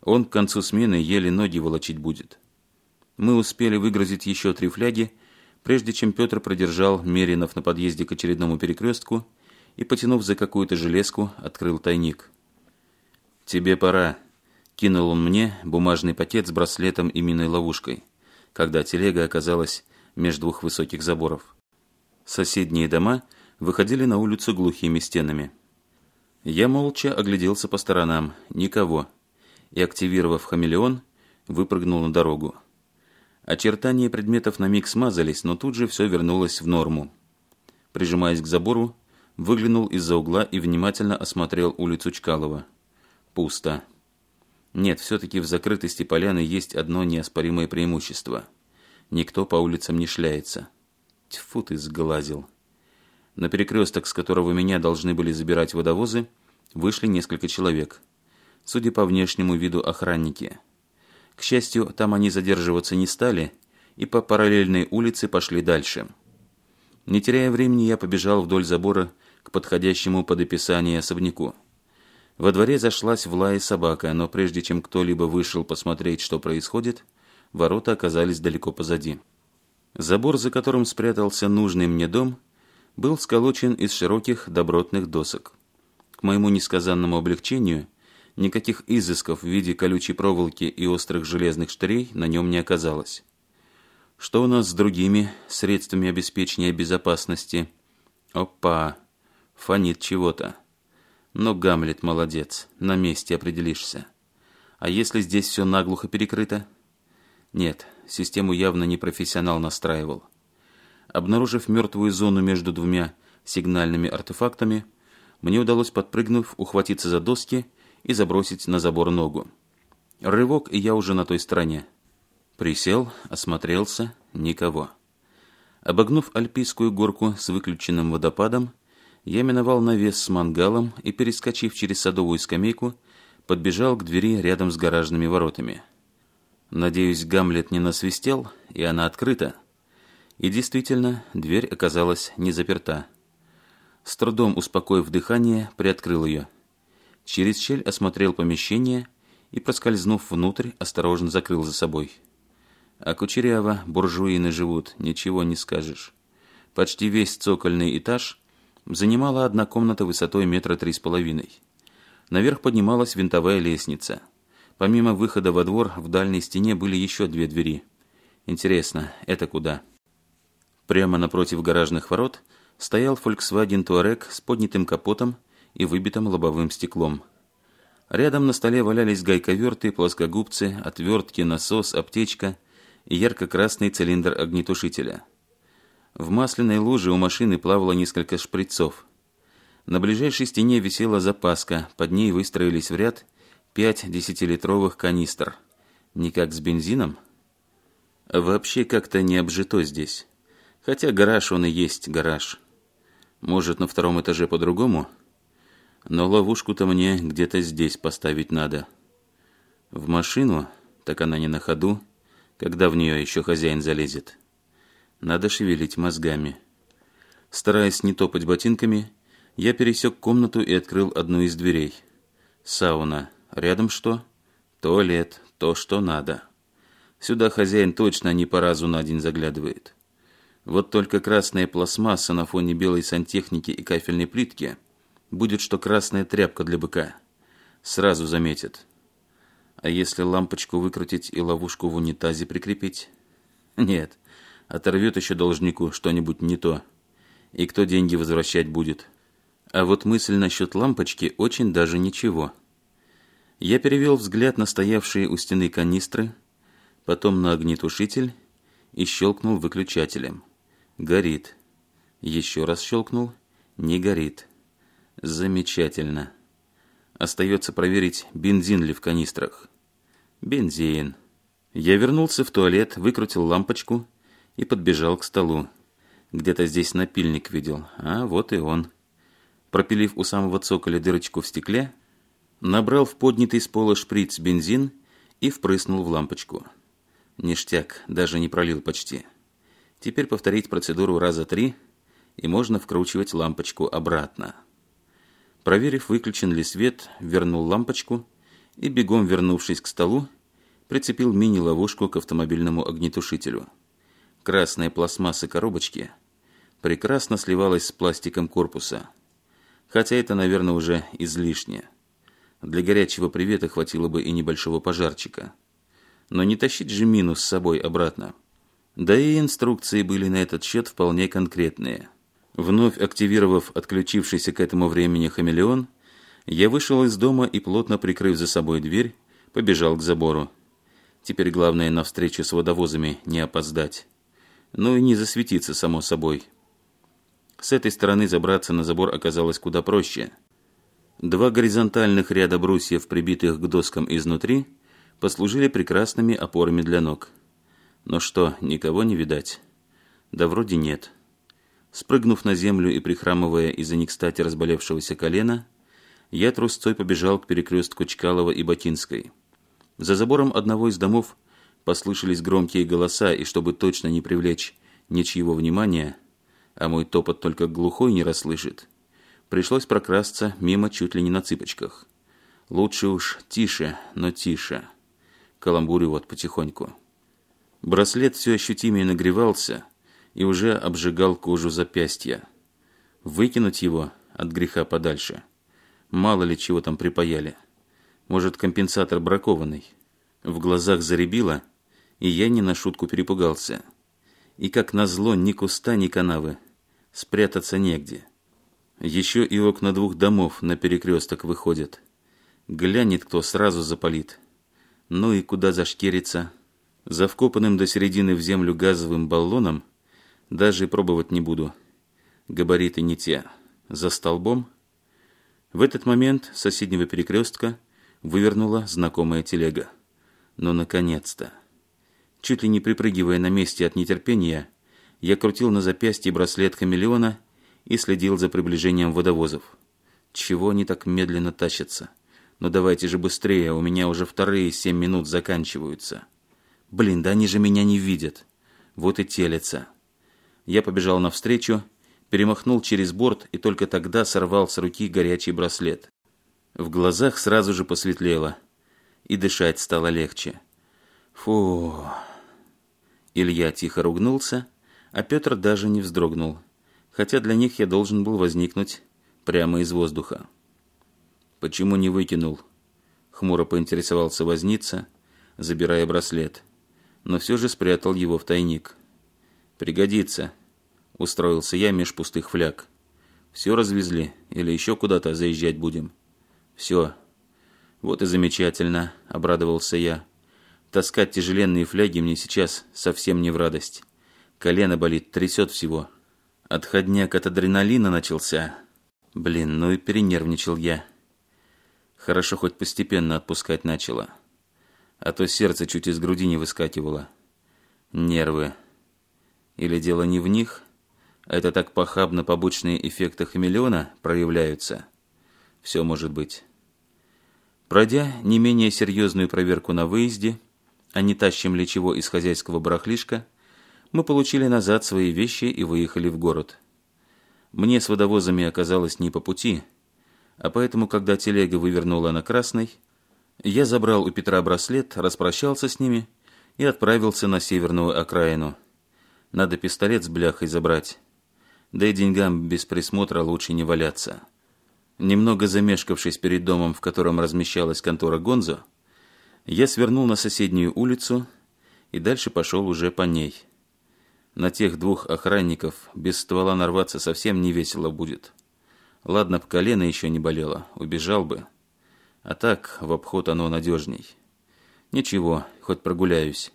Он к концу смены еле ноги волочить будет. Мы успели выгрузить еще три фляги, прежде чем Петр продержал Меринов на подъезде к очередному перекрестку и, потянув за какую-то железку, открыл тайник. «Тебе пора», Кинул он мне бумажный пакет с браслетом и минной ловушкой, когда телега оказалась между двух высоких заборов. Соседние дома выходили на улицу глухими стенами. Я молча огляделся по сторонам, никого, и, активировав хамелеон, выпрыгнул на дорогу. Очертания предметов на миг смазались, но тут же все вернулось в норму. Прижимаясь к забору, выглянул из-за угла и внимательно осмотрел улицу Чкалова. Пусто. Нет, все-таки в закрытости поляны есть одно неоспоримое преимущество. Никто по улицам не шляется. Тьфу ты сглазил. На перекресток, с которого меня должны были забирать водовозы, вышли несколько человек. Судя по внешнему виду охранники. К счастью, там они задерживаться не стали и по параллельной улице пошли дальше. Не теряя времени, я побежал вдоль забора к подходящему под описание особняку. Во дворе зашлась в лае собака, но прежде чем кто-либо вышел посмотреть, что происходит, ворота оказались далеко позади. Забор, за которым спрятался нужный мне дом, был сколочен из широких добротных досок. К моему несказанному облегчению, никаких изысков в виде колючей проволоки и острых железных штырей на нем не оказалось. Что у нас с другими средствами обеспечения безопасности? Опа! Фонит чего-то. Но Гамлет молодец, на месте определишься. А если здесь все наглухо перекрыто? Нет, систему явно не профессионал настраивал. Обнаружив мертвую зону между двумя сигнальными артефактами, мне удалось, подпрыгнув, ухватиться за доски и забросить на забор ногу. Рывок, и я уже на той стороне. Присел, осмотрелся, никого. Обогнув альпийскую горку с выключенным водопадом, я миновал навес с мангалом и, перескочив через садовую скамейку, подбежал к двери рядом с гаражными воротами. Надеюсь, Гамлет не насвистел, и она открыта. И действительно, дверь оказалась не заперта. С трудом успокоив дыхание, приоткрыл ее. Через щель осмотрел помещение и, проскользнув внутрь, осторожно закрыл за собой. А Кучерява буржуины живут, ничего не скажешь. Почти весь цокольный этаж – занимала одна комната высотой метра три с половиной. Наверх поднималась винтовая лестница. Помимо выхода во двор, в дальней стене были еще две двери. Интересно, это куда? Прямо напротив гаражных ворот стоял Volkswagen Touareg с поднятым капотом и выбитым лобовым стеклом. Рядом на столе валялись гайковерты, плоскогубцы, отвертки, насос, аптечка и ярко-красный цилиндр огнетушителя – в масляной луже у машины плавало несколько шприцов. На ближайшей стене висела запаска, под ней выстроились в ряд пять десятилитровых канистр. Не как с бензином? Вообще как-то не обжито здесь. Хотя гараж он и есть гараж. Может, на втором этаже по-другому? Но ловушку-то мне где-то здесь поставить надо. В машину, так она не на ходу, когда в нее еще хозяин залезет. Надо шевелить мозгами. Стараясь не топать ботинками, я пересек комнату и открыл одну из дверей. Сауна. Рядом что? Туалет. То, что надо. Сюда хозяин точно не по разу на день заглядывает. Вот только красная пластмасса на фоне белой сантехники и кафельной плитки будет, что красная тряпка для быка. Сразу заметит. А если лампочку выкрутить и ловушку в унитазе прикрепить? Нет, Оторвет еще должнику что-нибудь не то. И кто деньги возвращать будет? А вот мысль насчет лампочки очень даже ничего. Я перевел взгляд на стоявшие у стены канистры, потом на огнетушитель и щелкнул выключателем. Горит. Еще раз щелкнул. Не горит. Замечательно. Остается проверить, бензин ли в канистрах. Бензин. Я вернулся в туалет, выкрутил лампочку – и подбежал к столу. Где-то здесь напильник видел, а вот и он. Пропилив у самого цоколя дырочку в стекле, набрал в поднятый с пола шприц бензин и впрыснул в лампочку. Ништяк, даже не пролил почти. Теперь повторить процедуру раза три, и можно вкручивать лампочку обратно. Проверив, выключен ли свет, вернул лампочку и, бегом вернувшись к столу, прицепил мини-ловушку к автомобильному огнетушителю – красной пластмассы коробочки прекрасно сливалась с пластиком корпуса. Хотя это, наверное, уже излишне. Для горячего привета хватило бы и небольшого пожарчика. Но не тащить же минус с собой обратно. Да и инструкции были на этот счет вполне конкретные. Вновь активировав отключившийся к этому времени хамелеон, я вышел из дома и, плотно прикрыв за собой дверь, побежал к забору. Теперь главное на встречу с водовозами не опоздать но ну и не засветиться, само собой. С этой стороны забраться на забор оказалось куда проще. Два горизонтальных ряда брусьев, прибитых к доскам изнутри, послужили прекрасными опорами для ног. Но что, никого не видать? Да вроде нет. Спрыгнув на землю и прихрамывая из-за некстати разболевшегося колена, я трусцой побежал к перекрестку Чкалова и Ботинской. За забором одного из домов – послышались громкие голоса, и чтобы точно не привлечь ничьего внимания, а мой топот только глухой не расслышит, пришлось прокрасться мимо чуть ли не на цыпочках. Лучше уж тише, но тише. Каламбурю вот потихоньку. Браслет все ощутимее нагревался и уже обжигал кожу запястья. Выкинуть его от греха подальше. Мало ли чего там припаяли. Может, компенсатор бракованный. В глазах заребило, и я не на шутку перепугался. И как назло ни куста, ни канавы. Спрятаться негде. Еще и окна двух домов на перекресток выходят. Глянет кто, сразу запалит. Ну и куда зашкериться? За вкопанным до середины в землю газовым баллоном даже пробовать не буду. Габариты не те. За столбом? В этот момент соседнего перекрестка вывернула знакомая телега. но ну, наконец-то! Чуть ли не припрыгивая на месте от нетерпения, я крутил на запястье браслет хамелеона и следил за приближением водовозов. Чего они так медленно тащатся? Ну давайте же быстрее, у меня уже вторые семь минут заканчиваются. Блин, да они же меня не видят. Вот и телятся. Я побежал навстречу, перемахнул через борт и только тогда сорвал с руки горячий браслет. В глазах сразу же посветлело, и дышать стало легче. Фух... Илья тихо ругнулся, а Петр даже не вздрогнул, хотя для них я должен был возникнуть прямо из воздуха. «Почему не выкинул?» — хмуро поинтересовался возница, забирая браслет, но все же спрятал его в тайник. «Пригодится», — устроился я меж пустых фляг. «Все развезли или еще куда-то заезжать будем?» «Все». «Вот и замечательно», — обрадовался я. Таскать тяжеленные фляги мне сейчас совсем не в радость. Колено болит, трясет всего. Отходняк от адреналина начался. Блин, ну и перенервничал я. Хорошо хоть постепенно отпускать начало. А то сердце чуть из груди не выскакивало. Нервы. Или дело не в них? Это так похабно побочные эффекты хамелеона проявляются? Все может быть. Пройдя не менее серьезную проверку на выезде, а не тащим ли чего из хозяйского барахлишка, мы получили назад свои вещи и выехали в город. Мне с водовозами оказалось не по пути, а поэтому, когда телега вывернула на красный, я забрал у Петра браслет, распрощался с ними и отправился на северную окраину. Надо пистолет с бляхой забрать. Да и деньгам без присмотра лучше не валяться. Немного замешкавшись перед домом, в котором размещалась контора Гонзо, я свернул на соседнюю улицу и дальше пошел уже по ней. На тех двух охранников без ствола нарваться совсем не весело будет. Ладно б колено еще не болело, убежал бы. А так в обход оно надежней. Ничего, хоть прогуляюсь.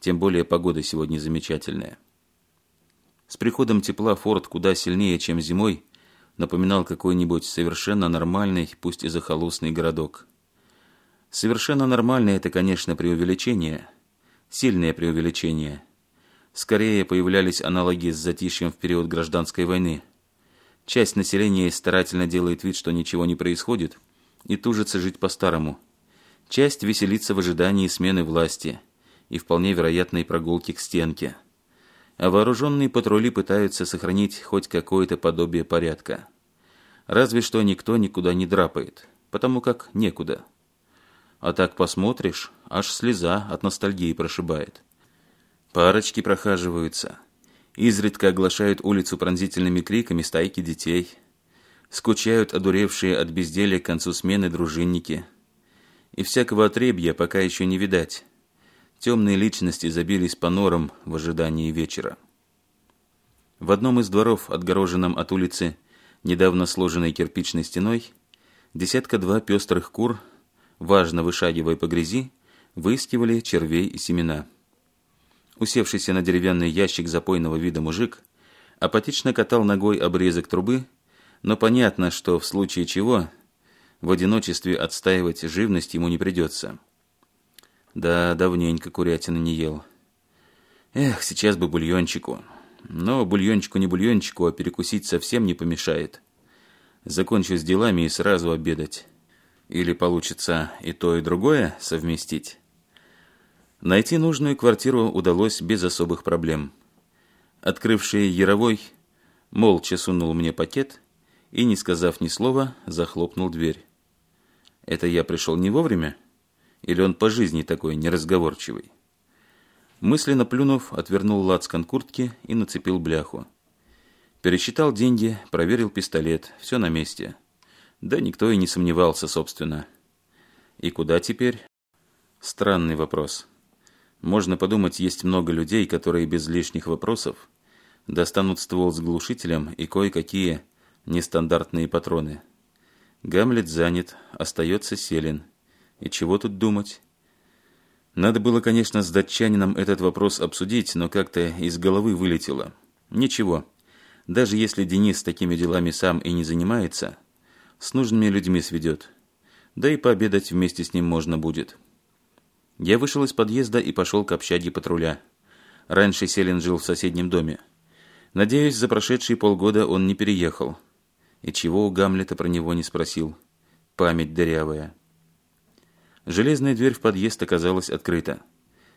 Тем более погода сегодня замечательная. С приходом тепла форт куда сильнее, чем зимой, напоминал какой-нибудь совершенно нормальный, пусть и захолустный городок. Совершенно нормально это, конечно, преувеличение, сильное преувеличение. Скорее появлялись аналогии с затишьем в период гражданской войны. Часть населения старательно делает вид, что ничего не происходит, и тужится жить по-старому. Часть веселится в ожидании смены власти и вполне вероятной прогулки к стенке. А вооруженные патрули пытаются сохранить хоть какое-то подобие порядка. Разве что никто никуда не драпает, потому как некуда. А так посмотришь, аж слеза от ностальгии прошибает. Парочки прохаживаются. Изредка оглашают улицу пронзительными криками стайки детей. Скучают одуревшие от безделия к концу смены дружинники. И всякого отребья пока еще не видать. Темные личности забились по норам в ожидании вечера. В одном из дворов, отгороженном от улицы, недавно сложенной кирпичной стеной, десятка-два пестрых кур – важно вышагивая по грязи, выискивали червей и семена. Усевшийся на деревянный ящик запойного вида мужик апатично катал ногой обрезок трубы, но понятно, что в случае чего в одиночестве отстаивать живность ему не придется. Да, давненько курятина не ел. Эх, сейчас бы бульончику. Но бульончику не бульончику, а перекусить совсем не помешает. Закончу с делами и сразу обедать. Или получится и то, и другое совместить? Найти нужную квартиру удалось без особых проблем. Открывший Яровой молча сунул мне пакет и, не сказав ни слова, захлопнул дверь. Это я пришел не вовремя? Или он по жизни такой неразговорчивый? Мысленно плюнув, отвернул лацкан куртки и нацепил бляху. Пересчитал деньги, проверил пистолет, все на месте. — да никто и не сомневался, собственно. И куда теперь? Странный вопрос. Можно подумать, есть много людей, которые без лишних вопросов достанут ствол с глушителем и кое-какие нестандартные патроны. Гамлет занят, остается Селин. И чего тут думать? Надо было, конечно, с датчанином этот вопрос обсудить, но как-то из головы вылетело. Ничего. Даже если Денис такими делами сам и не занимается – с нужными людьми сведет. Да и пообедать вместе с ним можно будет. Я вышел из подъезда и пошел к общаге патруля. Раньше Селин жил в соседнем доме. Надеюсь, за прошедшие полгода он не переехал. И чего у Гамлета про него не спросил. Память дырявая. Железная дверь в подъезд оказалась открыта.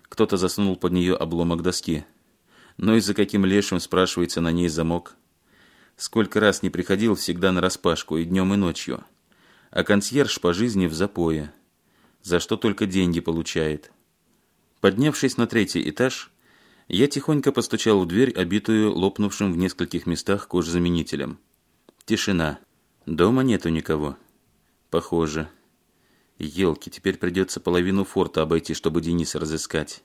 Кто-то засунул под нее обломок доски. Но и за каким лешим спрашивается на ней замок – Сколько раз не приходил, всегда нараспашку, и днем, и ночью. А консьерж по жизни в запое. За что только деньги получает. Поднявшись на третий этаж, я тихонько постучал в дверь, обитую лопнувшим в нескольких местах кожзаменителем. Тишина. Дома нету никого. Похоже. Елки, теперь придется половину форта обойти, чтобы Дениса разыскать.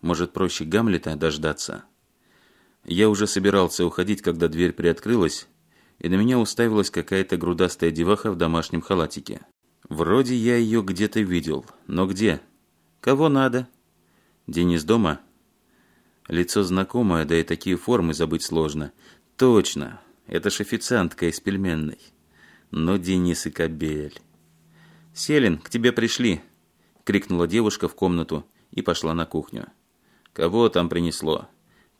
Может, проще Гамлета дождаться?» Я уже собирался уходить, когда дверь приоткрылась, и на меня уставилась какая-то грудастая деваха в домашнем халатике. Вроде я ее где-то видел, но где? Кого надо? Денис дома? Лицо знакомое, да и такие формы забыть сложно. Точно, это ж официантка из пельменной. Но Денис и кобель. «Селин, к тебе пришли!» — крикнула девушка в комнату и пошла на кухню. «Кого там принесло?»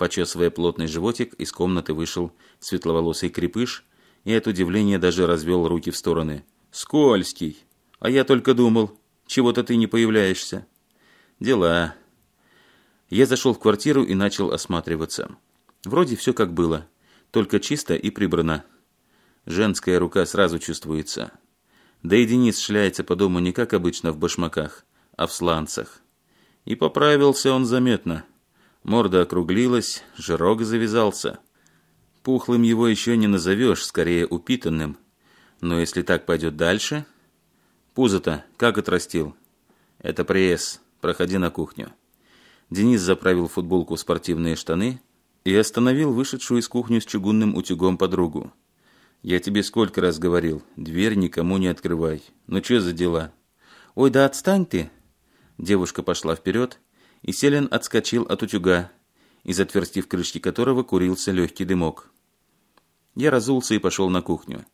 Почесывая плотный животик, из комнаты вышел светловолосый крепыш и от удивления даже развел руки в стороны. «Скользкий! А я только думал, чего-то ты не появляешься». «Дела». Я зашел в квартиру и начал осматриваться. Вроде все как было, только чисто и прибрано. Женская рука сразу чувствуется. Да и Денис шляется по дому не как обычно в башмаках, а в сланцах. И поправился он заметно – Морда округлилась, жирок завязался. Пухлым его еще не назовешь, скорее упитанным. Но если так пойдет дальше... Пузо-то как отрастил? Это пресс. Проходи на кухню. Денис заправил футболку в спортивные штаны и остановил вышедшую из кухни с чугунным утюгом подругу. «Я тебе сколько раз говорил, дверь никому не открывай. Ну что за дела?» «Ой, да отстань ты!» Девушка пошла вперед и Селин отскочил от утюга, из отверстий в крышке которого курился легкий дымок. Я разулся и пошел на кухню.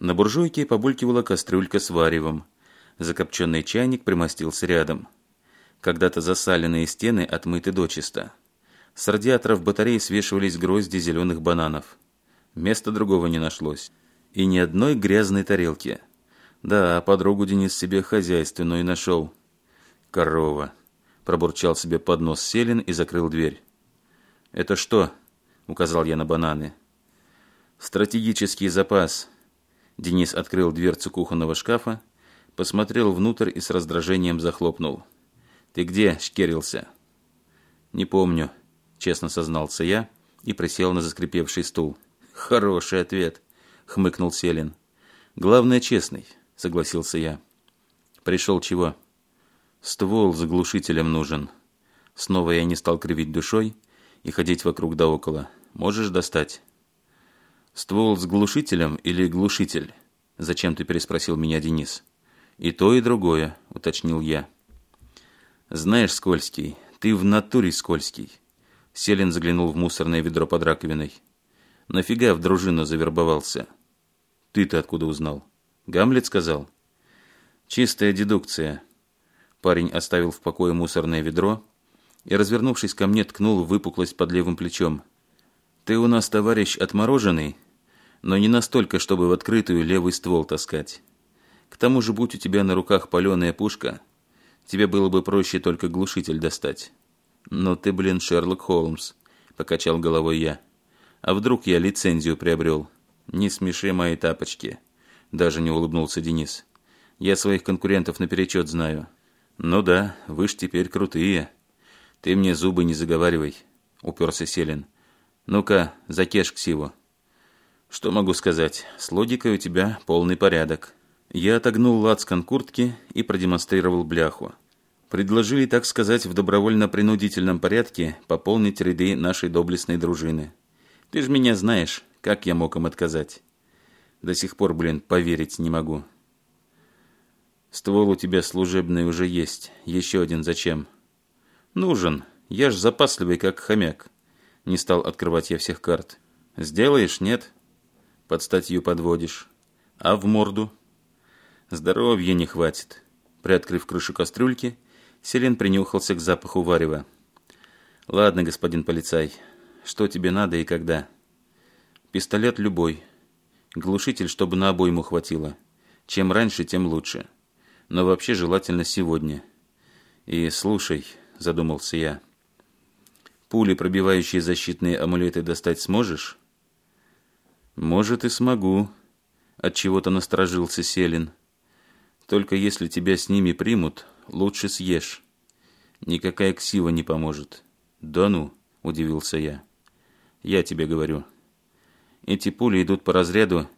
На буржуйке побулькивала кастрюлька с варевом. Закопченный чайник примостился рядом. Когда-то засаленные стены отмыты дочисто. С радиаторов батареи свешивались грозди зеленых бананов. Места другого не нашлось. И ни одной грязной тарелки. Да, подругу Денис себе хозяйственную и нашел. Корова пробурчал себе под нос Селин и закрыл дверь. «Это что?» – указал я на бананы. «Стратегический запас». Денис открыл дверцу кухонного шкафа, посмотрел внутрь и с раздражением захлопнул. «Ты где?» – шкерился. «Не помню», – честно сознался я и присел на заскрипевший стул. «Хороший ответ», – хмыкнул Селин. «Главное, честный», – согласился я. «Пришел чего?» Ствол с глушителем нужен. Снова я не стал кривить душой и ходить вокруг да около. Можешь достать? Ствол с глушителем или глушитель? Зачем ты переспросил меня, Денис? И то, и другое, уточнил я. Знаешь, скользкий, ты в натуре скользкий. Селин заглянул в мусорное ведро под раковиной. Нафига в дружину завербовался? Ты-то откуда узнал? Гамлет сказал? Чистая дедукция, Парень оставил в покое мусорное ведро и, развернувшись ко мне, ткнул выпуклость под левым плечом. «Ты у нас, товарищ, отмороженный, но не настолько, чтобы в открытую левый ствол таскать. К тому же, будь у тебя на руках паленая пушка, тебе было бы проще только глушитель достать». «Но «Ну ты, блин, Шерлок Холмс», — покачал головой я. «А вдруг я лицензию приобрел?» «Не смеши мои тапочки», — даже не улыбнулся Денис. «Я своих конкурентов наперечет знаю». «Ну да, вы ж теперь крутые. Ты мне зубы не заговаривай», — уперся Селин. «Ну-ка, закеш ксиву». «Что могу сказать? С логикой у тебя полный порядок». Я отогнул лацкан куртки и продемонстрировал бляху. Предложили, так сказать, в добровольно-принудительном порядке пополнить ряды нашей доблестной дружины. Ты ж меня знаешь, как я мог им отказать? До сих пор, блин, поверить не могу. Ствол у тебя служебный уже есть. Еще один зачем? Нужен. Я ж запасливый, как хомяк. Не стал открывать я всех карт. Сделаешь, нет? Под статью подводишь. А в морду? Здоровья не хватит. Приоткрыв крышу кастрюльки, Селин принюхался к запаху варева. Ладно, господин полицай, что тебе надо и когда? Пистолет любой. Глушитель, чтобы на обойму хватило. Чем раньше, тем лучше но вообще желательно сегодня. И слушай, задумался я, пули, пробивающие защитные амулеты, достать сможешь? Может и смогу, от чего-то насторожился Селин. Только если тебя с ними примут, лучше съешь. Никакая ксива не поможет. Да ну, удивился я. Я тебе говорю. Эти пули идут по разряду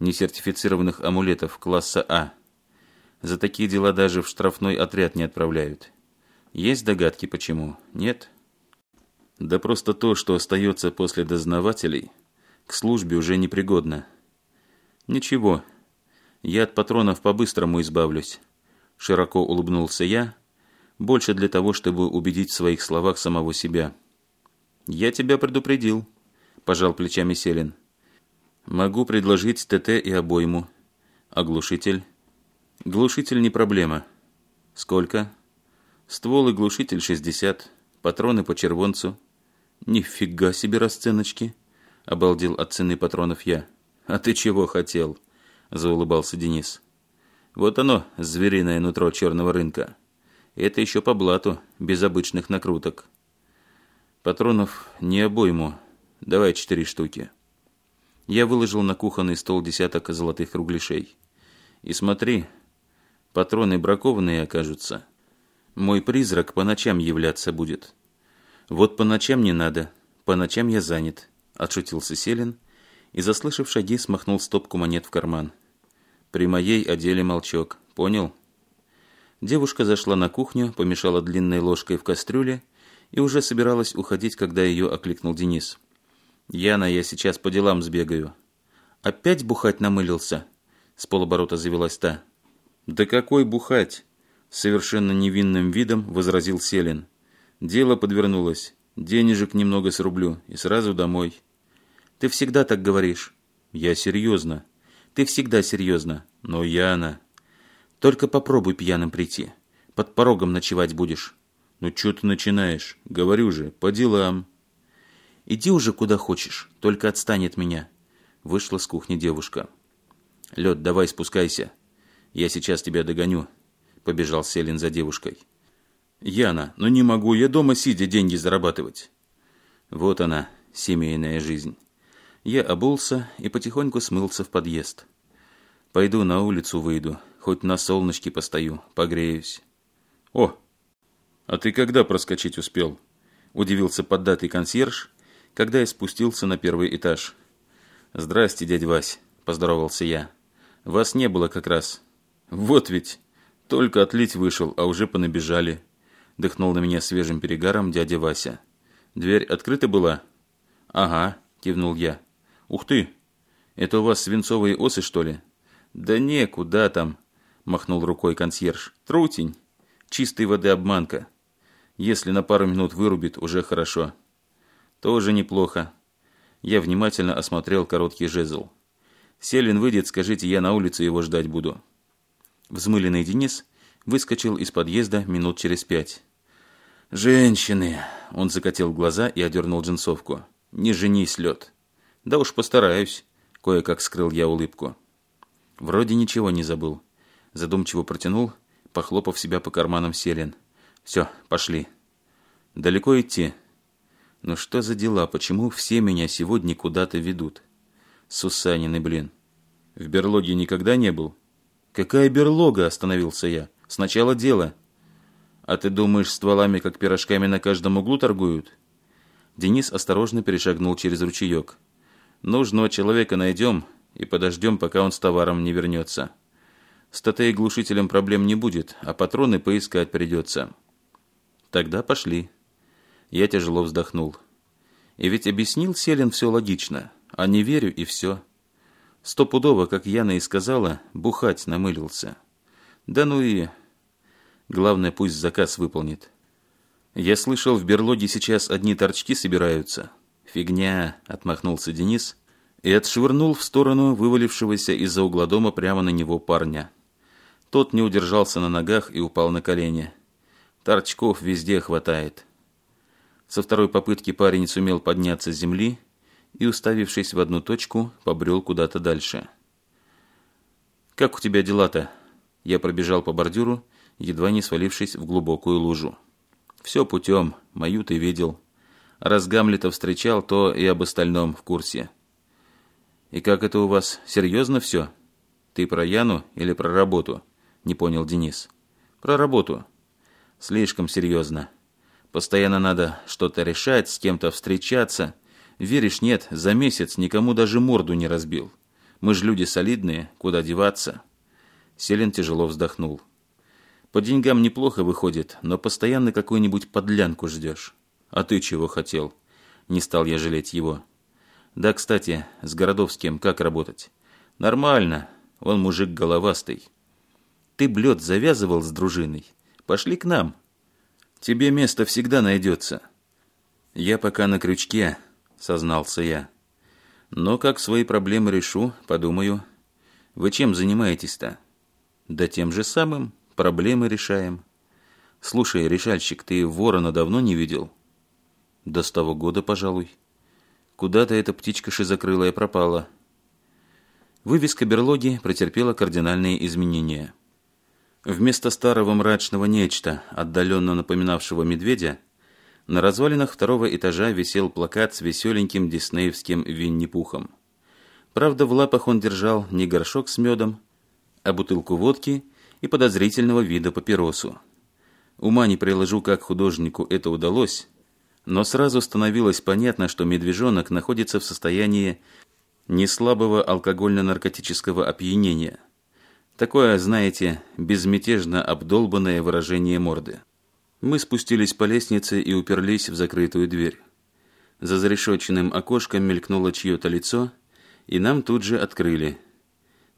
несертифицированных амулетов класса А. За такие дела даже в штрафной отряд не отправляют. Есть догадки, почему? Нет? Да просто то, что остается после дознавателей, к службе уже непригодно. Ничего, я от патронов по-быстрому избавлюсь. Широко улыбнулся я, больше для того, чтобы убедить в своих словах самого себя. «Я тебя предупредил», – пожал плечами Селин. «Могу предложить ТТ и обойму. Оглушитель, Глушитель не проблема. Сколько? Ствол и глушитель 60, патроны по червонцу. Нифига себе расценочки, обалдел от цены патронов я. А ты чего хотел? Заулыбался Денис. Вот оно, звериное нутро черного рынка. Это еще по блату, без обычных накруток. Патронов не обойму. Давай четыре штуки. Я выложил на кухонный стол десяток золотых кругляшей. И смотри, Патроны бракованные окажутся. Мой призрак по ночам являться будет. Вот по ночам не надо, по ночам я занят, отшутился Селин и, заслышав шаги, смахнул стопку монет в карман. При моей одели молчок, понял? Девушка зашла на кухню, помешала длинной ложкой в кастрюле и уже собиралась уходить, когда ее окликнул Денис. «Яна, я сейчас по делам сбегаю». «Опять бухать намылился?» – с полоборота завелась та. «Да какой бухать!» – совершенно невинным видом возразил Селин. «Дело подвернулось. Денежек немного срублю и сразу домой». «Ты всегда так говоришь». «Я серьезно». «Ты всегда серьезно. Но Яна...» «Только попробуй пьяным прийти. Под порогом ночевать будешь». «Ну что ты начинаешь? Говорю же, по делам». «Иди уже куда хочешь, только отстань от меня». Вышла с кухни девушка. «Лед, давай спускайся». «Я сейчас тебя догоню», – побежал Селин за девушкой. «Яна, ну не могу, я дома сидя деньги зарабатывать». Вот она, семейная жизнь. Я обулся и потихоньку смылся в подъезд. Пойду на улицу выйду, хоть на солнышке постою, погреюсь. «О, а ты когда проскочить успел?» – удивился поддатый консьерж, когда я спустился на первый этаж. «Здрасте, дядь Вась», – поздоровался я. «Вас не было как раз. Вот ведь! Только отлить вышел, а уже понабежали. Дыхнул на меня свежим перегаром дядя Вася. Дверь открыта была? Ага, кивнул я. Ух ты! Это у вас свинцовые осы, что ли? Да не, куда там? Махнул рукой консьерж. Трутень. Чистой воды обманка. Если на пару минут вырубит, уже хорошо. Тоже неплохо. Я внимательно осмотрел короткий жезл. Селин выйдет, скажите, я на улице его ждать буду. Взмыленный Денис выскочил из подъезда минут через пять. «Женщины!» – он закатил глаза и одернул джинсовку. «Не женись, лед!» «Да уж постараюсь!» – кое-как скрыл я улыбку. Вроде ничего не забыл. Задумчиво протянул, похлопав себя по карманам селен. «Все, пошли!» «Далеко идти?» «Ну что за дела? Почему все меня сегодня куда-то ведут?» «Сусанины, блин!» «В берлоге никогда не был?» «Какая берлога?» – остановился я. «Сначала дело». «А ты думаешь, стволами, как пирожками, на каждом углу торгуют?» Денис осторожно перешагнул через ручеек. «Нужного человека найдем и подождем, пока он с товаром не вернется. С ТТ-глушителем проблем не будет, а патроны поискать придется». «Тогда пошли». Я тяжело вздохнул. «И ведь объяснил Селин все логично, а не верю и все». Стопудово, как Яна и сказала, бухать намылился. Да ну и... Главное, пусть заказ выполнит. Я слышал, в берлоге сейчас одни торчки собираются. Фигня, отмахнулся Денис и отшвырнул в сторону вывалившегося из-за угла дома прямо на него парня. Тот не удержался на ногах и упал на колени. Торчков везде хватает. Со второй попытки парень сумел подняться с земли и, уставившись в одну точку, побрел куда-то дальше. «Как у тебя дела-то?» Я пробежал по бордюру, едва не свалившись в глубокую лужу. «Все путем, мою ты видел. Раз Гамлета встречал, то и об остальном в курсе». «И как это у вас? Серьезно все?» «Ты про Яну или про работу?» – не понял Денис. «Про работу». «Слишком серьезно. Постоянно надо что-то решать, с кем-то встречаться». Веришь, нет, за месяц никому даже морду не разбил. Мы же люди солидные, куда деваться?» Селин тяжело вздохнул. «По деньгам неплохо выходит, но постоянно какую-нибудь подлянку ждешь. А ты чего хотел?» Не стал я жалеть его. «Да, кстати, с Городовским как работать?» «Нормально, он мужик головастый». «Ты блед завязывал с дружиной? Пошли к нам. Тебе место всегда найдется». «Я пока на крючке», сознался я. «Но «Ну, как свои проблемы решу, подумаю. Вы чем занимаетесь-то?» «Да тем же самым. Проблемы решаем». «Слушай, решальщик, ты ворона давно не видел?» «Да с того года, пожалуй. Куда-то эта птичка шизокрылая пропала». Вывеска берлоги претерпела кардинальные изменения. Вместо старого мрачного нечто, отдаленно напоминавшего медведя, на развалинах второго этажа висел плакат с веселеньким диснеевским винни-пухом. Правда, в лапах он держал не горшок с медом, а бутылку водки и подозрительного вида папиросу. Ума не приложу, как художнику это удалось, но сразу становилось понятно, что медвежонок находится в состоянии неслабого алкогольно-наркотического опьянения. Такое, знаете, безмятежно обдолбанное выражение морды. Мы спустились по лестнице и уперлись в закрытую дверь. За зарешоченным окошком мелькнуло чье-то лицо, и нам тут же открыли.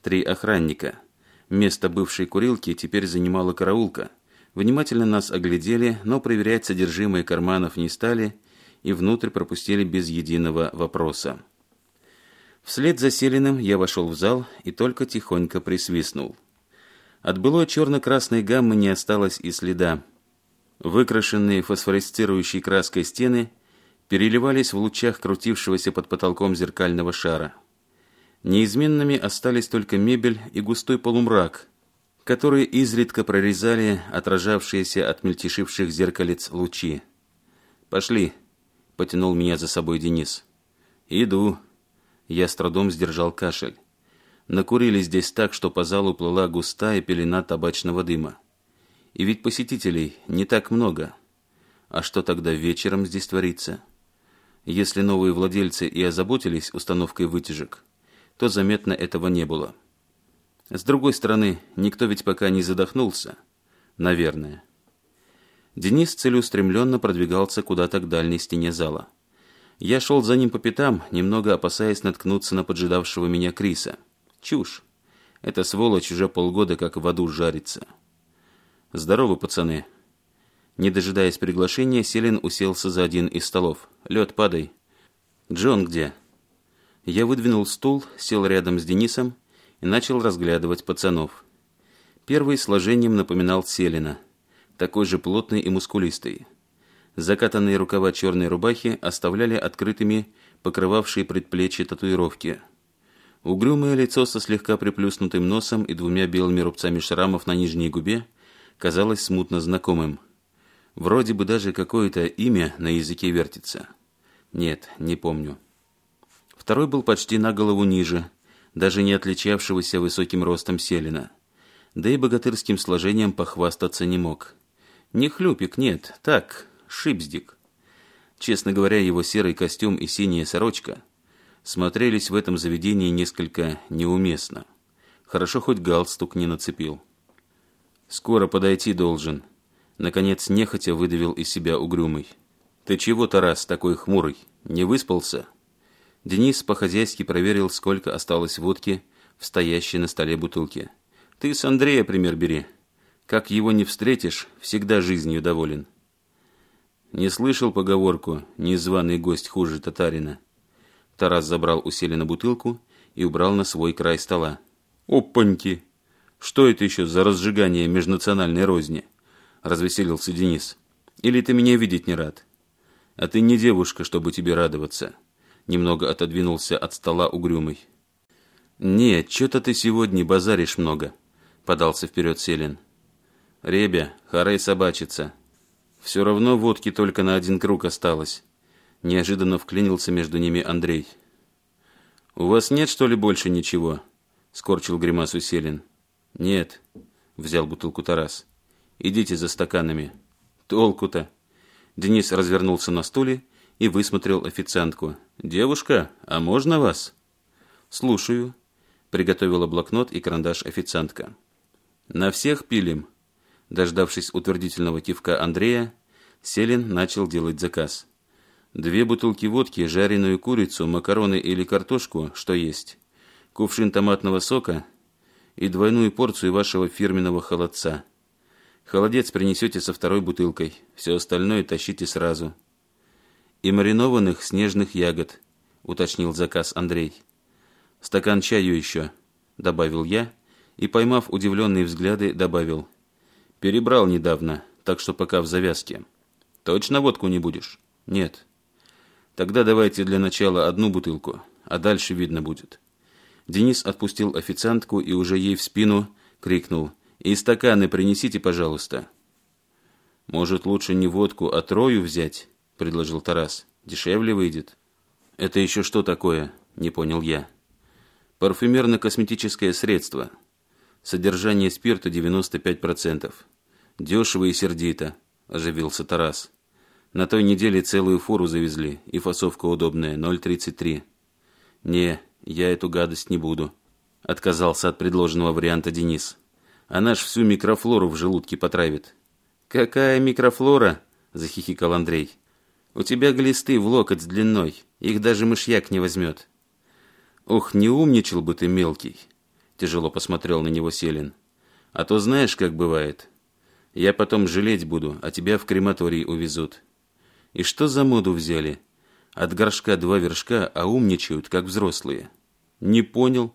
Три охранника. Место бывшей курилки теперь занимала караулка. Внимательно нас оглядели, но проверять содержимое карманов не стали и внутрь пропустили без единого вопроса. Вслед за Селиным я вошел в зал и только тихонько присвистнул. От былой черно-красной гаммы не осталось и следа. Выкрашенные фосфористирующей краской стены переливались в лучах крутившегося под потолком зеркального шара. Неизменными остались только мебель и густой полумрак, которые изредка прорезали отражавшиеся от мельтешивших зеркалец лучи. «Пошли», — потянул меня за собой Денис. «Иду». Я с трудом сдержал кашель. Накурили здесь так, что по залу плыла густая пелена табачного дыма. И ведь посетителей не так много. А что тогда вечером здесь творится? Если новые владельцы и озаботились установкой вытяжек, то заметно этого не было. С другой стороны, никто ведь пока не задохнулся. Наверное. Денис целеустремленно продвигался куда-то к дальней стене зала. Я шел за ним по пятам, немного опасаясь наткнуться на поджидавшего меня Криса. Чушь. Эта сволочь уже полгода как в аду жарится. «Здорово, пацаны!» Не дожидаясь приглашения, Селин уселся за один из столов. «Лед, падай!» «Джон где?» Я выдвинул стул, сел рядом с Денисом и начал разглядывать пацанов. Первый сложением напоминал Селина, такой же плотный и мускулистый. Закатанные рукава черной рубахи оставляли открытыми покрывавшие предплечья татуировки. Угрюмое лицо со слегка приплюснутым носом и двумя белыми рубцами шрамов на нижней губе казалось смутно знакомым. Вроде бы даже какое-то имя на языке вертится. Нет, не помню. Второй был почти на голову ниже, даже не отличавшегося высоким ростом Селина. Да и богатырским сложением похвастаться не мог. Не хлюпик, нет, так, шипздик. Честно говоря, его серый костюм и синяя сорочка смотрелись в этом заведении несколько неуместно. Хорошо хоть галстук не нацепил. «Скоро подойти должен». Наконец, нехотя выдавил из себя угрюмый. «Ты чего, Тарас, такой хмурый? Не выспался?» Денис по-хозяйски проверил, сколько осталось водки в стоящей на столе бутылке. «Ты с Андрея пример бери. Как его не встретишь, всегда жизнью доволен». «Не слышал поговорку «Незваный гость хуже татарина»?» Тарас забрал усиленно бутылку и убрал на свой край стола. «Опаньки!» Что это еще за разжигание межнациональной розни? Развеселился Денис. Или ты меня видеть не рад? А ты не девушка, чтобы тебе радоваться. Немного отодвинулся от стола угрюмый. «Нет, что-то ты сегодня базаришь много», — подался вперед Селин. «Ребя, хорей собачится. Все равно водки только на один круг осталось». Неожиданно вклинился между ними Андрей. «У вас нет, что ли, больше ничего?» — скорчил гримасу Селин. «Нет», — взял бутылку Тарас. «Идите за стаканами». «Толку-то!» Денис развернулся на стуле и высмотрел официантку. «Девушка, а можно вас?» «Слушаю», — приготовила блокнот и карандаш официантка. «На всех пилим». Дождавшись утвердительного кивка Андрея, Селин начал делать заказ. Две бутылки водки, жареную курицу, макароны или картошку, что есть. Кувшин томатного сока, и двойную порцию вашего фирменного холодца. Холодец принесете со второй бутылкой, все остальное тащите сразу. И маринованных снежных ягод, уточнил заказ Андрей. Стакан чаю еще, добавил я, и, поймав удивленные взгляды, добавил. Перебрал недавно, так что пока в завязке. Точно водку не будешь? Нет. Тогда давайте для начала одну бутылку, а дальше видно будет. Денис отпустил официантку и уже ей в спину крикнул «И стаканы принесите, пожалуйста». «Может, лучше не водку, а трою взять?» – предложил Тарас. «Дешевле выйдет». «Это еще что такое?» – не понял я. «Парфюмерно-косметическое средство. Содержание спирта 95%. Дешево и сердито», – оживился Тарас. «На той неделе целую фуру завезли, и фасовка удобная, 0,33». «Не, «Я эту гадость не буду», — отказался от предложенного варианта Денис. «Она ж всю микрофлору в желудке потравит». «Какая микрофлора?» — захихикал Андрей. «У тебя глисты в локоть длиной, их даже мышьяк не возьмет». «Ох, не умничал бы ты, мелкий!» — тяжело посмотрел на него Селин. «А то знаешь, как бывает. Я потом жалеть буду, а тебя в крематорий увезут». «И что за моду взяли?» От горшка два вершка, а умничают, как взрослые. Не понял,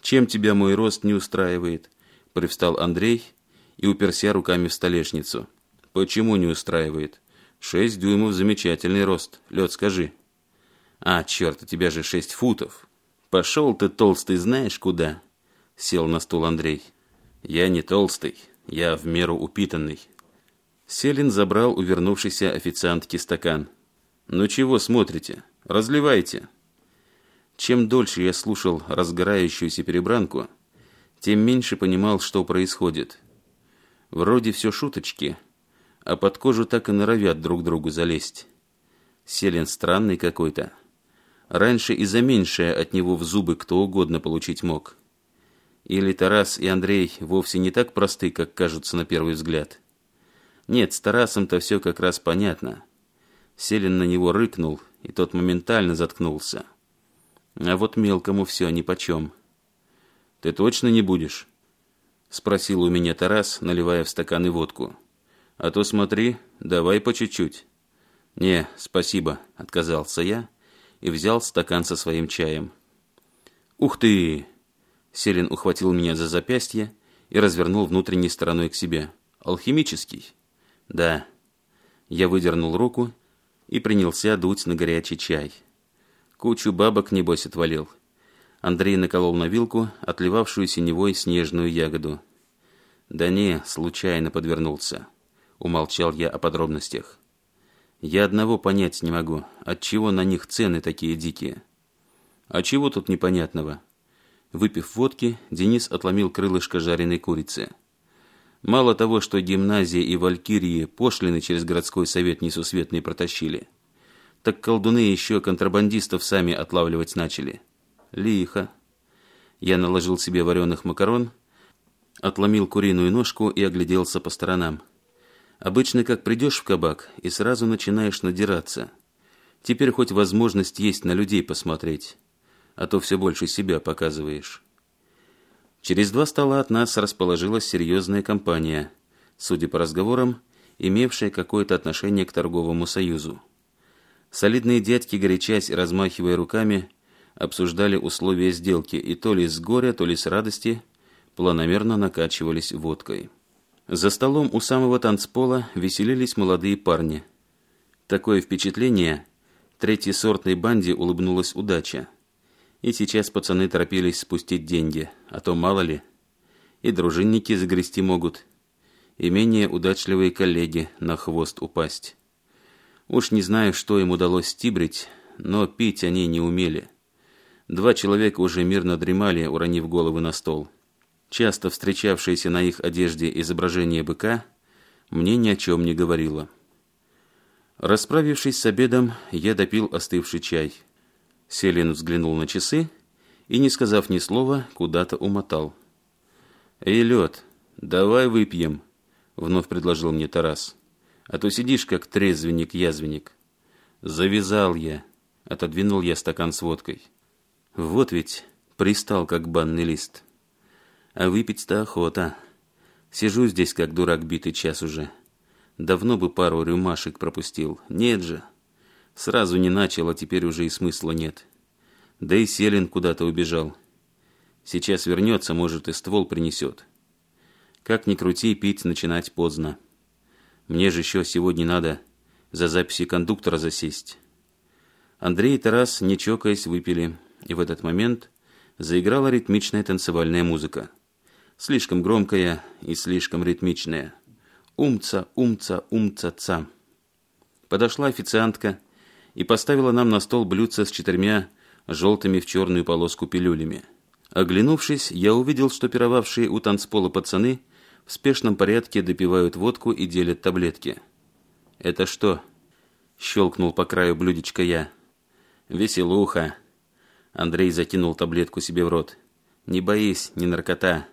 чем тебя мой рост не устраивает, привстал Андрей и уперся руками в столешницу. Почему не устраивает? Шесть дюймов замечательный рост. Лед, скажи. А, черт, у тебя же шесть футов. Пошел ты, толстый, знаешь куда? Сел на стул Андрей. Я не толстый, я в меру упитанный. Селин забрал увернувшийся официантки стакан – «Ну чего смотрите? Разливайте!» Чем дольше я слушал разгорающуюся перебранку, тем меньше понимал, что происходит. Вроде все шуточки, а под кожу так и норовят друг другу залезть. Селин странный какой-то. Раньше и за меньшее от него в зубы кто угодно получить мог. Или Тарас и Андрей вовсе не так просты, как кажутся на первый взгляд. Нет, с Тарасом-то все как раз понятно. Селин на него рыкнул, и тот моментально заткнулся. А вот мелкому все нипочем. «Ты точно не будешь?» Спросил у меня Тарас, наливая в стаканы водку. «А то смотри, давай по чуть-чуть». «Не, спасибо», — отказался я и взял стакан со своим чаем. «Ух ты!» Селин ухватил меня за запястье и развернул внутренней стороной к себе. «Алхимический?» «Да». Я выдернул руку и принялся дуть на горячий чай. Кучу бабок, небось, отвалил. Андрей наколол на вилку, отливавшую синевой снежную ягоду. «Да не, случайно подвернулся», — умолчал я о подробностях. «Я одного понять не могу, отчего на них цены такие дикие». «А чего тут непонятного?» Выпив водки, Денис отломил крылышко жареной курицы. Мало того, что гимназия и валькирии пошлины через городской совет несусветные протащили, так колдуны еще контрабандистов сами отлавливать начали. Лихо. Я наложил себе вареных макарон, отломил куриную ножку и огляделся по сторонам. Обычно как придешь в кабак и сразу начинаешь надираться. Теперь хоть возможность есть на людей посмотреть, а то все больше себя показываешь. Через два стола от нас расположилась серьезная компания, судя по разговорам, имевшая какое-то отношение к торговому союзу. Солидные дядьки, горячась и размахивая руками, обсуждали условия сделки и то ли с горя, то ли с радости планомерно накачивались водкой. За столом у самого танцпола веселились молодые парни. Такое впечатление, третьей сортной банде улыбнулась удача – и сейчас пацаны торопились спустить деньги, а то мало ли. И дружинники загрести могут, и менее удачливые коллеги на хвост упасть. Уж не знаю, что им удалось стибрить, но пить они не умели. Два человека уже мирно дремали, уронив головы на стол. Часто встречавшееся на их одежде изображение быка мне ни о чем не говорило. Расправившись с обедом, я допил остывший чай – Селин взглянул на часы и, не сказав ни слова, куда-то умотал. «Эй, лед, давай выпьем», — вновь предложил мне Тарас. «А то сидишь, как трезвенник-язвенник». «Завязал я», — отодвинул я стакан с водкой. «Вот ведь пристал, как банный лист. А выпить-то охота. Сижу здесь, как дурак, битый час уже. Давно бы пару рюмашек пропустил. Нет же». Сразу не начал, а теперь уже и смысла нет. Да и Селин куда-то убежал. Сейчас вернется, может, и ствол принесет. Как ни крути, пить начинать поздно. Мне же еще сегодня надо за записи кондуктора засесть. Андрей и Тарас, не чокаясь, выпили, и в этот момент заиграла ритмичная танцевальная музыка. Слишком громкая и слишком ритмичная. Умца, умца, умца, ца. Подошла официантка, и поставила нам на стол блюдце с четырьмя желтыми в черную полоску пилюлями. Оглянувшись, я увидел, что пировавшие у танцпола пацаны в спешном порядке допивают водку и делят таблетки. «Это что?» – щелкнул по краю блюдечка я. «Веселуха!» Андрей закинул таблетку себе в рот. «Не боись, не наркота.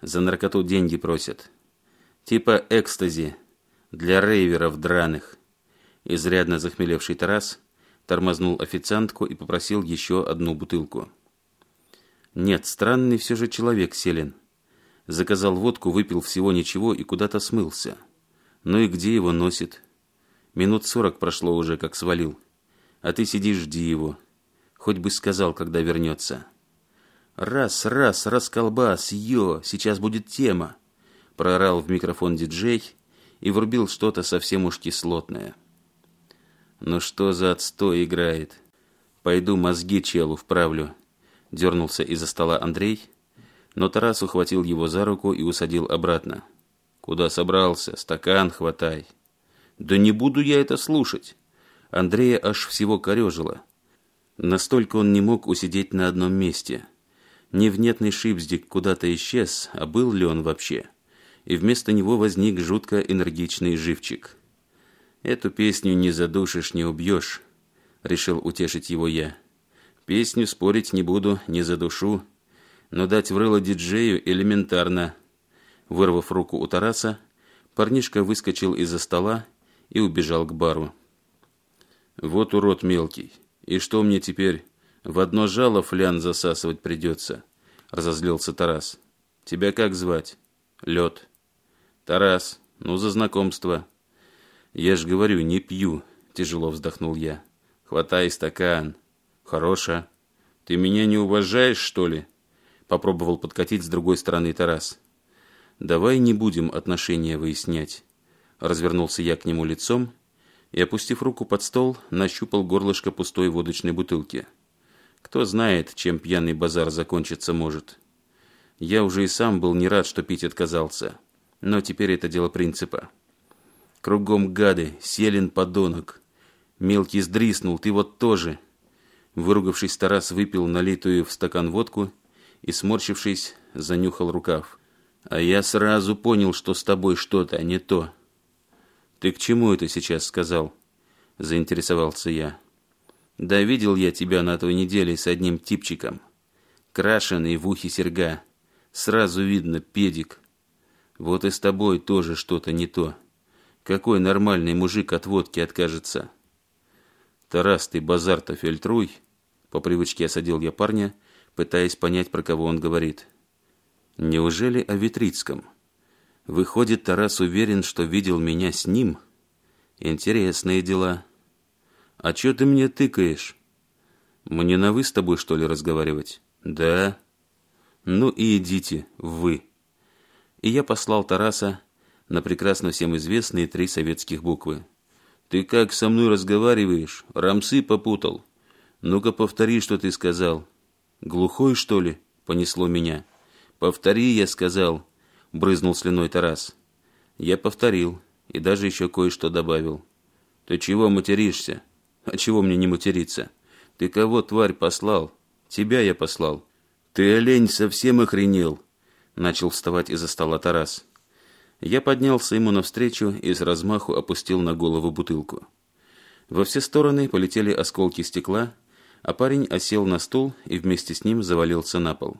За наркоту деньги просят. Типа экстази. Для рейверов драных» изрядно захмелевший Тарас тормознул официантку и попросил еще одну бутылку. Нет, странный все же человек Селин. Заказал водку, выпил всего ничего и куда-то смылся. Ну и где его носит? Минут сорок прошло уже, как свалил. А ты сиди жди его. Хоть бы сказал, когда вернется. «Раз, раз, раз колбас, йо, сейчас будет тема!» Проорал в микрофон диджей и врубил что-то совсем уж кислотное. «Ну что за отстой играет? Пойду мозги челу вправлю», — дернулся из-за стола Андрей, но Тарас ухватил его за руку и усадил обратно. «Куда собрался? Стакан хватай». «Да не буду я это слушать!» Андрея аж всего корежило. Настолько он не мог усидеть на одном месте. Невнятный шипздик куда-то исчез, а был ли он вообще? И вместо него возник жутко энергичный живчик – «Эту песню не задушишь, не убьешь», — решил утешить его я. «Песню спорить не буду, не задушу, но дать врыло диджею элементарно». Вырвав руку у Тараса, парнишка выскочил из-за стола и убежал к бару. «Вот урод мелкий, и что мне теперь? В одно жало флян засасывать придется», — разозлился Тарас. «Тебя как звать?» «Лед». «Тарас, ну за знакомство». «Я ж говорю, не пью», – тяжело вздохнул я. «Хватай стакан. Хороша. Ты меня не уважаешь, что ли?» Попробовал подкатить с другой стороны Тарас. «Давай не будем отношения выяснять». Развернулся я к нему лицом и, опустив руку под стол, нащупал горлышко пустой водочной бутылки. Кто знает, чем пьяный базар закончиться может. Я уже и сам был не рад, что пить отказался, но теперь это дело принципа. Кругом гады, селен подонок. Мелкий сдриснул, ты вот тоже. Выругавшись, Тарас выпил налитую в стакан водку и, сморщившись, занюхал рукав. А я сразу понял, что с тобой что-то не то. Ты к чему это сейчас сказал? Заинтересовался я. Да видел я тебя на той неделе с одним типчиком. Крашеный в ухе серьга. Сразу видно педик. Вот и с тобой тоже что-то не то. Какой нормальный мужик от водки откажется? Тарас, ты базар-то фильтруй. По привычке осадил я парня, пытаясь понять, про кого он говорит. Неужели о Витрицком? Выходит, Тарас уверен, что видел меня с ним? Интересные дела. А чё ты мне тыкаешь? Мне на «вы» с тобой, что ли, разговаривать? Да. Ну и идите, вы. И я послал Тараса, на прекрасно всем известные три советских буквы. «Ты как со мной разговариваешь? Рамсы попутал. Ну-ка повтори, что ты сказал. Глухой, что ли?» — понесло меня. «Повтори, я сказал», — брызнул слюной Тарас. Я повторил и даже еще кое-что добавил. «Ты чего материшься? А чего мне не материться? Ты кого, тварь, послал? Тебя я послал». «Ты, олень, совсем охренел?» Начал вставать из-за стола Тарас. Я поднялся ему навстречу и с размаху опустил на голову бутылку. Во все стороны полетели осколки стекла, а парень осел на стул и вместе с ним завалился на пол.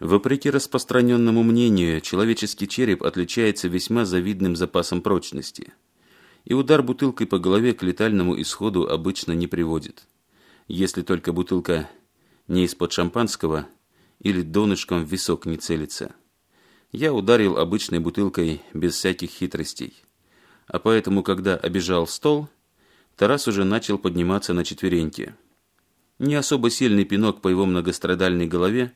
Вопреки распространенному мнению, человеческий череп отличается весьма завидным запасом прочности. И удар бутылкой по голове к летальному исходу обычно не приводит. Если только бутылка не из-под шампанского или донышком в висок не целится я ударил обычной бутылкой без всяких хитростей. А поэтому, когда обижал стол, Тарас уже начал подниматься на четвереньки. Не особо сильный пинок по его многострадальной голове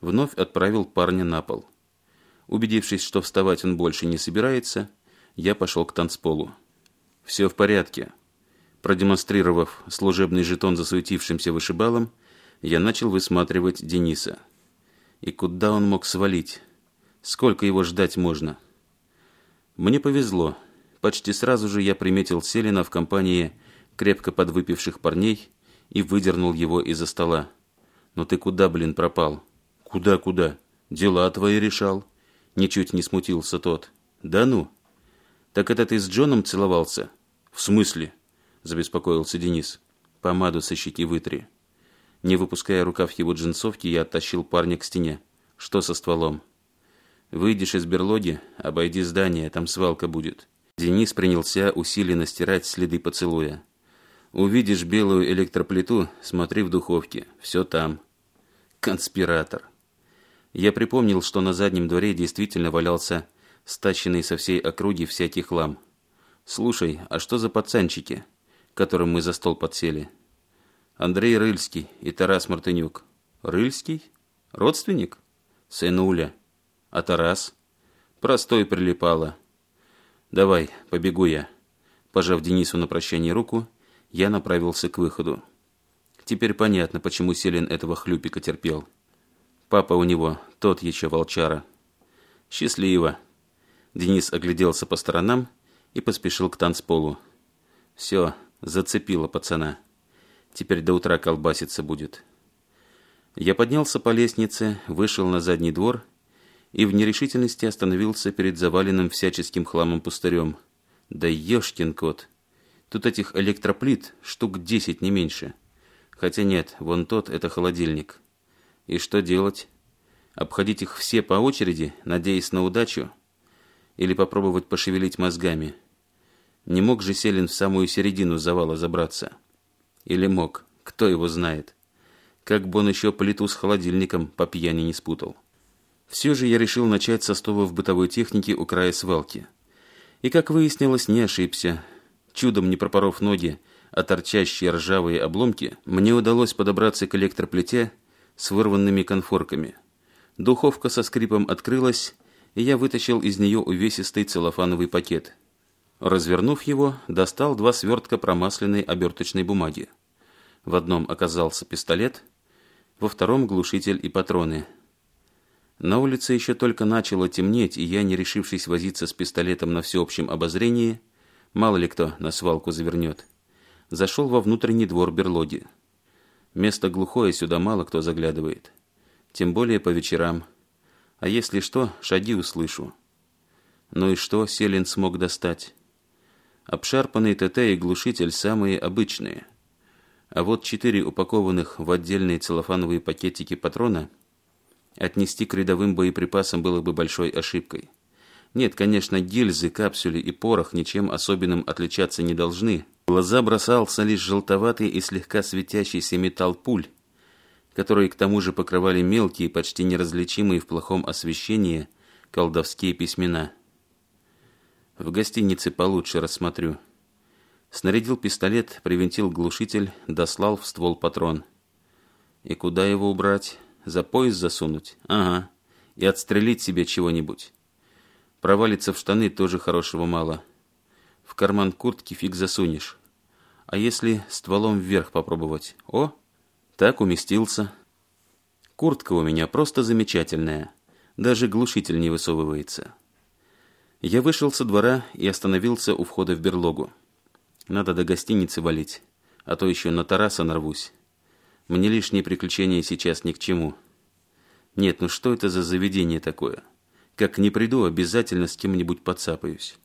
вновь отправил парня на пол. Убедившись, что вставать он больше не собирается, я пошел к танцполу. «Все в порядке». Продемонстрировав служебный жетон засуетившимся вышибалом, я начал высматривать Дениса. И куда он мог свалить? Сколько его ждать можно? Мне повезло. Почти сразу же я приметил Селина в компании крепко подвыпивших парней и выдернул его из-за стола. «Но «Ну ты куда, блин, пропал?» «Куда-куда? Дела твои решал». Ничуть не смутился тот. «Да ну? Так это ты с Джоном целовался?» «В смысле?» – забеспокоился Денис. «Помаду со щеки вытри». Не выпуская рукав его джинсовки, я оттащил парня к стене. «Что со стволом?» Выйдешь из берлоги, обойди здание, там свалка будет». Денис принялся усиленно стирать следы поцелуя. «Увидишь белую электроплиту, смотри в духовке. Все там». «Конспиратор». Я припомнил, что на заднем дворе действительно валялся стащенный со всей округи всякий хлам. «Слушай, а что за пацанчики, которым мы за стол подсели?» «Андрей Рыльский и Тарас Мартынюк». «Рыльский? Родственник?» «Сынуля». А Тарас? Простой прилипала. Давай, побегу я. Пожав Денису на прощание руку, я направился к выходу. Теперь понятно, почему Селин этого хлюпика терпел. Папа у него, тот еще волчара. Счастливо. Денис огляделся по сторонам и поспешил к танцполу. Все, зацепило пацана. Теперь до утра колбаситься будет. Я поднялся по лестнице, вышел на задний двор и в нерешительности остановился перед заваленным всяческим хламом пустырем. Да ешкин кот! Тут этих электроплит штук десять не меньше. Хотя нет, вон тот — это холодильник. И что делать? Обходить их все по очереди, надеясь на удачу? Или попробовать пошевелить мозгами? Не мог же Селин в самую середину завала забраться? Или мог? Кто его знает? Как бы он еще плиту с холодильником по пьяни не спутал. Все же я решил начать со стовов бытовой техники у края свалки. И, как выяснилось, не ошибся. Чудом не пропоров ноги, а торчащие ржавые обломки, мне удалось подобраться к электроплите с вырванными конфорками. Духовка со скрипом открылась, и я вытащил из нее увесистый целлофановый пакет. Развернув его, достал два свертка промасленной оберточной бумаги. В одном оказался пистолет, во втором глушитель и патроны – на улице еще только начало темнеть, и я, не решившись возиться с пистолетом на всеобщем обозрении, мало ли кто на свалку завернет, зашел во внутренний двор берлоги. Место глухое, сюда мало кто заглядывает. Тем более по вечерам. А если что, шаги услышу. Ну и что Селин смог достать? Обшарпанный ТТ и глушитель самые обычные. А вот четыре упакованных в отдельные целлофановые пакетики патрона – Отнести к рядовым боеприпасам было бы большой ошибкой. Нет, конечно, гильзы, капсули и порох ничем особенным отличаться не должны. В глаза бросался лишь желтоватый и слегка светящийся металл пуль, которые к тому же покрывали мелкие, почти неразличимые в плохом освещении, колдовские письмена. В гостинице получше рассмотрю. Снарядил пистолет, привинтил глушитель, дослал в ствол патрон. И куда его убрать? за пояс засунуть? Ага. И отстрелить себе чего-нибудь. Провалиться в штаны тоже хорошего мало. В карман куртки фиг засунешь. А если стволом вверх попробовать? О, так уместился. Куртка у меня просто замечательная. Даже глушитель не высовывается. Я вышел со двора и остановился у входа в берлогу. Надо до гостиницы валить, а то еще на Тараса нарвусь. Мне лишние приключения сейчас ни к чему. Нет, ну что это за заведение такое? Как не приду, обязательно с кем-нибудь подцапаюсь.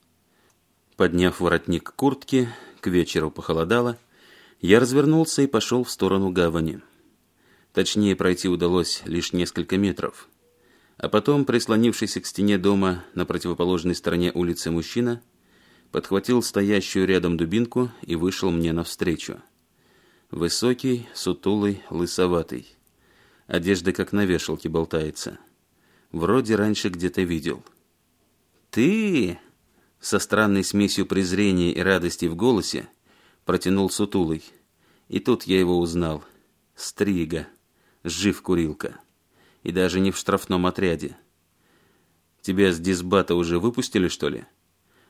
Подняв воротник куртки, к вечеру похолодало, я развернулся и пошел в сторону гавани. Точнее, пройти удалось лишь несколько метров. А потом, прислонившийся к стене дома на противоположной стороне улицы мужчина, подхватил стоящую рядом дубинку и вышел мне навстречу. Высокий, сутулый, лысоватый. Одежда как на вешалке болтается. Вроде раньше где-то видел. «Ты!» Со странной смесью презрения и радости в голосе протянул сутулый. И тут я его узнал. Стрига. Жив курилка. И даже не в штрафном отряде. «Тебя с дисбата уже выпустили, что ли?»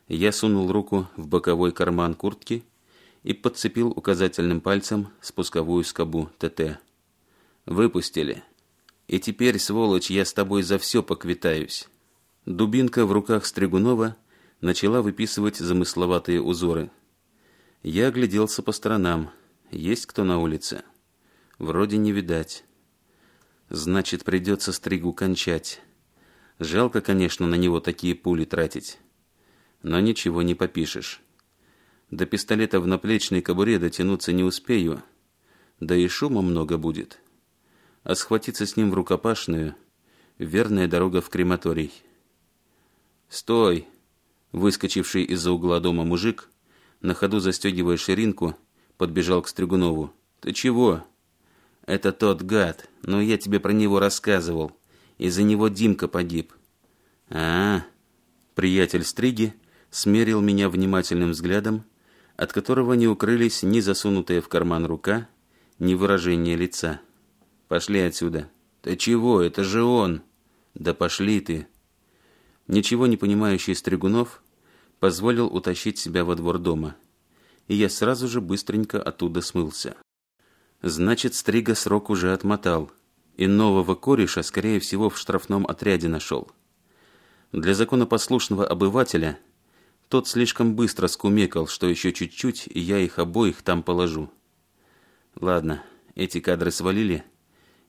Я сунул руку в боковой карман куртки – и подцепил указательным пальцем спусковую скобу ТТ. «Выпустили. И теперь, сволочь, я с тобой за все поквитаюсь». Дубинка в руках Стригунова начала выписывать замысловатые узоры. Я огляделся по сторонам. Есть кто на улице? Вроде не видать. Значит, придется Стригу кончать. Жалко, конечно, на него такие пули тратить. Но ничего не попишешь. До пистолета в наплечной кобуре дотянуться не успею, да и шума много будет. А схватиться с ним в рукопашную — верная дорога в крематорий. «Стой!» — выскочивший из-за угла дома мужик, на ходу застегивая ширинку, подбежал к Стригунову. «Ты чего?» «Это тот гад, но я тебе про него рассказывал. Из-за него Димка погиб». «А-а-а!» Приятель Стриги смерил меня внимательным взглядом, от которого не укрылись ни засунутая в карман рука, ни выражение лица. «Пошли отсюда!» Да чего? Это же он!» «Да пошли ты!» Ничего не понимающий Стригунов позволил утащить себя во двор дома, и я сразу же быстренько оттуда смылся. Значит, Стрига срок уже отмотал, и нового кореша, скорее всего, в штрафном отряде нашел. Для законопослушного обывателя – тот слишком быстро скумекал, что еще чуть-чуть, и я их обоих там положу. Ладно, эти кадры свалили,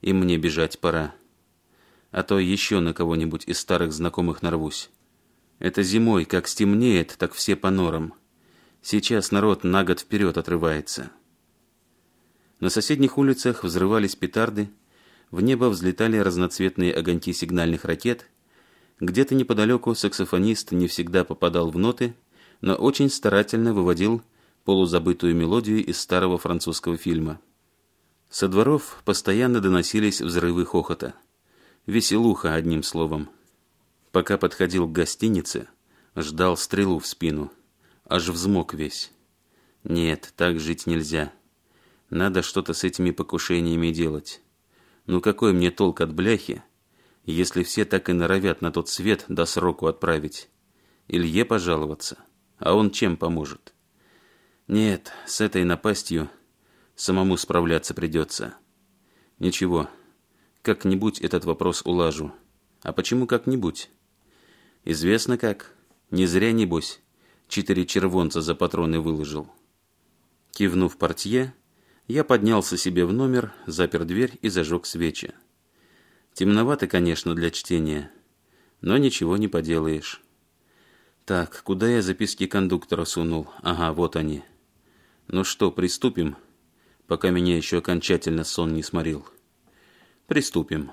и мне бежать пора. А то еще на кого-нибудь из старых знакомых нарвусь. Это зимой, как стемнеет, так все по норам. Сейчас народ на год вперед отрывается. На соседних улицах взрывались петарды, в небо взлетали разноцветные огоньки сигнальных ракет – где-то неподалеку саксофонист не всегда попадал в ноты, но очень старательно выводил полузабытую мелодию из старого французского фильма. Со дворов постоянно доносились взрывы хохота. Веселуха, одним словом. Пока подходил к гостинице, ждал стрелу в спину. Аж взмок весь. Нет, так жить нельзя. Надо что-то с этими покушениями делать. Ну какой мне толк от бляхи, если все так и норовят на тот свет до сроку отправить. Илье пожаловаться. А он чем поможет? Нет, с этой напастью самому справляться придется. Ничего, как-нибудь этот вопрос улажу. А почему как-нибудь? Известно как. Не зря, небось, четыре червонца за патроны выложил. Кивнув портье, я поднялся себе в номер, запер дверь и зажег свечи. Темновато, конечно, для чтения, но ничего не поделаешь. Так, куда я записки кондуктора сунул? Ага, вот они. Ну что, приступим, пока меня еще окончательно сон не сморил? Приступим.